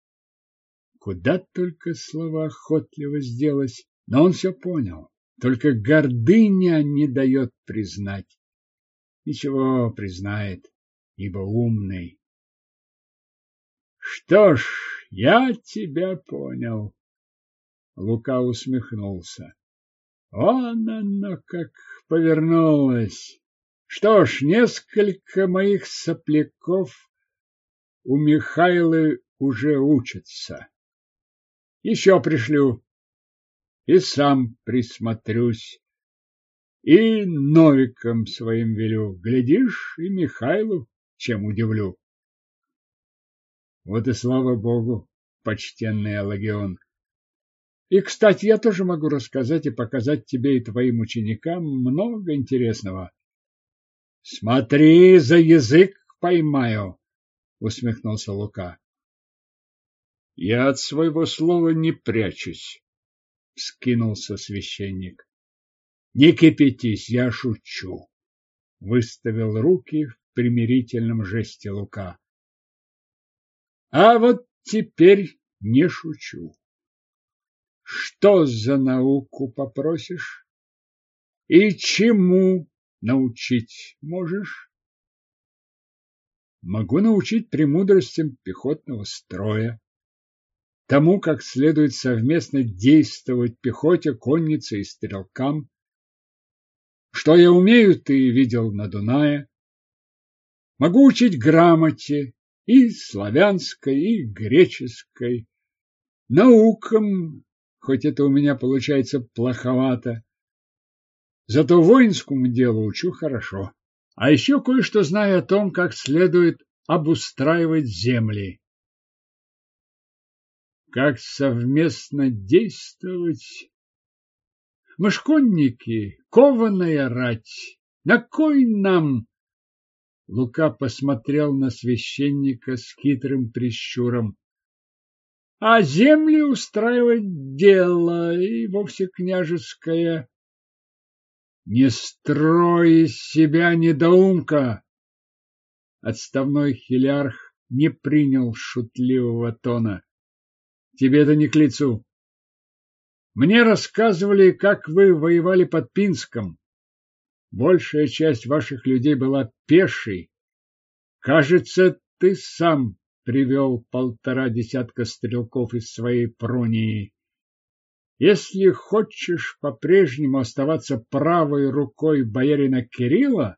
Куда только слова охотливо сделать, но он все понял. Только гордыня не дает признать. Ничего признает, ибо умный. Что ж, я тебя понял. Лука усмехнулся. Вон оно как повернулось. Что ж, несколько моих сопляков у Михайлы уже учатся. Еще пришлю и сам присмотрюсь. И Новиком своим велю. Глядишь, и Михайлу чем удивлю. Вот и слава богу, почтенный Алагион. И, кстати, я тоже могу рассказать и показать тебе и твоим ученикам много интересного. Смотри, за язык поймаю, усмехнулся Лука. Я от своего слова не прячусь, скинулся священник. Не кипятись, я шучу. Выставил руки в примирительном жесте Лука. А вот теперь не шучу. Что за науку попросишь? И чему научить можешь? Могу научить премудростям пехотного строя, тому, как следует совместно действовать пехоте, коннице и стрелкам. Что я умею, ты видел на Дунае. Могу учить грамоте и славянской, и греческой, наукам хоть это у меня получается плоховато. Зато воинскому делу учу хорошо. А еще кое-что знаю о том, как следует обустраивать земли. Как совместно действовать. Мышконники, кованая рать, на кой нам? Лука посмотрел на священника с хитрым прищуром а земли устраивать дело и вовсе княжеское. Не строй из себя недоумка! Отставной хилярх не принял шутливого тона. Тебе это не к лицу. Мне рассказывали, как вы воевали под Пинском. Большая часть ваших людей была пешей. Кажется, ты сам привел полтора десятка стрелков из своей пронии. Если хочешь по-прежнему оставаться правой рукой боярина Кирилла,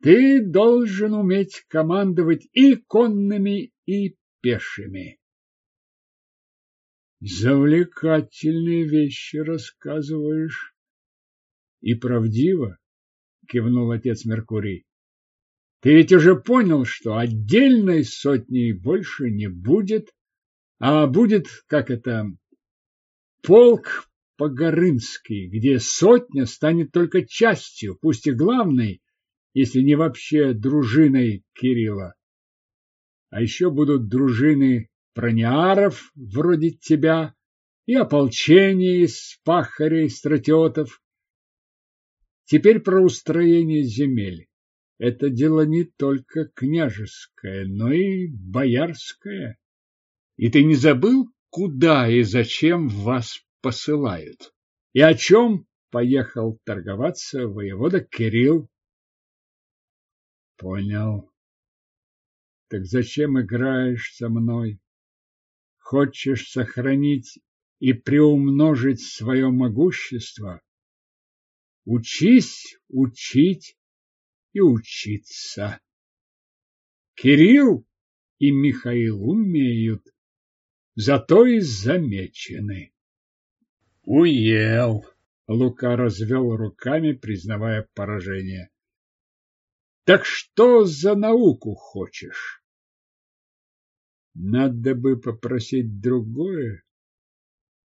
ты должен уметь командовать и конными, и пешими. Завлекательные вещи рассказываешь. И правдиво, кивнул отец Меркурий. Ты ведь уже понял, что отдельной сотни больше не будет, а будет, как это, полк Погорынский, где сотня станет только частью, пусть и главной, если не вообще дружиной Кирилла. А еще будут дружины прониаров вроде тебя и ополчение из пахарей, стратиотов. Теперь про устроение земель это дело не только княжеское, но и боярское. И ты не забыл, куда и зачем вас посылают? И о чем поехал торговаться воевода Кирилл? Понял. Так зачем играешь со мной? Хочешь сохранить и приумножить свое могущество? Учись учить и учиться. Кирилл и Михаил умеют, зато и замечены. Уел. Лука развел руками, признавая поражение. Так что за науку хочешь? Надо бы попросить другое,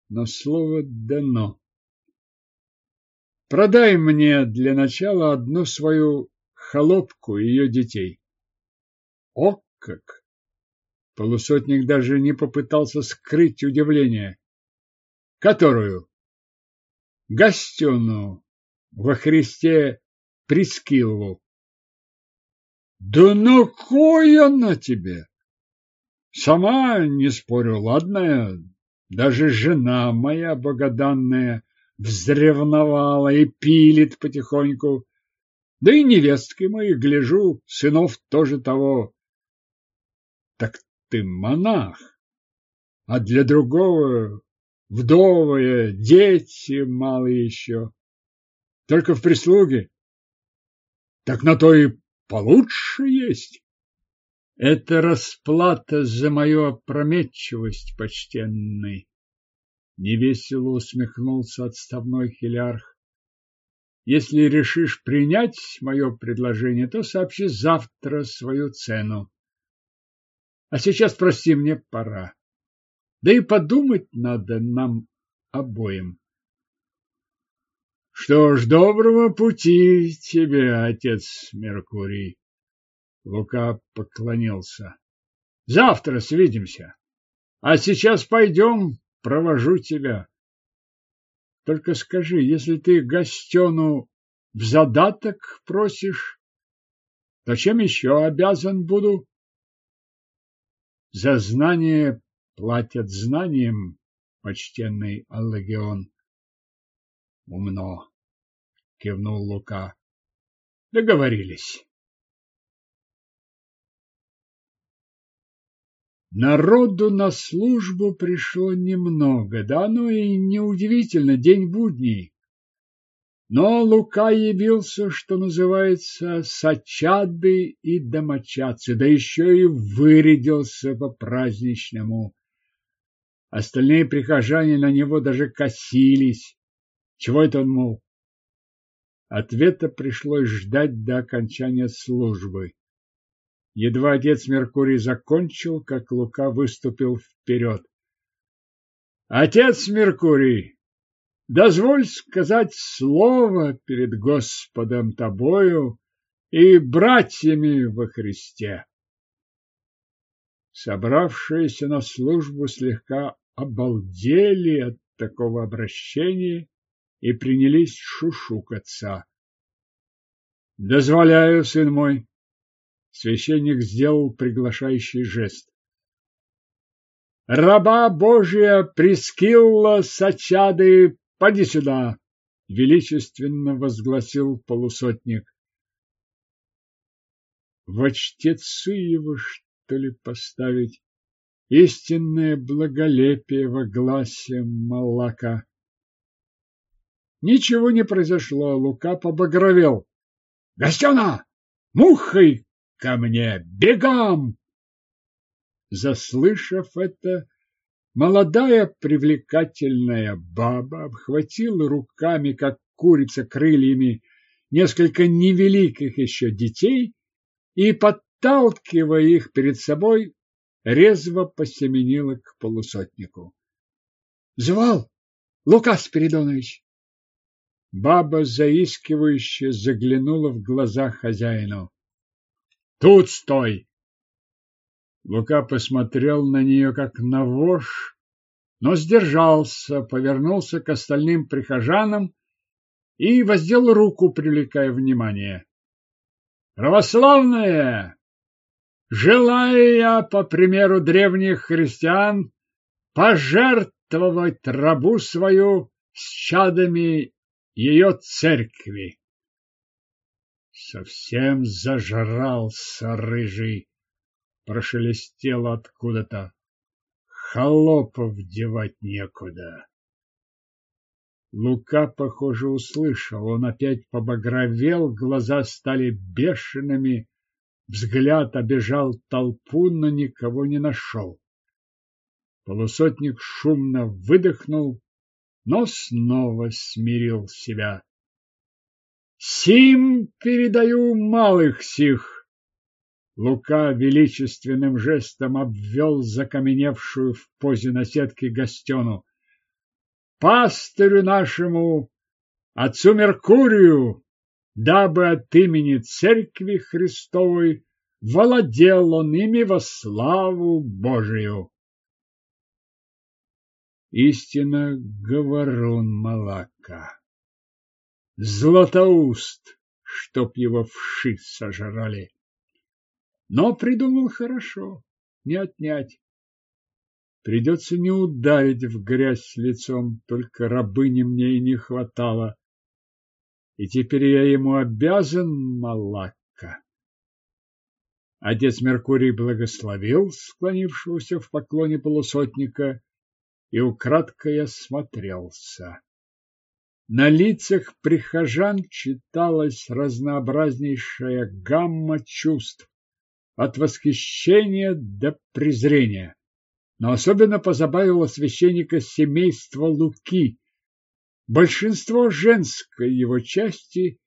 но слово дано. Продай мне для начала одну свою холопку и ее детей. О как! Полусотник даже не попытался скрыть удивление. Которую? Гостену во Христе Прискилову. Да на кой она тебе? Сама не спорю, ладная, даже жена моя богоданная взревновала и пилит потихоньку. Да и невесткой моей, гляжу, сынов тоже того. Так ты монах, а для другого вдовая, дети малые еще. Только в прислуге. Так на то и получше есть. Это расплата за мою опрометчивость, почтенный. Невесело усмехнулся отставной хилярх. Если решишь принять мое предложение, то сообщи завтра свою цену. А сейчас, прости, мне пора. Да и подумать надо нам обоим. Что ж, доброго пути тебе, отец Меркурий. Лука поклонился. Завтра свидимся. А сейчас пойдем, провожу тебя. Только скажи, если ты гостену в задаток просишь, то чем еще обязан буду? За знание платят знанием, почтенный Аллагион. Умно, кивнул Лука. Договорились. Народу на службу пришло немного, да оно и неудивительно, день будний. Но Лука явился, что называется, сачады и домочадцы, да еще и вырядился по-праздничному. Остальные прихожане на него даже косились. Чего это он, мол? Ответа пришлось ждать до окончания службы. Едва отец Меркурий закончил, как Лука выступил вперед. Отец Меркурий, дозволь сказать слово перед Господом тобою и братьями во Христе. Собравшиеся на службу слегка обалдели от такого обращения и принялись шушукаться. Дозволяю, сын мой. Священник сделал приглашающий жест. Раба Божия Прескилла Сачады, поди сюда, величественно возгласил полусотник. В чтецы его, что ли, поставить? Истинное благолепие во гласе Малака. Ничего не произошло, Лука побагровел. Гостена! Мухой ко мне! Бегом! Заслышав это, молодая привлекательная баба обхватила руками, как курица крыльями, несколько невеликих еще детей и, подталкивая их перед собой, резво посеменила к полусотнику. — Звал, Лука Спиридонович! Баба заискивающе заглянула в глаза хозяину. Тут стой! Лука посмотрел на нее, как на вошь, но сдержался, повернулся к остальным прихожанам и воздел руку, привлекая внимание. Православные, желая я, по примеру древних христиан, пожертвовать рабу свою с чадами ее церкви. Совсем зажрался рыжий, прошелестело откуда-то. Холопов девать некуда. Лука, похоже, услышал. Он опять побагровел, глаза стали бешеными, взгляд обежал толпу, но никого не нашел. Полусотник шумно выдохнул, но снова смирил себя. Сим передаю малых сих. Лука величественным жестом обвел закаменевшую в позе наседки гостену. Пастырю нашему, отцу Меркурию, дабы от имени Церкви Христовой владел он ими во славу Божию. Истинно говорун Малака. Златоуст, чтоб его вши сожрали. Но придумал хорошо, не отнять. Придется не ударить в грязь лицом, только рабыни мне и не хватало. И теперь я ему обязан, Малакка. Отец Меркурий благословил склонившегося в поклоне полусотника и украдкой осмотрелся. На лицах прихожан читалась разнообразнейшая гамма чувств, от восхищения до презрения. Но особенно позабавило священника семейства Луки. Большинство женской его части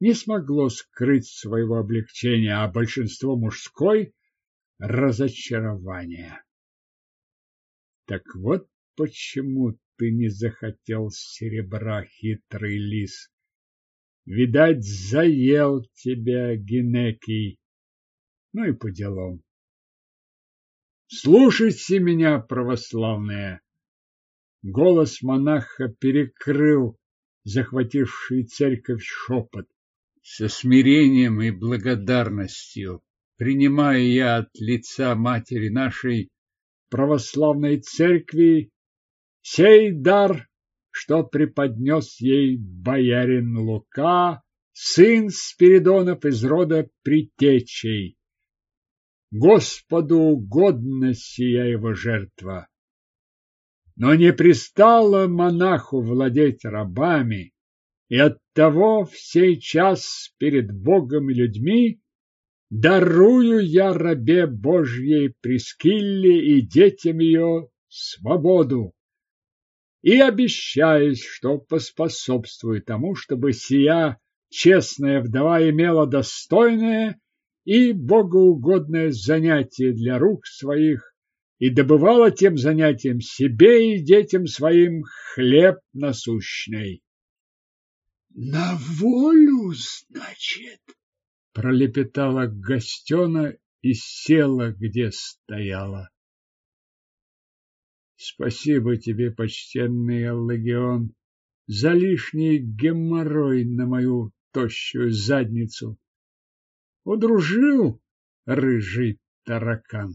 не смогло скрыть своего облегчения, а большинство мужской – разочарования. Так вот почему ты не захотел серебра, хитрый лис. Видать, заел тебя Генекий. Ну и по делам. Слушайте меня, православные. Голос монаха перекрыл захвативший церковь шепот. Со смирением и благодарностью принимаю я от лица Матери нашей православной церкви сей дар, что преподнес ей боярин Лука, сын Спиридонов из рода Притечей. Господу угодна сия его жертва. Но не пристало монаху владеть рабами, и оттого в сей час перед Богом и людьми дарую я рабе Божьей Прескилле и детям ее свободу и обещаюсь, что поспособствую тому, чтобы сия честная вдова имела достойное и богоугодное занятие для рук своих и добывала тем занятием себе и детям своим хлеб насущный. — На волю, значит? — пролепетала гостена и села, где стояла. Спасибо тебе, почтенный Аллагион, за лишний геморрой на мою тощую задницу. Удружил рыжий таракан.